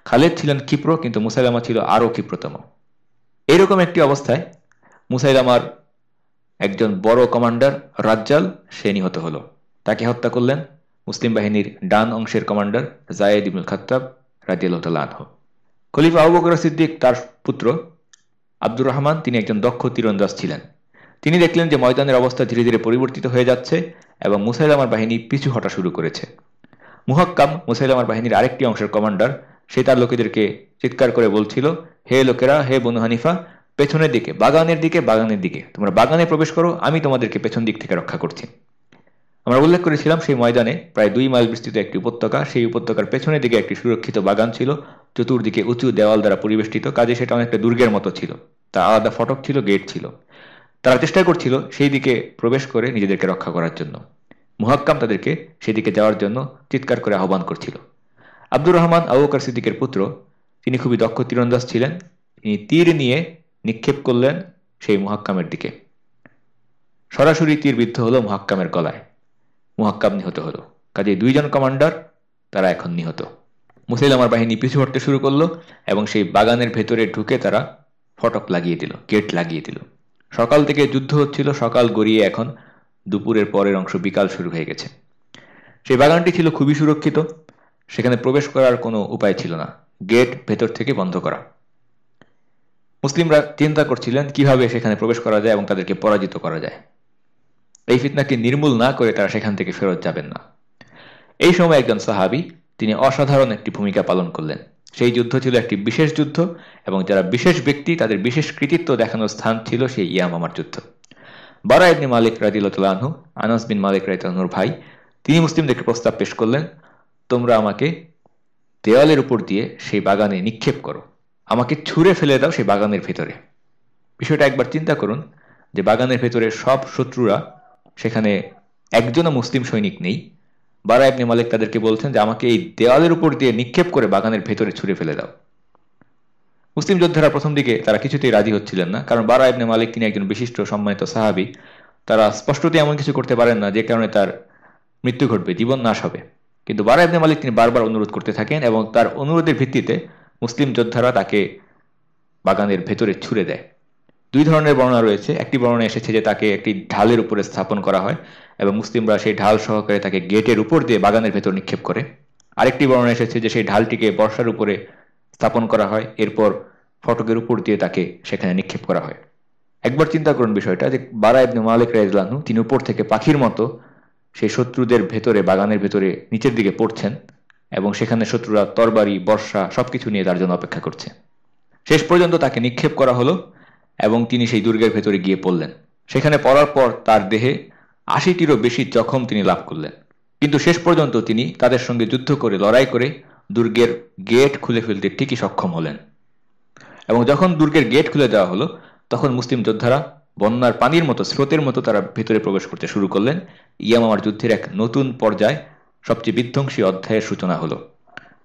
খালেদ ছিলেন ক্ষিপ্র, কিন্তু মুসাইলামা ছিল আরও ক্ষিপ্রতম। এরকম একটি অবস্থায় মুসাইলামার একজন বড় কমান্ডার রাজ্জাল সে নিহত হলো। তাকে হত্যা করলেন মুসলিম বাহিনীর ডান অংশের কমান্ডার জায়েদ ইবুল খাত্তাব রাজিয়ালহ খলিফা আবু বকর সিদ্দিক তার পুত্র আব্দুর রহমান তিনি একজন দক্ষ তীরন্দাজ ছিলেন। তিনি দেখলেন যে ময়দানের অবস্থা ধীরে ধীরে পরিবর্তিত হয়ে যাচ্ছে এবং মুসাইলামার বাহিনী পিছু হটা শুরু করেছে। মুহাক্কাম, মুসাইলামার বাহিনীর আরেকটি অংশের কমান্ডার, সে তার লোকেদেরকে চিৎকার করে বলছিল, হে লোকেরা, হে বনু হানিফা, পেছনের দিকে, বাগানের দিকে বাগানের দিকে, তোমরা বাগানে প্রবেশ করো, আমি তোমাদেরকে পেছন দিক থেকে রক্ষা করছি। আমরা উল্লেখ করেছিলাম সেই ময়দানে প্রায় দুই মাইল বিস্তৃত একটি উপত্যকা। সেই উপত্যকার পেছনের দিকে একটি সুরক্ষিত বাগান ছিল। চতুর্দিকে উঁচু দেওয়াল দ্বারা পরিবেষ্টিত। কাজে সেটা অনেকটা দুর্গের মতো ছিল। তার আলাদা ফটক ছিল, গেট ছিল। তারা চেষ্টা করছিল সেই দিকে প্রবেশ করে নিজেদেরকে রক্ষা করার জন্য। মুহাক্কাম তাদেরকে সেদিকে যাওয়ার জন্য চিৎকার করে আহ্বান করছিল। আব্দুর রহমান আবুকার সিদ্দিকের পুত্র, তিনি খুবই দক্ষ তীরন্দাজ ছিলেন। তিনি তীর নিয়ে নিক্ষেপ করলেন সেই মুহাক্কামের দিকে। সরাসরি তীর বিদ্ধ হলো মুহাক্কামের গলায়। মুহাক্কাম নিহত হলো। কাজে দুইজন কমান্ডার তারা এখন নিহত। মুসাইলামার বাহিনী পিছু হটতে শুরু করল এবং সেই বাগানের ভেতরে ঢুকে তারা ফটক লাগিয়ে দিল গেট লাগিয়ে দিল। সকাল থেকে যুদ্ধ হচ্ছিল, সকাল গড়িয়ে এখন দুপুরের পরের অংশ বিকাল শুরু হয়ে গেছে। সেই বাগানটি ছিল খুবই সুরক্ষিত, সেখানে প্রবেশ করার কোনো উপায় ছিল না। গেট ভেতর থেকে বন্ধ করা। মুসলিমরা চিন্তা করছিলেন কীভাবে সেখানে প্রবেশ করা যায় এবং তাদেরকে পরাজিত করা যায়। এই ফিতনাকে নির্মূল না করে তারা সেখান থেকে ফেরত যাবেন না। এই সময় একজন সাহাবি, তিনি অসাধারণ একটি ভূমিকা পালন করলেন। সেই যুদ্ধ ছিল একটি বিশেষ যুদ্ধ এবং যারা বিশেষ ব্যক্তি, তাদের বিশেষ কৃতিত্ব দেখানোর স্থান ছিল সেই ইয়ামামার যুদ্ধ। বারা ইবনি মালিক রাজিলতালাহু আনাস বিন মালিক রাইতানুর ভাই, তিনি মুসলিমদেরকে প্রস্তাব পেশ করলেন, তোমরা আমাকে দেওয়ালের উপর দিয়ে সেই বাগানে নিক্ষেপ করো। আমাকে ছুঁড়ে ফেলে দাও সেই বাগানের ভেতরে। বিষয়টা একবার চিন্তা করুন যে বাগানের ভেতরে সব শত্রুরা সেখানে একজনও মুসলিম সৈনিক নেই। বারা ইবনে মালিক তাদেরকে বলছেন যে, আমাকে এই দেওয়ালের উপর দিয়ে নিক্ষেপ করে বাগানের ভেতরে ছুঁড়ে ফেলে দাও। মুসলিম যোদ্ধারা প্রথম দিকে তারা কিছুতেই রাজি হচ্ছিলেন না, কারণ বারা ইবনে মালিক তিনি একজন বিশিষ্ট, সম্মানিত সাহাবি। তারা স্পষ্টতই এমন কিছু করতে পারেন না যে কারণে তার মৃত্যু ঘটবে, জীবন নাশ হবে। কিন্তু বারা ইবনে মালিক তিনি বারবার অনুরোধ করতে থাকেন এবং তার অনুরোধের ভিত্তিতে মুসলিম যোদ্ধারা তাকে বাগানের ভেতরে ছুড়ে দেয়। দুই ধরনের বর্ণনা রয়েছে। একটি বর্ণনা এসেছে যে তাকে একটি ঢালের উপরে স্থাপন করা হয় এবং মুসলিমরা সেই ঢাল সহকারে তাকে গেটের উপর দিয়ে বাগানের ভেতর নিক্ষেপ করে। আরেকটি বর্ণনা এসেছে যে সেই ঢালটিকে বর্ষার উপরে স্থাপন করা হয়, এরপর ফটকের উপর দিয়ে তাকে সেখানে নিক্ষেপ করা হয়। একবার চিন্তা করুন বিষয়টা যে বারা ইবনে মালিক রাইজলানু তিনি উপর থেকে পাখির মতো সেই শত্রুদের ভেতরে, বাগানের ভেতরে নিচের দিকে পড়ছেন এবং সেখানে শত্রুরা তরবারি, বর্ষা সবকিছু নিয়ে তার জন্য অপেক্ষা করছে। শেষ পর্যন্ত তাকে নিক্ষেপ করা হলো। এবং তিনি সেই দুর্গের ভেতরে গিয়ে পড়লেন। সেখানে পড়ার পর তার দেহে আশিটিরও বেশি জখম তিনি লাভ করলেন। কিন্তু শেষ পর্যন্ত তিনি তাদের সঙ্গে যুদ্ধ করে, লড়াই করে দুর্গের গেট খুলে ফেলতে ঠিকই সক্ষম হলেন। এবং যখন দুর্গের গেট খুলে দেওয়া হলো, তখন মুসলিম যোদ্ধারা বন্যার পানির মতো, স্রোতের মতো তারা ভেতরে প্রবেশ করতে শুরু করলেন। ইয়ামামার যুদ্ধের এক নতুন পর্যায় সবচেয়ে বিধ্বংসী অধ্যায়ের সূচনা হলো।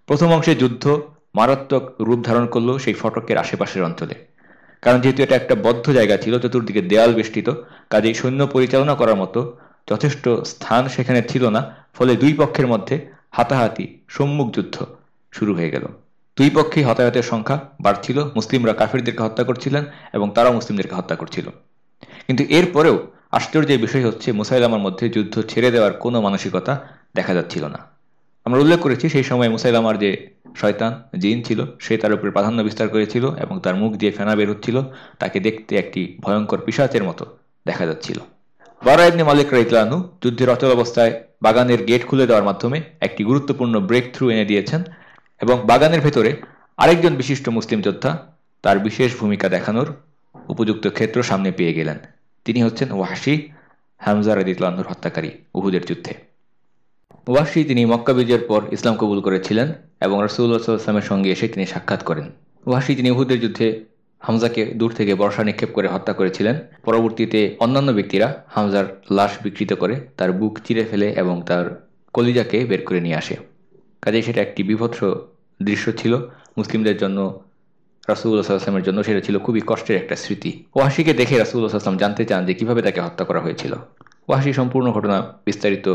প্রথম অংশে যুদ্ধ মারাত্মক রূপ ধারণ করল সেই ফটকের আশেপাশের অঞ্চলে। কারণ যেহেতু এটা একটা বদ্ধ জায়গা ছিল, চতুর্দিকে দেয়াল বেষ্টিত, কাজেই সৈন্য পরিচালনা করার মতো যথেষ্ট স্থান সেখানে ছিল না, ফলে দুই পক্ষের মধ্যে হাতাহাতি সম্মুখ যুদ্ধ শুরু হয়ে গেল। দুই পক্ষেই হতাহতের সংখ্যা বাড়ছিল, মুসলিমরা কাফিরদেরকে হত্যা করছিলেন এবং তারাও মুসলিমদেরকে হত্যা করছিল। কিন্তু এরপরেও আশ্চর্যের বিষয় হচ্ছে, মুসাইলামার মধ্যে যুদ্ধ ছেড়ে দেওয়ার কোনো মানসিকতা দেখা যাচ্ছিল না। আমরা উল্লেখ করেছি, সেই সময় মুসাইলামার যে শয়তান জিন ছিল, সে তার উপরে প্রাধান্য বিস্তার করেছিল এবং তার মুখ দিয়ে ফেনা বের হচ্ছিল, তাকে দেখতে একটি ভয়ঙ্কর পিসাচের মতো দেখা যাচ্ছিল। বারা ইবনে মালিক রাইতলানু যুদ্ধের অচল অবস্থায় বাগানের গেট খুলে দেওয়ার মাধ্যমে একটি গুরুত্বপূর্ণ ব্রেক থ্রু এনে দিয়েছেন এবং বাগানের ভেতরে আরেকজন বিশিষ্ট মুসলিম যোদ্ধা তার বিশেষ ভূমিকা দেখানোর উপযুক্ত ক্ষেত্র সামনে পেয়ে গেলেন। তিনি হচ্ছেন ওয়াসি হামজা রাদিতলানুর হত্যাকারী উহুদের যুদ্ধে। ওয়াসি তিনি মক্কা বিজয়ের পর ইসলাম কবুল করেছিলেন এবং রসুল্লাহ সাল্লামের সঙ্গে এসে তিনি সাক্ষাৎ করেন। ওয়াসি তিনি উহুদের যুদ্ধে হামজাকে দূর থেকে বর্ষা নিক্ষেপ করে হত্যা করেছিলেন। পরবর্তীতে অন্যান্য ব্যক্তিরা হামজার লাশ বিকৃত করে তার বুক চিরে ফেলে এবং তার কলিজাকে বের করে নিয়ে আসে। কাজে সেটা একটি বিভৎস দৃশ্য ছিল। মুসলিমদের জন্য রাসুল্লাহ সাল্লামের জন্য সেটা ছিল খুবই কষ্টের একটা স্মৃতি। ওয়াসিকে দেখে রাসুল্লাহ সাল্লাম জানতে চান যে কীভাবে তাকে হত্যা করা হয়েছিল। ওয়াসি সম্পূর্ণ ঘটনা বিস্তারিত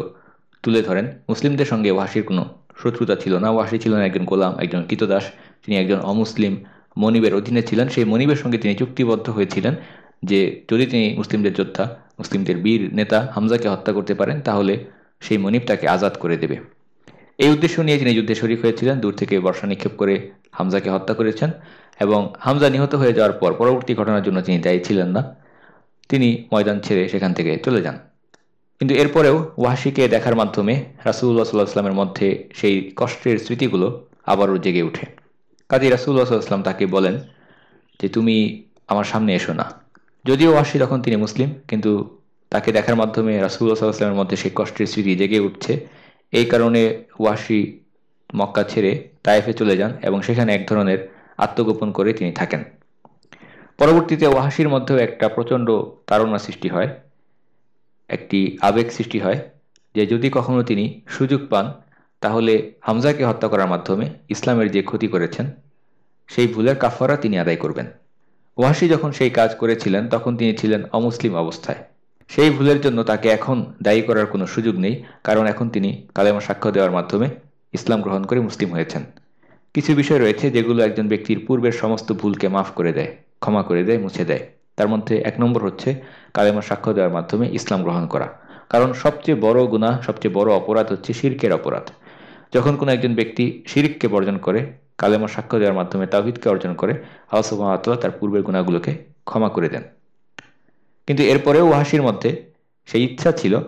তুলে ধরেন, মুসলিমদের সঙ্গে ওয়াসির কোনো শত্রুতা ছিল না। ওয়াসি ছিলেন একজন গোলাম, একজন কীতদাস, তিনি একজন অমুসলিম মনিবের অধীনে ছিলেন। সেই মনিবের সঙ্গে তিনি চুক্তিবদ্ধ হয়েছিলেন যে, যদি তিনি মুসলিমদের যোদ্ধা, মুসলিমদের বীর নেতা হামজাকে হত্যা করতে পারেন, তাহলে সেই মনিব তাকে আজাদ করে দেবে। এই উদ্দেশ্য নিয়ে তিনি যুদ্ধে শরিক হয়েছিলেন, দূর থেকে বর্ষা নিক্ষেপ করে হামজাকে হত্যা করেছেন এবং হামজা নিহত হয়ে যাওয়ার পর পরবর্তী ঘটনার জন্য তিনি দায়ী ছিলেন না। তিনি ময়দান ছেড়ে সেখান থেকে চলে যান। কিন্তু এরপরেও ওয়াসিকে দেখার মাধ্যমে রাসুল্লাহ সাল্লাহ আসলামের মধ্যে সেই কষ্টের স্মৃতিগুলো আবারও জেগে ওঠে কাজী রাসুল্লাহ সাল্লাম তাকে বলেন যে, তুমি আমার সামনে এসো না। যদিও ওয়াসি তখন তিনি মুসলিম, কিন্তু তাকে দেখার মাধ্যমে রাসুল্লাহ সাল্লাহামের মধ্যে সেই কষ্টের স্মৃতি জেগে উঠছে। এই কারণে ওয়াসি মক্কা ছেড়ে তায়েফে চলে যান এবং সেখানে এক ধরনের আত্মগোপন করে তিনি থাকেন। পরবর্তীতে ওয়াহাসির মধ্যেও একটা প্রচণ্ড তাড়না সৃষ্টি হয়। একটি আবেগ সৃষ্টি হয় যে যদি কখনো তিনি সুযোগ পান, তাহলে হামজাকে হত্যা করার মাধ্যমে ইসলামের যে ক্ষতি করেছেন, সেই ভুলের কাফারা তিনি আদায় করবেন। ওয়াসি যখন সেই কাজ করেছিলেন, তখন তিনি ছিলেন অমুসলিম অবস্থায়। সেই ভুলের জন্য তাকে এখন দায়ী করার কোনো সুযোগ নেই, কারণ এখন তিনি কালেমা সাক্ষ্য দেওয়ার মাধ্যমে ইসলাম গ্রহণ করে মুসলিম হয়েছেন। কিছু বিষয় রয়েছে যেগুলো একজন ব্যক্তির পূর্বের সমস্ত ভুলকে মাফ করে দেয়, ক্ষমা করে দেয়, মুছে দেয়। তার মধ্যে এক নম্বর হচ্ছে কালেমা সাক্ষ্য দেওয়ার মাধ্যমে ইসলাম গ্রহণ করা। কারণ সবচেয়ে বড় গুণা সবচেয়ে বড় অপরাধ হচ্ছে শির্কের অপরাধ। যখন কোনো একজন ব্যক্তি শিরিককে বর্জন করে কালেমা সাক্ষ্য দেওয়ার মাধ্যমে তাহিদকে অর্জন করে, আল্লাহ তার পূর্বের গুণাগুলোকে ক্ষমা করে দেন। কিন্তু এরপরেও ওয়াহাসির মধ্যে সেই ইচ্ছা ছিল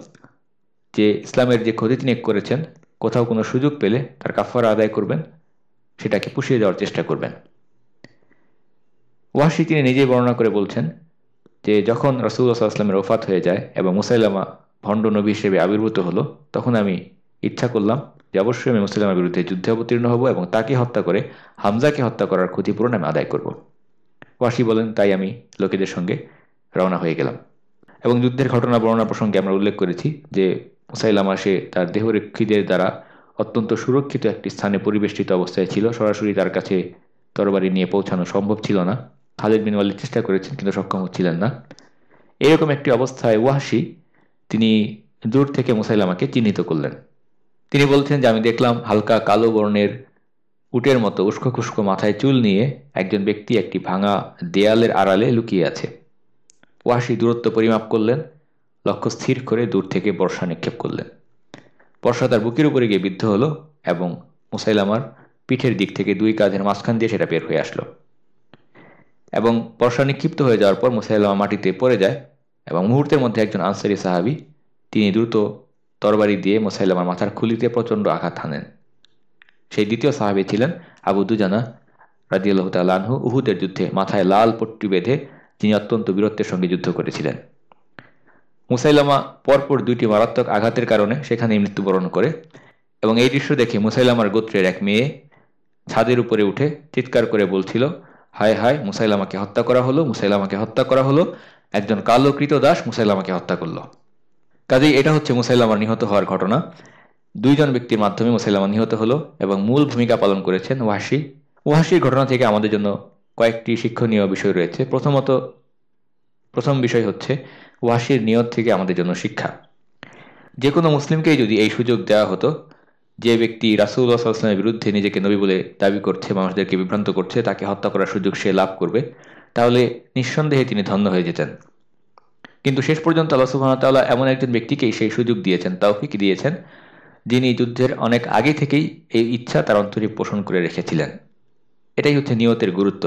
যে ইসলামের যে ক্ষতি তিনি করেছেন, কোথাও কোনো সুযোগ পেলে তার কাফার আদায় করবেন, সেটাকে পুষিয়ে দেওয়ার চেষ্টা করবেন। ওয়াসি তিনি নিজেই বর্ণনা করে বলছেন যে, যখন রসুল্লাহ আসলামের ওফাত হয়ে যায় এবং মুসাইলামা ভণ্ড নবী হিসেবে আবির্ভূত হলো, তখন আমি ইচ্ছা করলাম যে, অবশ্যই আমি মুসলিমের বিরুদ্ধে যুদ্ধে অবতীর্ণ হব এবং তাকে হত্যা করে, হামজাকে হত্যা করার ক্ষতিপূরণ আমি আদায় করব। ওয়াসি বলেন, তাই আমি লোকেদের সঙ্গে রওনা হয়ে গেলাম। এবং যুদ্ধের ঘটনা বর্ণনা প্রসঙ্গে আমরা উল্লেখ করেছি যে, মুসাইলামা সে তার দেহরক্ষীদের দ্বারা অত্যন্ত সুরক্ষিত একটি স্থানে পরিবেষ্টিত অবস্থায় ছিল। সরাসরি তার কাছে তরবারি নিয়ে পৌঁছানো সম্ভব ছিল না। খালিদ বিন ওয়ালিদ চেষ্টা করেছেন, কিন্তু সক্ষম হচ্ছিলেন না। এরকম একটি অবস্থায় ওয়াহাসি তিনি দূর থেকে মুসাইলামাকে চিহ্নিত করলেন। তিনি বলছেন যে, আমি দেখলাম হালকা কালো বর্ণের উটের মতো উস্কো খুস্কো মাথায় চুল নিয়ে একজন ব্যক্তি একটি ভাঙা দেয়ালের আড়ালে লুকিয়ে আছে। ওয়াসি দূরত্ব পরিমাপ করলেন, লক্ষ্য স্থির করে দূর থেকে বর্ষা নিক্ষেপ করলেন। বর্ষা তার বুকের উপরে গিয়ে বিদ্ধ হলো এবং মুসাইলামার পিঠের দিক থেকে দুই কাঁধের মাঝখান দিয়ে সেটা বের হয়ে আসলো। এবং বর্ষা নিক্ষিপ্ত হয়ে যাওয়ার পর মুসাইলামা মাটিতে পড়ে যায় এবং মুহূর্তের মধ্যে একজন আনসারি সাহাবি, তিনি দ্রুত তরবারি দিয়ে মুসাইলামার মাথার খুলিতে প্রচণ্ড আঘাত হানেন। সেই দ্বিতীয় সাহাবি ছিলেন আবু দুজানা রাজিয়াল্লাহ তালাহু উহুদের যুদ্ধে মাথায় লাল পট্টি বেঁধে যিনি অত্যন্ত বীরত্বের সঙ্গে যুদ্ধ করেছিলেন। মুসাইলামা পরপর দুইটি মারাত্মক আঘাতের কারণে সেখানেই মৃত্যুবরণ করে এবং এই দৃশ্য দেখে মুসাইলামার গোত্রের এক মেয়ে ছাদের উপরে উঠে চিৎকার করে বলছিল হায় হায় মুসাইলামাকে হত্যা করা হলো, মুসাইলামাকে হত্যা করা হলো। একজন কালো দাস মুসাইলামাকে হত্যা করল। কাজেই এটা হচ্ছে মুসাইলামার নিহত হওয়ার ঘটনা। দুইজন ব্যক্তির মাধ্যমে মুসাইলামা নিহত হলো এবং মূল ভূমিকা পালন করেছেন ওয়াসি ওয়াসির ঘটনা থেকে আমাদের জন্য কয়েকটি শিক্ষণীয় বিষয় রয়েছে। প্রথমত, প্রথম বিষয় হচ্ছে ওয়াসির নিয়ত থেকে আমাদের জন্য শিক্ষা। যে কোনো মুসলিমকেই যদি এই সুযোগ দেওয়া হতো যে ব্যক্তি রাসুল্লাহ সাল্লামের বিরুদ্ধে নিজেকে নবী বলে দাবি করছে, মানুষদেরকে বিভ্রান্ত করছে, তাকে হত্যা করার সুযোগ সে লাভ করবে, তাহলে নিঃসন্দেহে তিনি ধন্য হয়ে যেতেন। কিন্তু শেষ পর্যন্ত আল্লাহ সুবাহতাল্লাহ এমন একজন ব্যক্তিকেই সেই সুযোগ দিয়েছেন, তৌফিক দিয়েছেন, যিনি যুদ্ধের অনেক আগে থেকেই এই ইচ্ছা তার অন্তরে পোষণ করে রেখেছিলেন। এটাই হচ্ছে নিয়তের গুরুত্ব।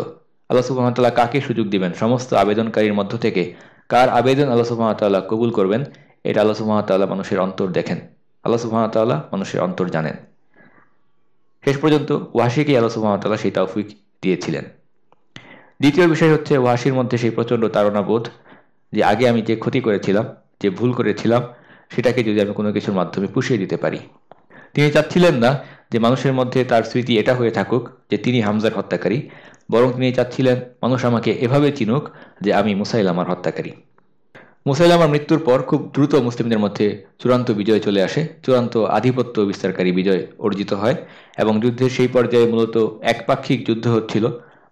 আল্লাহ সুবাহতাল্লাহ কাকে সুযোগ দিবেন? সমস্ত আবেদনকারীর মধ্য থেকে কার আবেদন আল্লাহ সুবাহতাল্লাহ কবুল করবেন? এটা আল্লাহ সুবাহতাল্লাহ মানুষের অন্তর দেখেন। আল্লাহ সুবাহতাল্লাহ মানুষের অন্তর জানেন। শেষ পর্যন্ত ওয়াসিকেই আল্লাহ সুবাহতাল্লাহ সেই তৌফিক দিয়েছিলেন। দ্বিতীয় বিষয় হচ্ছে ওয়াসির মধ্যে সেই প্রচণ্ড তাড়নাবোধ যে আগে আমি যে ক্ষতি করেছিলাম, যে ভুল করেছিলাম, সেটাকে যদি আমি কোনো কিছুর মাধ্যমে পুষিয়ে দিতে পারি। তিনি চাচ্ছিলেন না যে মানুষের মধ্যে তার স্মৃতি এটা হয়ে থাকুক যে তিনি হামজার হত্যাকারী, বরং তিনি চাচ্ছিলেন, মানুষ আমাকে এভাবে চিনুক যে আমি মুসাইল আমার হত্যাকারী। মুসাইলামার মৃত্যুর পর খুব দ্রুত মুসলিমদের মধ্যে চূড়ান্ত বিজয় চলে আসে। চূড়ান্ত আধিপত্য বিস্তারকারী বিজয় অর্জিত হয় এবং যুদ্ধের সেই পর্যায়ে মূলত একপাক্ষিক যুদ্ধ হচ্ছিল।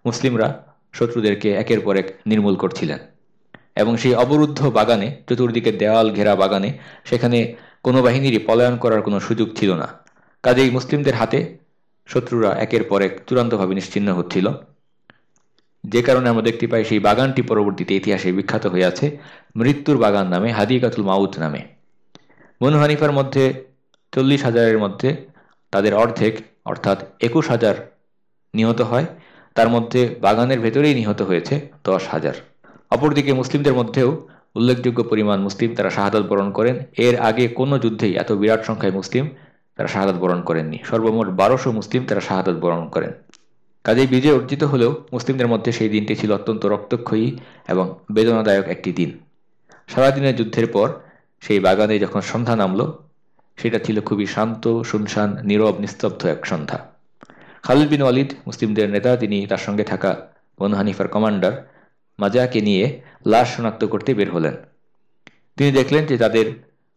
মুসলিমরা শত্রুদেরকে একের পর এক নির্মূল করছিলেন এবং সেই অবরুদ্ধ বাগানে, চতুর্দিকে দেওয়াল ঘেরা বাগানে, সেখানে কোনো বাহিনীরই পলায়ন করার কোনো সুযোগ ছিল না। কাজেই মুসলিমদের হাতে শত্রুরা একের পর এক চূড়ান্তভাবে নিশ্চিন্ন হচ্ছিল। যে কারণে আমরা দেখতে পাই সেই বাগানটি পরবর্তীতে ইতিহাসে বিখ্যাত হয়ে আছে, মৃত্যুর বাগান নামে হাদিকাতুল মাউত নামে। মনু হানিফার মধ্যে চল্লিশ হাজারের মধ্যে তাদের অর্ধেক, অর্থাৎ একুশ হাজার নিহত হয়। তার মধ্যে বাগানের ভেতরেই নিহত হয়েছে দশ হাজার। অপরদিকে মুসলিমদের মধ্যেও উল্লেখযোগ্য পরিমাণ মুসলিম তারা শাহাদাত বরণ করেন। এর আগে কোনো যুদ্ধেই এত বিরাট সংখ্যায় মুসলিম তারা শাহাদাত বরণ করেননি। সর্বমোট বারোশো মুসলিম তারা শাহাদাত বরণ করেন। কাজেই বিজয় অর্জিত হলেও মুসলিমদের মধ্যে সেই দিনটি ছিল অত্যন্ত রক্তক্ষয়ী এবং বেদনাদায়ক একটি দিন। সারাদিনের যুদ্ধের পর সেই বাগানে যখন সন্ধ্যা নামল, সেটা ছিল খুবই শান্ত, শুনশান, নীরব, নিস্তব্ধ এক সন্ধ্যা। খালিদ বিন ওয়ালিদ, মুসলিমদের নেতা, তিনি তার সঙ্গে থাকা বনু হানিফার কমান্ডার মাজাকে নিয়ে লাশ শনাক্ত করতে বের হলেন। তিনি দেখলেন যে তাদের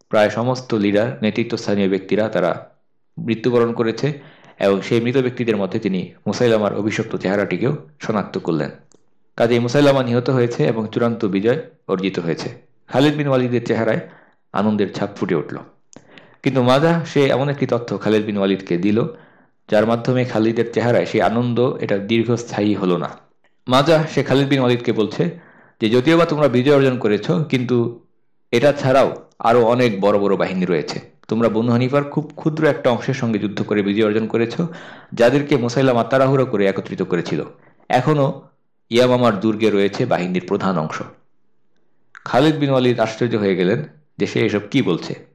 প্রায় সমস্ত লিডার, নেতৃত্বস্থানীয় ব্যক্তিরা, তারা মৃত্যুবরণ করেছে এবং সেই মৃত ব্যক্তিদের মধ্যে তিনি মুসাইলামার অভিশপ্ত চেহারাটিকেও শনাক্ত করলেন। কাজে মুসাইলামা নিহত হয়েছে এবং চূড়ান্ত বিজয় অর্জিত হয়েছে। খালিদ বিন ওয়ালিদের চেহারায় আনন্দের ছাপ ফুটে উঠল। কিন্তু মাজা সে এমন একটি তথ্য খালিদ বিন ওয়ালিদকে দিল, যার মাধ্যমে খালিদের চেহারায় সেই আনন্দ, এটা দীর্ঘস্থায়ী হলো না। মাজা সে খালিদ বিন ওয়ালিদকে বলছে যে, যদিও বা তোমরা বিজয় অর্জন করেছ, কিন্তু এটা ছাড়াও আরও অনেক বড় বড় বাহিনী রয়েছে। তোমরা বনু হানিফার খুব ক্ষুদ্র একটা অংশের সঙ্গে যুদ্ধ করে বিজয় অর্জন করেছ, যাদেরকে মোসাইলাম তাড়াহুড়ো করে একত্রিত করেছিল। এখনও ইয়ামামার দুর্গে রয়েছে বাহিনীর প্রধান অংশ। খালিদ বিন ওয়ালিদ আশ্চর্য হয়ে গেলেন যে সে এসব কি বলছে।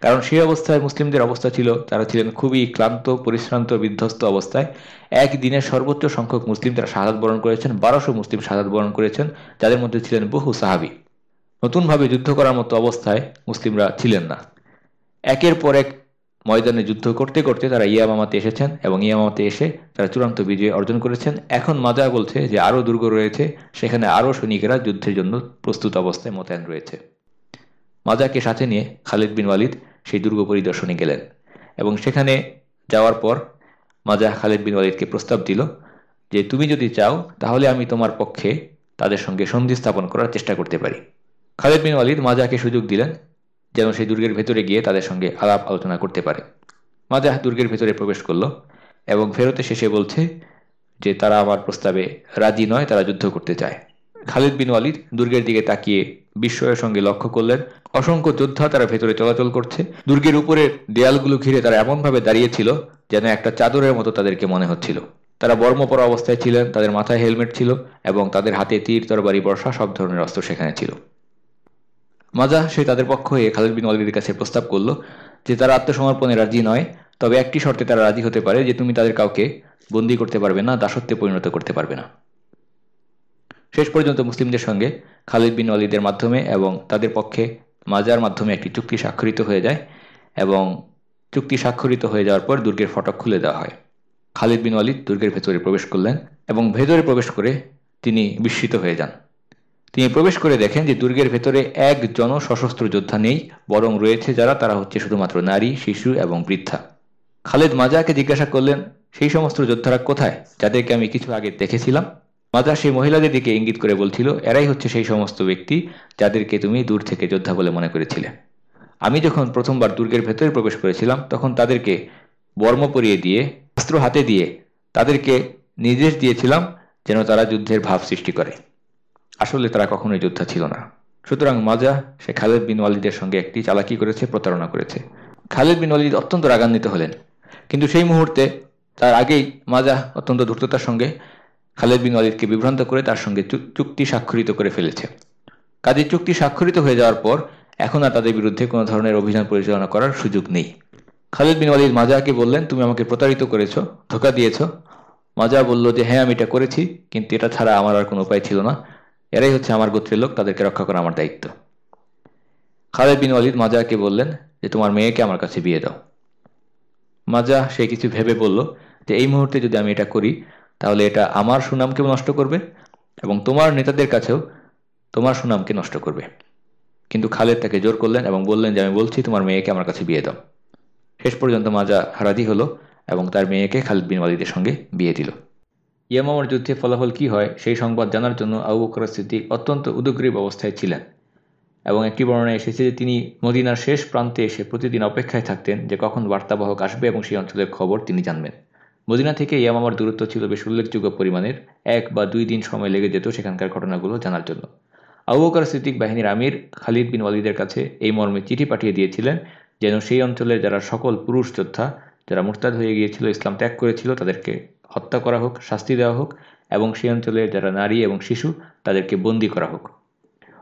কারণ সেই অবস্থায় মুসলিমদের অবস্থা ছিল, তারা ছিলেন খুবই ক্লান্ত, পরিশ্রান্ত, বিধ্বস্ত অবস্থায়। একদিনে সর্বোচ্চ সংখ্যক মুসলিম তারা শাহাদ বরণ করেছেন, বারোশো মুসলিম শাহাদ বরণ করেছেন, যাদের মধ্যে ছিলেন বহু সাহাবি। নতুনভাবে যুদ্ধ করার মতো অবস্থায় মুসলিমরা ছিলেন না। একের পর এক ময়দানে যুদ্ধ করতে করতে তারা ইয়ামামাতে এসেছেন এবং ইয়ামামাতে এসে তারা চূড়ান্ত বিজয় অর্জন করেছেন। এখন মাজা বলছে যে আরও দুর্গ রয়েছে, সেখানে আরও সৈনিকেরা যুদ্ধের জন্য প্রস্তুত অবস্থায় মোতায়েন রয়েছে। মাজাকে সাথে নিয়ে খালিদ বিন ওয়ালিদ সেই দুর্গ পরিদর্শনে গেলেন এবং সেখানে যাওয়ার পর মাজা খালিদ বিন ওয়ালিদকে প্রস্তাব দিল যে, তুমি যদি চাও, তাহলে আমি তোমার পক্ষে তাদের সঙ্গে সন্ধি স্থাপন করার চেষ্টা করতে পারি। খালিদ বিন ওয়ালিদ মাজাকে সুযোগ দিলেন যেন সেই দুর্গের ভেতরে গিয়ে তাদের সঙ্গে আলাপ আলোচনা করতে পারে। মাজা দুর্গের ভেতরে প্রবেশ করল এবং ফেরতে শেষে বলছে যে, তারা আমার প্রস্তাবে রাজি নয়, তারা যুদ্ধ করতে চায়। খালিদ বিন ওয়ালিদ দুর্গের দিকে তাকিয়ে বিস্ময়ের সঙ্গে লক্ষ্য করলেন। অসংখ্য যোদ্ধা তারা ভেতরে চলাচল করছে। দুর্গের উপরে দেয়ালগুলো ঘিরে তারা এমনভাবে দাঁড়িয়েছিল যেন একটা চাদরের মতো তাদেরকে মনে হচ্ছিল। তারা বর্মপরা অবস্থায় ছিলেন, তাদের মাথায় হেলমেট ছিল এবং তাদের হাতে তীর, তরবারি, বর্ষা সব ধরনের অস্ত্র সেখানে ছিল। মাজা, সে তাদের পক্ষ হয়ে খালিদ বিন ওয়ালিদের কাছে প্রস্তাব করল যে তারা আত্মসমর্পণে রাজি নয়, তবে একটি শর্তে তারা রাজি হতে পারে যে তুমি তাদের কাউকে বন্দি করতে পারবে না, দাসত্বে পরিণত করতে পারবে না। শেষ পর্যন্ত মুসলিমদের সঙ্গে খালিদ বিন ওয়ালিদের মাধ্যমে এবং তাদের পক্ষে মাজার মাধ্যমে একটি চুক্তি স্বাক্ষরিত হয়ে যায় এবং চুক্তি স্বাক্ষরিত হয়ে যাওয়ার পর দুর্গের ফটক খুলে দেওয়া হয়। খালিদ বিন ওয়ালিদ দুর্গের ভেতরে প্রবেশ করলেন এবং ভেতরে প্রবেশ করে তিনি বিস্মিত হয়ে যান। তিনি প্রবেশ করে দেখেন যে দুর্গের ভেতরে একজন সশস্ত্র যোদ্ধা নেই, বরং রয়েছে যারা, তারা হচ্ছে শুধুমাত্র নারী, শিশু এবং বৃদ্ধা। খালেদ মাজাকে জিজ্ঞাসা করলেন, সেই সমস্ত যোদ্ধারা কোথায়? যাদেরকে আমি কিছু আগে দেখেছিলাম? মাজা সেই মহিলাদের দিকে ইঙ্গিত করে বলছিল, এরাই হচ্ছে সেই সমস্ত ব্যক্তি যাদেরকে তুমি দূর থেকে যোদ্ধা বলে মনে করেছিলে। আমি যখন প্রথমবার দুর্গের ভেতরে প্রবেশ করেছিলাম, তখন তাদেরকে বর্ম পরিয়ে দিয়ে, অস্ত্র হাতে দিয়ে তাদেরকে নির্দেশ দিয়েছিলাম, যেন তারা যুদ্ধের ভাব সৃষ্টি করে। আসলে তারা কখনোই যোদ্ধা ছিল না। সুতরাং মাজা, সে খালেদ বিন ওয়ালিদের সঙ্গে একটি চালাকি করেছে, প্রতারণা করেছে। খালেদ বিন ওয়ালিদ অত্যন্ত রাগান্বিত হলেন। কিন্তু সেই মুহূর্তে তার আগেই মাজা অত্যন্ত দ্রুততার সঙ্গে খালেদ বিন ওয়ালিদকে বিভ্রান্ত করে তার সঙ্গে চুক্তি স্বাক্ষরিত করে ফেলেছে। কাজে চুক্তি স্বাক্ষরিত হয়ে যাওয়ার পর এখন আর তাদের বিরুদ্ধে কোনো ধরনের অভিযান পরিচালনা করার সুযোগ নেই। খালেদ বিন ওয়ালিদ মাজাকে বললেন, তুমি আমাকে প্রতারিত করেছ, ধোকা দিয়েছ। মাজা বলল যে হ্যাঁ আমি এটা করেছি, কিন্তু এটা ছাড়া আমার আর কোনো উপায় ছিল না। এরাই হচ্ছে আমার গোত্রের লোক, তাদেরকে রক্ষা করা আমার দায়িত্ব। খালেদ বিন ওয়ালিদ মাজাকে বললেন যে, তোমার মেয়েকে আমার কাছে বিয়ে দাও। মাজা সে কিছু ভেবে বলল যে, এই মুহূর্তে যদি আমি এটা করি, তাহলে এটা আমার সুনামকে নষ্ট করবে এবং তোমার নেতাদের কাছেও তোমার সুনামকে নষ্ট করবে। কিন্তু খালেদ তাকে জোর করলেন এবং বললেন যে, আমি বলছি তোমার মেয়েকে আমার কাছে বিয়ে দাও। শেষ পর্যন্ত মাজা হারাদি হলো এবং তার মেয়েকে খালিদ বিন ওয়ালিদের সঙ্গে বিয়ে দিল। ইয়ামামার যুদ্ধে ফলাফল কি হয়, সেই সংবাদ জানার জন্য আবু বকর সিদ্দিক অত্যন্ত উদগ্রীব অবস্থায় ছিলেন এবং একটি বর্ণনায় এসেছে যে তিনি মদিনার শেষ প্রান্তে এসে প্রতিদিন অপেক্ষায় থাকতেন যে কখন বার্তাবাহক আসবে এবং সেই অঞ্চলের খবর তিনি জানবেন। মদিনা থেকে ইয়ামামার দূরত্ব ছিল বেশ উল্লেখযোগ্য পরিমাণের, এক বা দুই দিন সময় লেগে যেত সেখানকার ঘটনাগুলো জানার জন্য। আবু বকর সিদ্দিক বাহিনীর আমির খালিদ বিন ওয়ালিদের কাছে এই মর্মে চিঠি পাঠিয়ে দিয়েছিলেন যেন সেই অঞ্চলের যারা সকল পুরুষ যোদ্ধা, যারা মুরতাদ হয়ে গিয়েছিল, ইসলাম ত্যাগ করেছিল, তাদেরকে হত্যা করা হোক, শাস্তি দেওয়া হোক এবং সেই অঞ্চলের যারা নারী এবং শিশু তাদেরকে বন্দি করা হোক।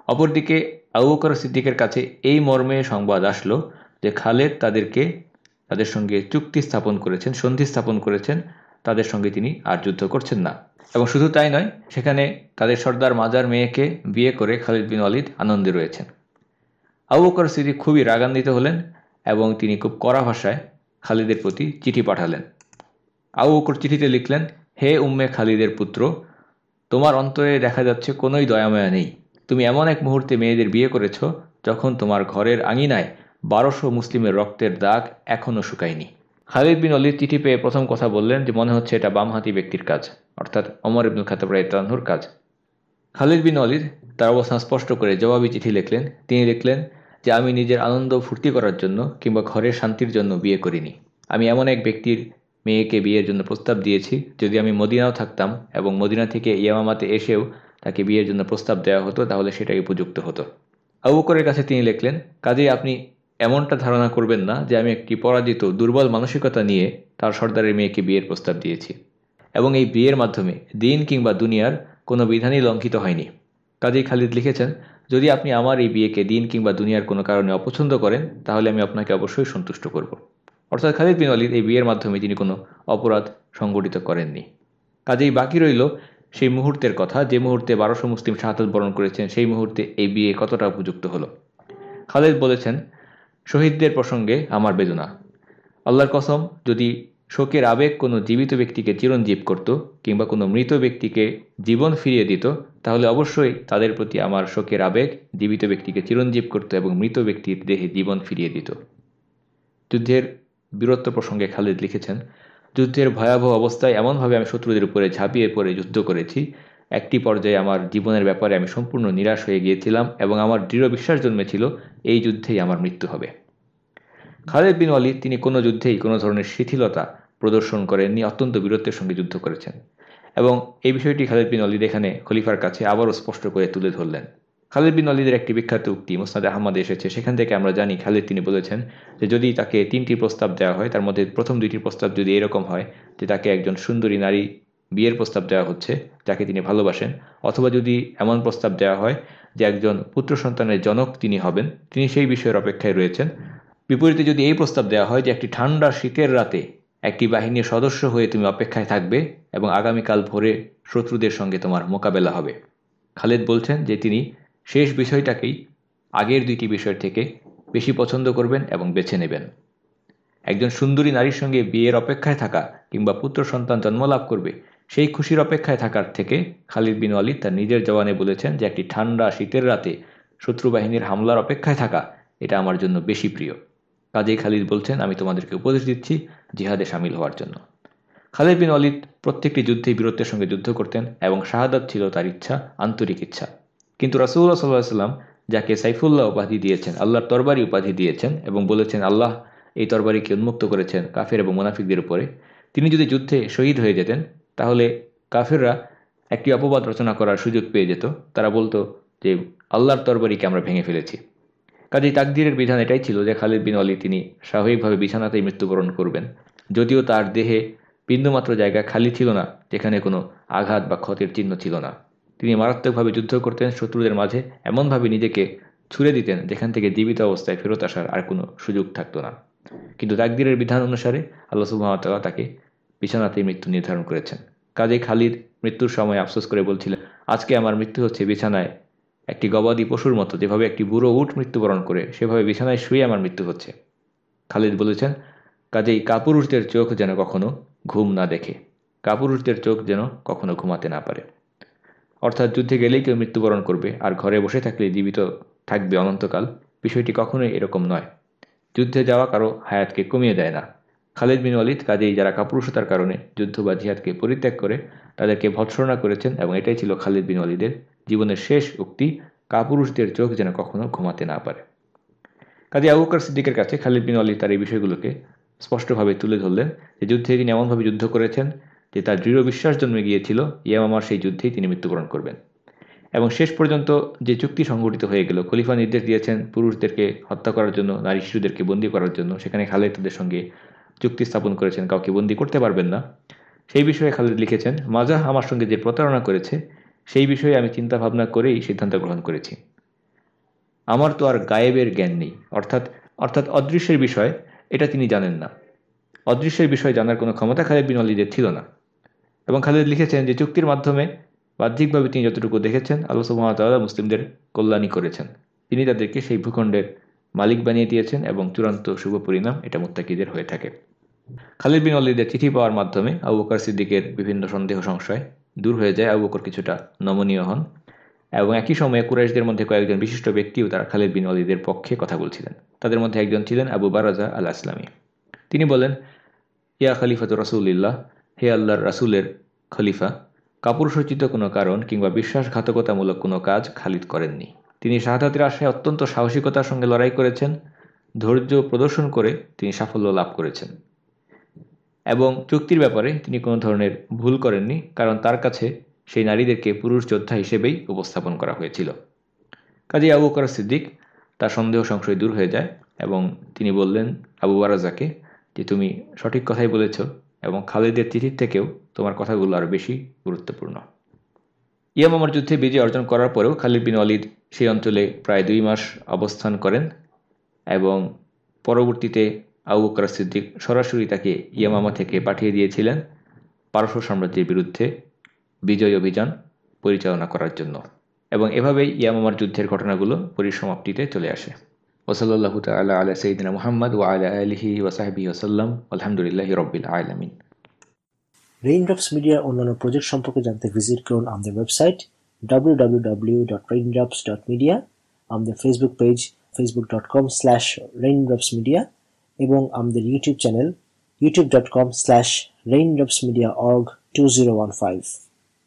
অপরদিকে আবু বকর সিদ্দিকের কাছে এই মর্মে সংবাদ আসলো যে খালেদ তাদেরকে তাদের সঙ্গে চুক্তি স্থাপন করেছেন, সন্ধি স্থাপন করেছেন, তাদের সঙ্গে তিনি আর যুদ্ধ করছেন না। এবং শুধু তাই নয়, সেখানে তাদের সর্দার মাজার মেয়েকে বিয়ে করে খালিদ বিন ওয়ালিদ আনন্দে রয়েছেন। আবু সিদ্দিক খুবই রাগান্বিত হলেন এবং তিনি খুব কড়া ভাষায় খালিদের প্রতি চিঠি পাঠালেন। আবু বকর চিঠিতে লিখলেন, হে উম্মে খালিদের পুত্র, তোমার অন্তরে দেখা যাচ্ছে কোনোই দয়াময়া নেই। তুমি এমন এক মুহূর্তে মেয়েদের বিয়ে করেছ যখন তোমার ঘরের আঙিনায় বারোশো মুসলিমের রক্তের দাগ এখনও শুকায়নি। খালিদ বিন অলির চিঠি পেয়ে প্রথম কথা বললেন যে, মনে হচ্ছে এটা বামহাতি ব্যক্তির কাজ। অর্থাৎ অমর ইবনুল খাতাব রায়তানহুর কাজ। খালিদ বিন অলির তার অবস্থান স্পষ্ট করে জবাবি চিঠি লিখলেন। তিনি লিখলেন যে, আমি নিজের আনন্দ ফুর্তি করার জন্য কিংবা ঘরের শান্তির জন্য বিয়ে করিনি। আমি এমন এক ব্যক্তির মেয়েকে বিয়ের জন্য প্রস্তাব দিয়েছি। যদি আমি মদিনাও থাকতাম এবং মদিনা থেকে ইয়ামামাতে এসেও তাকে বিয়ের জন্য প্রস্তাব দেওয়া হতো, তাহলে সেটাই উপযুক্ত হতো। আবুকরের কাছে তিনি লিখলেন, কাজেই আপনি এমনটা ধারণা করবেন না যে আমি একটি পরাজিত, দুর্বল মানসিকতা নিয়ে তার সর্দারের মেয়েকে বিয়ের প্রস্তাব দিয়েছি। এবং এই বিয়ের মাধ্যমে দিন কিংবা দুনিয়ার কোনো বিধানই লঙ্ঘিত হয়নি। কাজেই খালিদ লিখেছেন, যদি আপনি আমার এই বিয়েকে দিন কিংবা দুনিয়ার কোনো কারণে অপছন্দ করেন, তাহলে আমি আপনাকে অবশ্যই সন্তুষ্ট করব। অর্থাৎ খালিদ বিন আলিদ এই বিয়ের মাধ্যমে তিনি কোনো অপরাধ সংগঠিত করেননি। কাজেই বাকি রইল সেই মুহূর্তের কথা, যে মুহূর্তে বারোশো মুসলিম শাহাদত বরণ করেছেন, সেই মুহূর্তে এই বিয়ে কতটা উপযুক্ত হলো? খালেদ বলেছেন, শহীদদের প্রসঙ্গে আমার বেদনা। আল্লাহর কসম, যদি শোকের আবেগ কোনো জীবিত ব্যক্তিকে চিরঞ্জীব করত কিংবা কোনো মৃত ব্যক্তিকে জীবন ফিরিয়ে দিত, তাহলে অবশ্যই তাদের প্রতি আমার শোকের আবেগ জীবিত ব্যক্তিকে চিরঞ্জীব করত এবং মৃত ব্যক্তির দেহে জীবন ফিরিয়ে দিত। যুদ্ধের বীরত্ব প্রসঙ্গে খালিদ লিখেছেন, যুদ্ধের ভয়াবহ অবস্থায় এমনভাবে আমি শত্রুদের উপরে ঝাঁপিয়ে পড়ে যুদ্ধ করেছি। একটি পর্যায়ে আমার জীবনের ব্যাপারে আমি সম্পূর্ণ নিরাশ হয়ে গিয়েছিলাম এবং আমার দৃঢ় বিশ্বাস জন্মেছিল, এই যুদ্ধেই আমার মৃত্যু হবে। খালেদ বিন আলী তিনি কোনো যুদ্ধেই কোনো ধরনের শিথিলতা প্রদর্শন করেননি, অত্যন্ত বীরত্বের সঙ্গে যুদ্ধ করেছেন। এবং এই বিষয়টি খালেদ বিন অলিদ এখানে খলিফার কাছে আবারও স্পষ্ট করে তুলে ধরলেন। খালিদ বিন অলিদের একটি বিখ্যাত উক্তি, মুসনাদ আহমদ এসেছে। সেখান থেকে আমরা জানি, খালিদ তিনি বলেছেন যে, যদি তাকে তিনটি প্রস্তাব দেওয়া হয়, তার মধ্যে প্রথম দুইটি প্রস্তাব যদি এরকম হয় যে, তাকে একজন সুন্দরী নারী বিয়ের প্রস্তাব দেওয়া হচ্ছে, যাকে তিনি ভালোবাসেন, অথবা যদি এমন প্রস্তাব দেওয়া হয় যে, একজন পুত্র সন্তানের জনক তিনি হবেন, তিনি সেই বিষয়ের অপেক্ষায় রয়েছেন। বিপরীতে যদি এই প্রস্তাব দেওয়া হয় যে, একটি ঠান্ডা শীতের রাতে একটি বাহিনীর সদস্য হয়ে তুমি অপেক্ষায় থাকবে এবং আগামীকাল ভোরে শত্রুদের সঙ্গে তোমার মোকাবেলা হবে। খালেদ বলছেন যে, তিনি শেষ বিষয়টাকেই আগের দুইটি বিষয় থেকে বেশি পছন্দ করবেন এবং বেছে নেবেন। একজন সুন্দরী নারীর সঙ্গে বিয়ের অপেক্ষায় থাকা কিংবা পুত্র সন্তান জন্মলাভ করবে, সেই খুশির অপেক্ষায় থাকার থেকে খালিদ বিন ওয়ালিদ তার নিজের জওয়ানে বলেছেন যে, একটি ঠান্ডা শীতের রাতে শত্রু বাহিনীর হামলার অপেক্ষায় থাকা, এটা আমার জন্য বেশি প্রিয়। কাজেই খালিদ বলছেন, আমি তোমাদেরকে উপদেশ দিচ্ছি জিহাদে সামিল হওয়ার জন্য। খালিদ বিন অলিদ প্রত্যেকটি যুদ্ধে বীরত্বের সঙ্গে যুদ্ধ করতেন এবং শাহাদাত ছিল তার ইচ্ছা, আন্তরিক ইচ্ছা। কিন্তু রাসুল্লাহ সাল্লাহ সাল্লাম যাকে সাইফুল্লাহ উপাধি দিয়েছেন, আল্লাহর তরবারি উপাধি দিয়েছেন এবং বলেছেন, আল্লাহ এই তরবারিকে উন্মুক্ত করেছেন কাফের এবং মোনাফিকদের উপরে। তিনি যদি যুদ্ধে শহীদ হয়ে যেতেন, তাহলে কাফেররা একটি অপবাদ রচনা করার সুযোগ পেয়ে যেত। তারা বলতো যে, আল্লাহর তরবারিকে আমরা ভেঙে ফেলেছি। কাজেই তাকদিরের বিধান এটাই ছিল যে, খালিদ বিন অলি তিনি স্বাভাবিকভাবে বিছানাতেই মৃত্যুবরণ করবেন। যদিও তার দেহে বিন্দুমাত্র জায়গা খালি ছিল না, যেখানে কোনো আঘাত বা ক্ষতের চিহ্ন ছিল না। তিনি মারাত্মকভাবে যুদ্ধ করতেন শত্রুদের মাঝে, এমনভাবে নিজেকে ছুড়ে দিতেন যেখান থেকে জীবিত অবস্থায় ফেরত আসার আর কোনো সুযোগ থাকতো না। কিন্তু তাকদিরের বিধান অনুসারে আল্লাহ সুবাহতাল্লাহ তাকে বিছানাতেই মৃত্যু নির্ধারণ করেছেন। কাজে খালিদ মৃত্যুর সময় আফসোস করে বলছিলেন, আজকে আমার মৃত্যু হচ্ছে বিছানায় একটি গবাদি পশুর মতো, যেভাবে একটি বুড়ো উঠ মৃত্যুবরণ করে, সেভাবে বিছানায় শুয়ে আমার মৃত্যু হচ্ছে। খালিদ বলেছেন, কাজেই কাপুরুষদের চোখ যেন কখনো ঘুম না দেখে, কাপুরুষদের চোখ যেন কখনো ঘুমাতে না পারে। অর্থাৎ যুদ্ধে গেলেই কেউ মৃত্যুবরণ করবে, আর ঘরে বসে থাকলে জীবিত থাকবে অনন্তকাল। বিষয়টি কখনোই এরকম নয়। যুদ্ধে যাওয়া কারও হায়াতকে কমিয়ে দেয় না। খালিদ বিন ওয়ালিদ কাজেই যারা কাপুরুষতার কারণে যুদ্ধ বা জিহাদকে পরিত্যাগ করে, তাদেরকে ভৎসনা করেছেন এবং এটাই ছিল খালিদ বিন ওয়ালিদের জীবনের শেষ উক্তি, কাপুরুষদের চোখ যেন কখনো ঘুমাতে না পারে। কাজে আবুকার সিদ্দিকের কাছে খালিদ বিন ওয়ালিদ তার এই বিষয়গুলোকে স্পষ্টভাবে তুলে ধরলেন যে যুদ্ধে তিনি এমনভাবে যুদ্ধ করেছেন যে তার দৃঢ় বিশ্বাস জন্মে গিয়েছিল ইয়ামামার সেই যুদ্ধেই তিনি মৃত্যুবরণ করবেন। এবং শেষ পর্যন্ত যে চুক্তি সংঘটিত হয়ে গেল, খলিফা নির্দেশ দিয়েছেন পুরুষদেরকে হত্যা করার জন্য, নারী শিশুদেরকে বন্দী করার জন্য। সেখানে খালেদ তাদের সঙ্গে চুক্তি স্থাপন করেছেন, কাউকে বন্দি করতে পারবেন না। সেই বিষয়ে খালেদ লিখেছেন মাজাহ আমার সঙ্গে যে প্রতারণা করেছে, সেই বিষয়ে আমি চিন্তা ভাবনা করেই সিদ্ধান্ত গ্রহণ করেছি। আমার তো আর গায়েবের জ্ঞান নেই। অর্থাৎ অর্থাৎ অদৃশ্যের বিষয়, এটা তিনি জানেন না। অদৃশ্যের বিষয়ে জানার কোনো ক্ষমতা খালেদ বিন অলিদের ছিল না। এবং খালেদ লিখেছেন যে, চুক্তির মাধ্যমে বাহ্যিকভাবে তিনি যতটুকু দেখেছেন, আল্লাহ সুহামতাল্লাহ মুসলিমদের কল্যাণী করেছেন। তিনি তাদেরকে সেই ভূখণ্ডের মালিক বানিয়ে দিয়েছেন এবং চূড়ান্ত শুভ পরিণাম এটা মুত্তাকিদের হয়ে থাকে। খালিদ বিন অলিদের চিঠি পাওয়ার মাধ্যমে আবু বকর সিদ্দিকের বিভিন্ন সন্দেহ সংশয় দূর হয়ে যায়। আবু বকর কিছুটা নমনীয় হন এবং একই সময়ে কুরাইশদের মধ্যে কয়েকজন বিশিষ্ট ব্যক্তিও তারা খালিদ বিন অলিদের পক্ষে কথা বলছিলেন। তাদের মধ্যে একজন ছিলেন আবু বারাজা আল আসলামী তিনি বলেন, ইয়া খালিফাত রসুল্লাহ হে আল্লাহর রাসুলের খলিফা কাপুরসচিত কোনো কারণ কিংবা বিশ্বাসঘাতকতামূলক কোনো কাজ খালিদ করেননি। তিনি শাহাদাতের আশায় অত্যন্ত সাহসিকতার সঙ্গে লড়াই করেছেন, ধৈর্য প্রদর্শন করে তিনি সাফল্য লাভ করেছেন। এবং চুক্তির ব্যাপারে তিনি কোনো ধরনের ভুল করেননি, কারণ তার কাছে সেই নারীদেরকে পুরুষ যোদ্ধা হিসেবেই উপস্থাপন করা হয়েছিল। কাজী আবু বকর সিদ্দিক তার সন্দেহ সংশয় দূর হয়ে যায় এবং তিনি বললেন, আবু বারাজাকে, যে তুমি সঠিক কথাই বলেছ এবং খালিদের তিথির থেকেও তোমার কথাগুলো আরও বেশি গুরুত্বপূর্ণ। ইয়ামামার যুদ্ধে বিজয় অর্জন করার পরেও খালিদ বিন অলিদ সেই অঞ্চলে প্রায় দুই মাস অবস্থান করেন এবং পরবর্তীতে আবু বকর সিদ্দিক সরাসরি তাকে ইয়ামামা থেকে পাঠিয়ে দিয়েছিলেন পারস্য সাম্রাজ্যের বিরুদ্ধে বিজয় অভিযান পরিচালনা করার জন্য। এবং এভাবেই ইয়ামামার যুদ্ধের ঘটনাগুলো পরিসমাপ্তিতে চলে আসে। ওসলাল্লাহ তালা আলা সঈদিনা মোহাম্মদ ও আলা আলহি ওসাহাবি ওসাল্লাম আলহামদুলিল্লাহ রবিল আলমিন রেইনড্রপস মিডিয়ার অন্যান্য প্রজেক্ট সম্পর্কে জানতে ভিজিট করুন আমাদের ওয়েবসাইট www.raindrops.media আমাদের Facebook page facebook.com slash raindropsmedia এবং আমাদের YouTube channel youtube.com slash raindropsmediaorg 2015